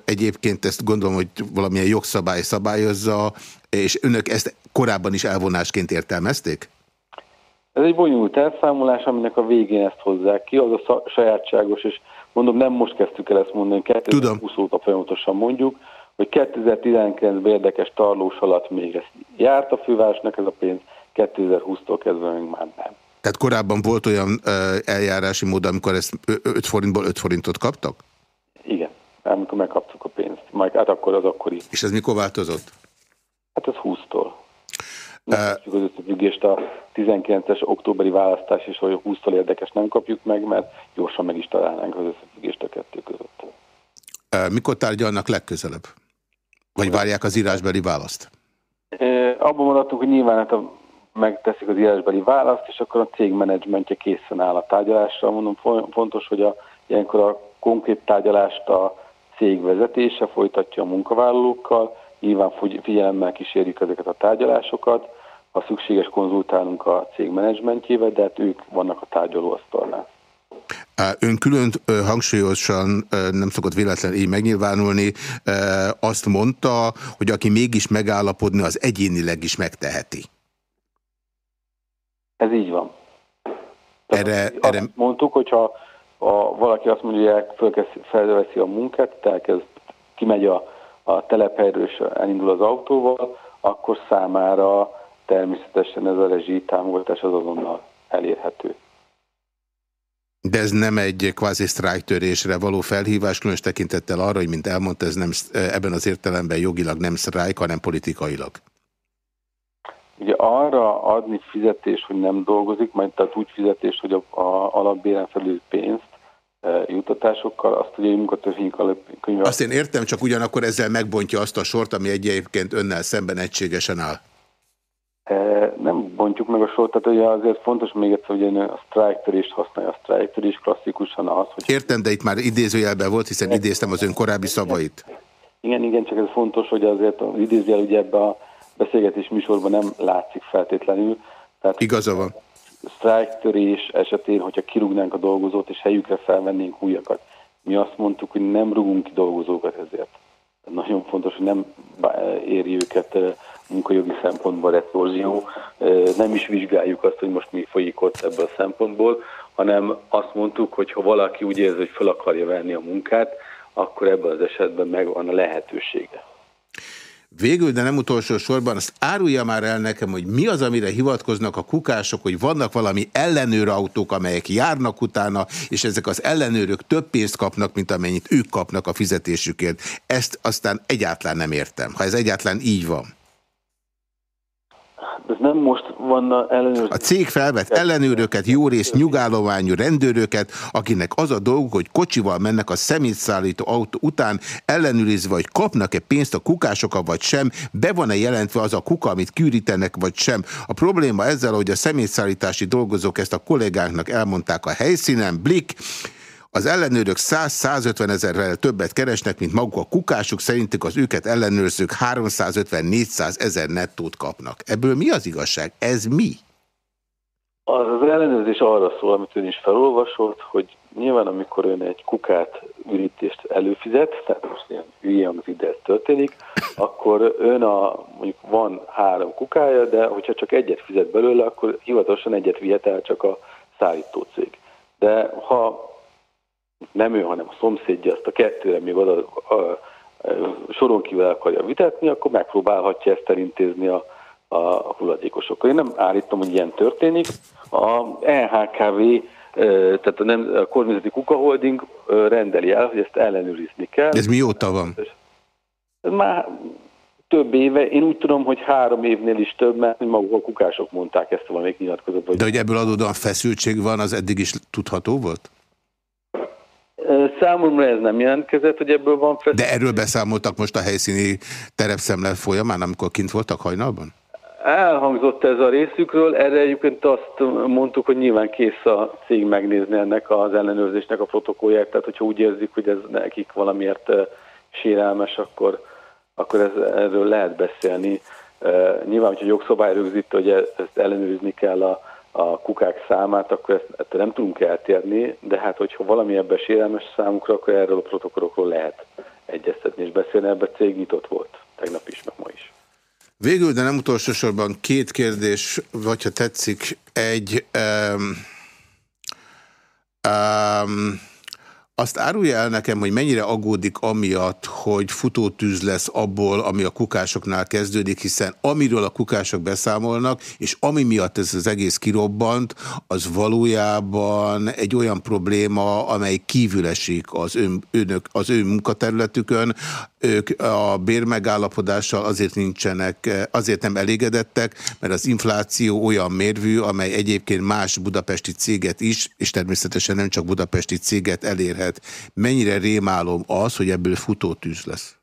Speaker 2: egyébként ezt gondolom, hogy valamilyen jogszabály szabályozza, és önök ezt korábban is elvonásként értelmezték?
Speaker 5: Ez egy bonyolult elszámolás, aminek a végén ezt hozzák ki, az a sajátságos, és mondom, nem most kezdtük el ezt mondani, 2020 óta folyamatosan mondjuk, hogy 2019-ben érdekes tarlós alatt még ezt járt a fővárosnak ez a pénz, 2020-tól kezdve még már nem.
Speaker 2: Tehát korábban volt olyan eljárási mód, amikor ezt 5 forintból 5 forintot kaptak?
Speaker 5: Igen, amikor megkaptuk a pénzt. Majd hát akkor az akkori.
Speaker 2: És ez mikor változott?
Speaker 5: Hát ez 20-tól. Megkapjuk az összefüggést a 19-es októberi választás is, hogy 20-tól érdekes nem kapjuk meg, mert gyorsan meg is találnánk az összefüggést a kettő között.
Speaker 2: Mikor tárgyalnak legközelebb? Vagy várják az írásbeli választ?
Speaker 5: Abban maradtunk, hogy nyilván hát a, megteszik az írásbeli választ, és akkor a cég menedzsmentje készen áll a tárgyalásra. Mondom, fontos, hogy a, ilyenkor a konkrét tárgyalást a cég vezetése folytatja a munkavállalókkal, nyilván figyelemmel kísérjük ezeket a tárgyalásokat, ha szükséges konzultálunk a cég menedzsmentjével, de hát ők vannak a tárgyalóasztalnál.
Speaker 2: Ön külön hangsúlyosan nem szokott véletlen így megnyilvánulni, azt mondta, hogy aki mégis megállapodni, az egyénileg is megteheti.
Speaker 5: Ez így van.
Speaker 2: erre, erre...
Speaker 5: Mondtuk, hogyha ha valaki azt mondja, hogy felveszi a munkát, elkezd, kimegy a, a telephelyről és elindul az autóval, akkor számára természetesen ez a rezsi támogatás az azonnal elérhető.
Speaker 2: De ez nem egy kvázi sztrájktörésre való felhívás, különös tekintettel arra, hogy mint elmondta, ez nem, ebben az értelemben jogilag nem sztrájk, hanem politikailag.
Speaker 5: ugye arra adni fizetést, hogy nem dolgozik, majd tehát úgy fizetést, hogy a, a alapbéren felül pénzt, e, jutatásokkal, azt ugye munkatörvényünk
Speaker 2: könyve... Azt én értem, csak ugyanakkor ezzel megbontja azt a sort, ami egyébként önnel szemben egységesen áll.
Speaker 5: Nem bontjuk meg a sort, tehát ugye azért fontos még egyszer, hogy a sztrájktörést használja. A sztrájktörés klasszikusan az, hogy...
Speaker 2: Értem, de itt már idézőjelben volt, hiszen idéztem az ön korábbi szavait.
Speaker 5: Igen, igen, csak ez fontos, hogy azért az idézőjel ugye ebbe a beszélgetés műsorban nem látszik feltétlenül.
Speaker 2: Tehát Igaza van.
Speaker 5: Sztrájktörés esetén, hogyha kirúgnánk a dolgozót és helyükre felvennénk újakat. Mi azt mondtuk, hogy nem rugunk ki dolgozókat ezért. Nagyon fontos, hogy nem éri őket munkajogi szempontból retorzió, nem is vizsgáljuk azt, hogy most mi folyik ott ebből a szempontból, hanem azt mondtuk, hogy ha valaki úgy érzi, hogy fel akarja venni a munkát, akkor ebben az esetben megvan a lehetősége.
Speaker 2: Végül, de nem utolsó sorban, azt árulja már el nekem, hogy mi az, amire hivatkoznak a kukások, hogy vannak valami ellenőrautók, amelyek járnak utána, és ezek az ellenőrök több pénzt kapnak, mint amennyit ők kapnak a fizetésükért. Ezt aztán egyáltalán nem értem, ha ez egyáltalán így van
Speaker 5: ez nem most van ellenőrzés.
Speaker 2: A cég felvett ellenőröket, jó rész nyugállományú rendőröket, akinek az a dolguk, hogy kocsival mennek a szemétszállító autó után, ellenőrizve, hogy kapnak-e pénzt a kukásokat, vagy sem, be van-e jelentve az a kuka, amit kürítenek, vagy sem. A probléma ezzel, hogy a szemétszállítási dolgozók ezt a kollégáknak elmondták a helyszínen, blik, az ellenőrök 100-150 ezerrel többet keresnek, mint maguk a kukásuk, szerintük az őket ellenőrzők 350-400 ezer nettót kapnak. Ebből mi az igazság? Ez mi?
Speaker 5: Az, az ellenőrzés arra szól, amit ön is felolvasott, hogy nyilván amikor ön egy kukát ürítést előfizet, tehát most ilyen hülye ide történik, akkor ön a, mondjuk van három kukája, de hogyha csak egyet fizet belőle, akkor hivatalosan egyet vihet el csak a szállító. De ha nem ő, hanem a szomszédja azt a kettőre még oda a, a, a soron kívül akarja vitetni, akkor megpróbálhatja ezt elintézni a, a hulladékosokkal. Én nem állítom, hogy ilyen történik. A NHKV, tehát a, nem, a kormányzati kukaholding rendeli el, hogy ezt ellenőrizni kell.
Speaker 2: Ez mióta van?
Speaker 5: Ez már több éve, én úgy tudom, hogy három évnél is több, mert maguk a kukások mondták ezt valamelyik nyilatkozatban.
Speaker 2: De hogy ebből adódóan feszültség van, az eddig is tudható volt?
Speaker 5: Számomra ez nem jelentkezett, hogy ebből van feszültség.
Speaker 2: De erről beszámoltak most a helyszíni terepszemle folyamán, amikor kint voltak hajnalban?
Speaker 5: Elhangzott ez a részükről, erre egyébként azt mondtuk, hogy nyilván kész a cég megnézni ennek az ellenőrzésnek a protokollját, tehát hogyha úgy érzik, hogy ez nekik valamiért sérelmes, akkor, akkor ez, erről lehet beszélni. Nyilván, hogyha jogszabály rögzít, hogy e-, ezt ellenőrizni kell a a kukák számát, akkor ezt, ezt nem tudunk eltérni, de hát hogyha valami ebben sérelmes számukra, akkor erről a protokollokról lehet egyeztetni és beszélni, ebben cég nyitott volt, tegnap is, meg ma is.
Speaker 2: Végül, de nem utolsó sorban két kérdés, vagy ha tetszik, egy... Um, um, azt árulja el nekem, hogy mennyire aggódik amiatt, hogy futótűz lesz abból, ami a kukásoknál kezdődik, hiszen amiről a kukások beszámolnak, és ami miatt ez az egész kirobbant, az valójában egy olyan probléma, amely kívül az, ön, önök, az ő munkaterületükön. Ők a bérmegállapodással azért nincsenek, azért nem elégedettek, mert az infláció olyan mérvű, amely egyébként más budapesti céget is, és természetesen nem csak budapesti céget elérhet. Mennyire rémálom az, hogy ebből futótűz lesz?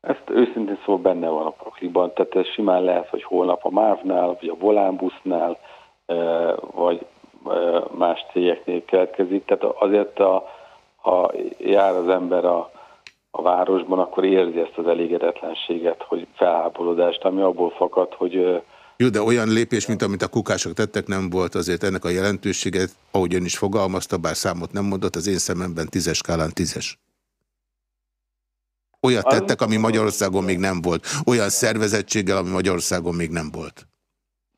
Speaker 5: Ezt őszintén szó benne van a pakliban, tehát ez simán lehet, hogy holnap a MÁV-nál, vagy a Volánbusznál, vagy más cégeknél keletkezik. Tehát azért, a, ha jár az ember a, a városban, akkor érzi ezt az elégedetlenséget, hogy felháborodást, ami abból fakad, hogy
Speaker 2: jó, de olyan lépés, mint amit a kukások tettek, nem volt azért ennek a jelentősége, ahogy ön is fogalmazta, bár számot nem mondott, az én szememben tízes skálán tízes. Olyat tettek, ami Magyarországon még nem volt. Olyan szervezettséggel, ami Magyarországon még nem volt.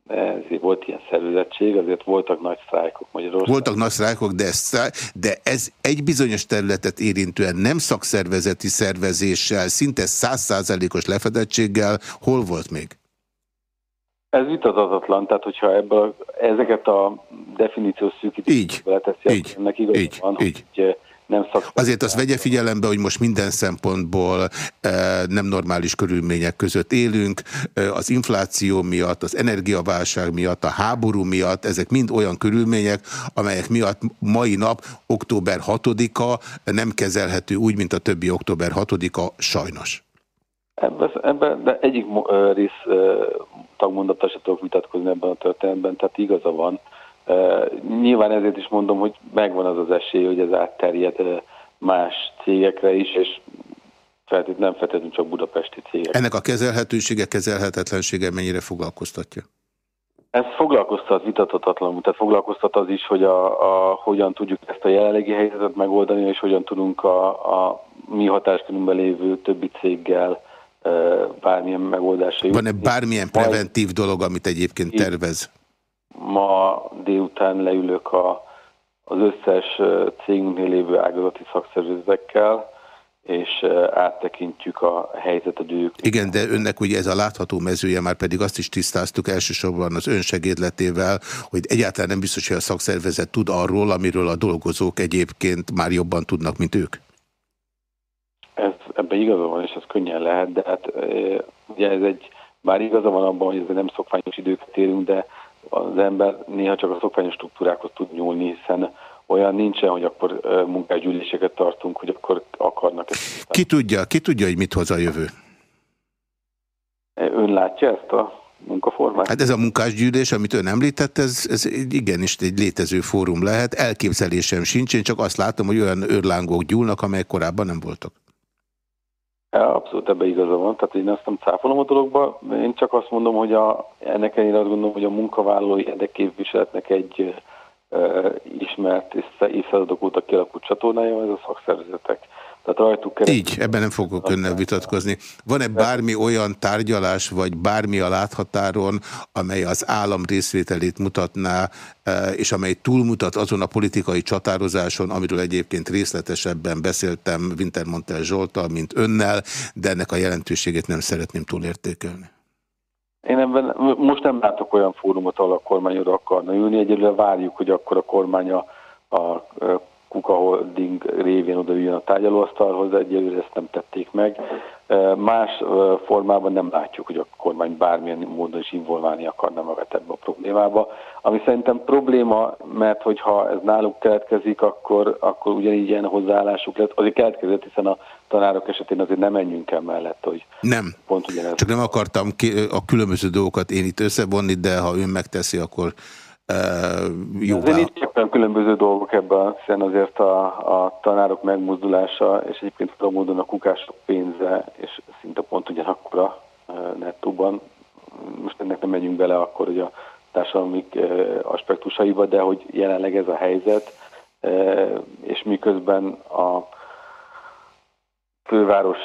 Speaker 5: Ezért volt ilyen szervezettség, azért voltak nagy sztrájkok Magyarországon.
Speaker 2: Voltak nagy sztrájkok, de ez, de ez egy bizonyos területet érintően nem szakszervezeti szervezéssel, szinte százszázalékos lefedettséggel hol volt még?
Speaker 5: Ez vitatatlan, tehát hogyha ebből ezeket a definíciós szűkítésbe teszi,
Speaker 2: így, ennek igaz így, van, így. hogy
Speaker 5: nem szakszervezet.
Speaker 2: Azért azt vegye figyelembe, hogy most minden szempontból e, nem normális körülmények között élünk. E, az infláció miatt, az energiaválság miatt, a háború miatt, ezek mind olyan körülmények, amelyek miatt mai nap, október 6-a nem kezelhető úgy, mint a többi október 6-a, sajnos.
Speaker 5: Ebben, ebbe, de egyik rész tagmondata se tudok vitatkozni ebben a történetben, tehát igaza van. Nyilván ezért is mondom, hogy megvan az az esély, hogy ez átterjed más cégekre is, és feltétlenül nem feltétlenül csak budapesti cégek.
Speaker 2: Ennek a kezelhetősége, kezelhetetlensége mennyire foglalkoztatja?
Speaker 5: Ez foglalkoztat vitatatlanul, tehát foglalkoztat az is, hogy a, a, hogyan tudjuk ezt a jelenlegi helyzetet megoldani, és hogyan tudunk a, a mi hatáskörünkben lévő többi céggel bármilyen megoldásra
Speaker 2: Van-e bármilyen preventív dolog, amit egyébként tervez?
Speaker 5: Ma délután leülök a, az összes cégünknél lévő ágazati szakszervezetekkel, és áttekintjük a helyzetet ők.
Speaker 2: Igen, de önnek ugye ez a látható mezője, már pedig azt is tisztáztuk elsősorban az önsegédletével, hogy egyáltalán nem biztos, hogy a szakszervezet tud arról, amiről a dolgozók egyébként már jobban tudnak, mint ők.
Speaker 5: Ez, ebben igaza van, és ez könnyen lehet, de hát ugye ez egy, bár igaza van abban, hogy ez nem szokványos időket érünk, de az ember néha csak a szokványos struktúrákhoz tud nyúlni, hiszen olyan nincsen, hogy akkor munkágyűléseket tartunk, hogy akkor akarnak ezt.
Speaker 2: Ki tudja, ki tudja, hogy mit hoz a jövő?
Speaker 5: Ön látja ezt a munkaformát?
Speaker 2: Hát ez a munkásgyűlés, amit ön említett, ez, ez igenis egy létező fórum lehet. Elképzelésem sincs, én csak azt látom, hogy olyan őrlángok gyúlnak, amelyek korábban nem voltak.
Speaker 5: Abszolút ebbe igaza van, tehát én azt nem cáfolom a dologba, én csak azt mondom, hogy a, ennek én azt gondolom, hogy a munkavállalói érdekképviseletnek egy uh, ismert és évszázadok óta kialakult csatornája, ez a szakszervezetek.
Speaker 2: Tehát rajtuk keresztül... Így, ebben nem fogok önnel vitatkozni. Van-e bármi olyan tárgyalás, vagy bármi a láthatáron, amely az állam részvételét mutatná, e, és amely túlmutat azon a politikai csatározáson, amiről egyébként részletesebben beszéltem Wintermantel Zsoltal, mint önnel, de ennek a jelentőségét nem szeretném túlértékelni.
Speaker 5: Én ebben most nem látok olyan fórumot, ahol a kormány oda akarna ülni. Egyelőre várjuk, hogy akkor a kormány a, a Kuka Holding révén odaüljön a tárgyalóasztalhoz, egyelőre ezt nem tették meg. Más formában nem látjuk, hogy a kormány bármilyen módon is involválni akarna magát ebbe a problémába. Ami szerintem probléma, mert hogyha ez náluk keletkezik, akkor, akkor ugyanígy ilyen hozzáállásuk lesz. Azért keletkezett, hiszen a tanárok esetén azért nem menjünk el mellett, hogy
Speaker 2: nem. pont ugyanez. Csak nem akartam a különböző dolgokat én itt összevonni, de ha ön megteszi, akkor
Speaker 5: jóvá. Azért itt éppen különböző dolgok ebben, hiszen azért a, a tanárok megmozdulása, és egyébként a módon a kukások pénze, és szinte pont ugyanakkor a nettóban, most ennek nem megyünk bele akkor, hogy a társadalmi aspektusaiba, de hogy jelenleg ez a helyzet, és miközben a főváros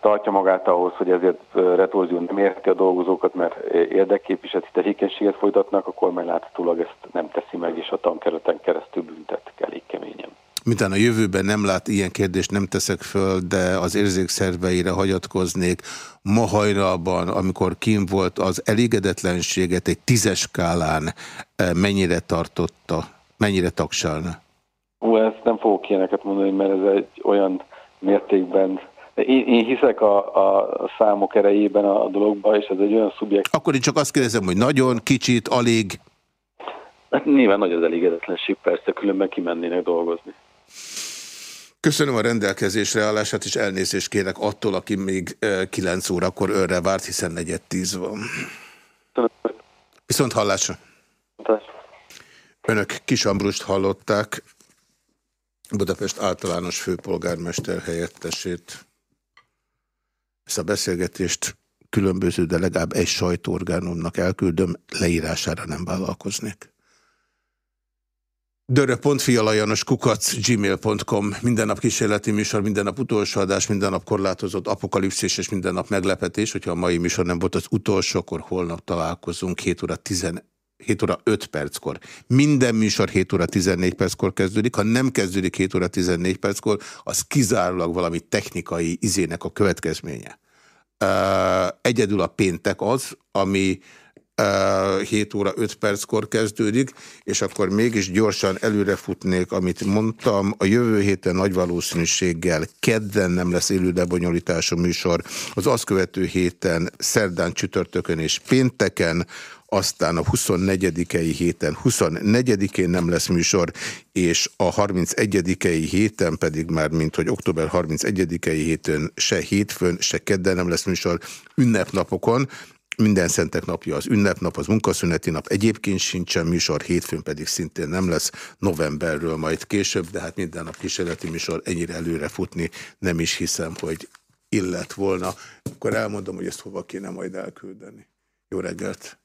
Speaker 5: tartja magát ahhoz, hogy ezért retorzió nem érti a dolgozókat, mert érdekképviseleti tevékenységet folytatnak, a kormány láthatólag ezt nem teszi meg, és a tankerületen keresztül büntet elég keményen.
Speaker 2: Mintán a jövőben nem lát ilyen kérdést, nem teszek föl, de az érzékszerveire hagyatkoznék. Ma hajnalban, amikor kim volt, az elégedetlenséget egy tízes skálán mennyire tartotta, mennyire tagsálna?
Speaker 5: Ó, ezt nem fogok ilyeneket mondani, mert ez egy olyan mértékben én, én hiszek a, a számok erejében a dologba, és ez egy olyan szubjekt.
Speaker 2: Akkor én csak azt kérdezem, hogy nagyon, kicsit, alig?
Speaker 5: Hát nyilván nagy az elégedetlenség, persze, különben kimennének dolgozni.
Speaker 2: Köszönöm a rendelkezésre állását, és elnézést kérek attól, aki még 9 órakor őre várt, hiszen negyed 10 van. Viszont hallásra. Önök Kis Ambrust hallották, Budapest általános főpolgármester helyettesét. Ezt a beszélgetést különböző, de legalább egy sajtóorgánumnak elküldöm, leírására nem vállalkoznék. Kukac gmail.com Minden nap kísérleti műsor, minden nap utolsó adás, minden nap korlátozott apokalipszis és minden nap meglepetés. Hogyha a mai műsor nem volt az utolsó, akkor holnap találkozunk 7 óra 11 7 óra 5 perckor. Minden műsor 7 óra 14 perckor kezdődik. Ha nem kezdődik 7 óra 14 perckor, az kizárólag valami technikai izének a következménye. Egyedül a péntek az, ami 7 óra 5 perckor kezdődik, és akkor mégis gyorsan előre futnék, amit mondtam. A jövő héten nagy valószínűséggel kedden nem lesz élő lebonyolítású műsor, az azt követő héten szerdán, csütörtökön és pénteken, aztán a 24-i héten, 24-én nem lesz műsor, és a 31-i héten pedig már, mint hogy október 31-i héten se hétfőn, se kedden nem lesz műsor, ünnepnapokon, minden szentek napja az ünnepnap, az munkaszüneti nap, egyébként sincsen műsor, hétfőn pedig szintén nem lesz, novemberről majd később, de hát minden nap kísérleti műsor ennyire előre futni, nem is hiszem, hogy illet volna. Akkor elmondom, hogy ezt hova kéne majd elküldeni. Jó reggelt!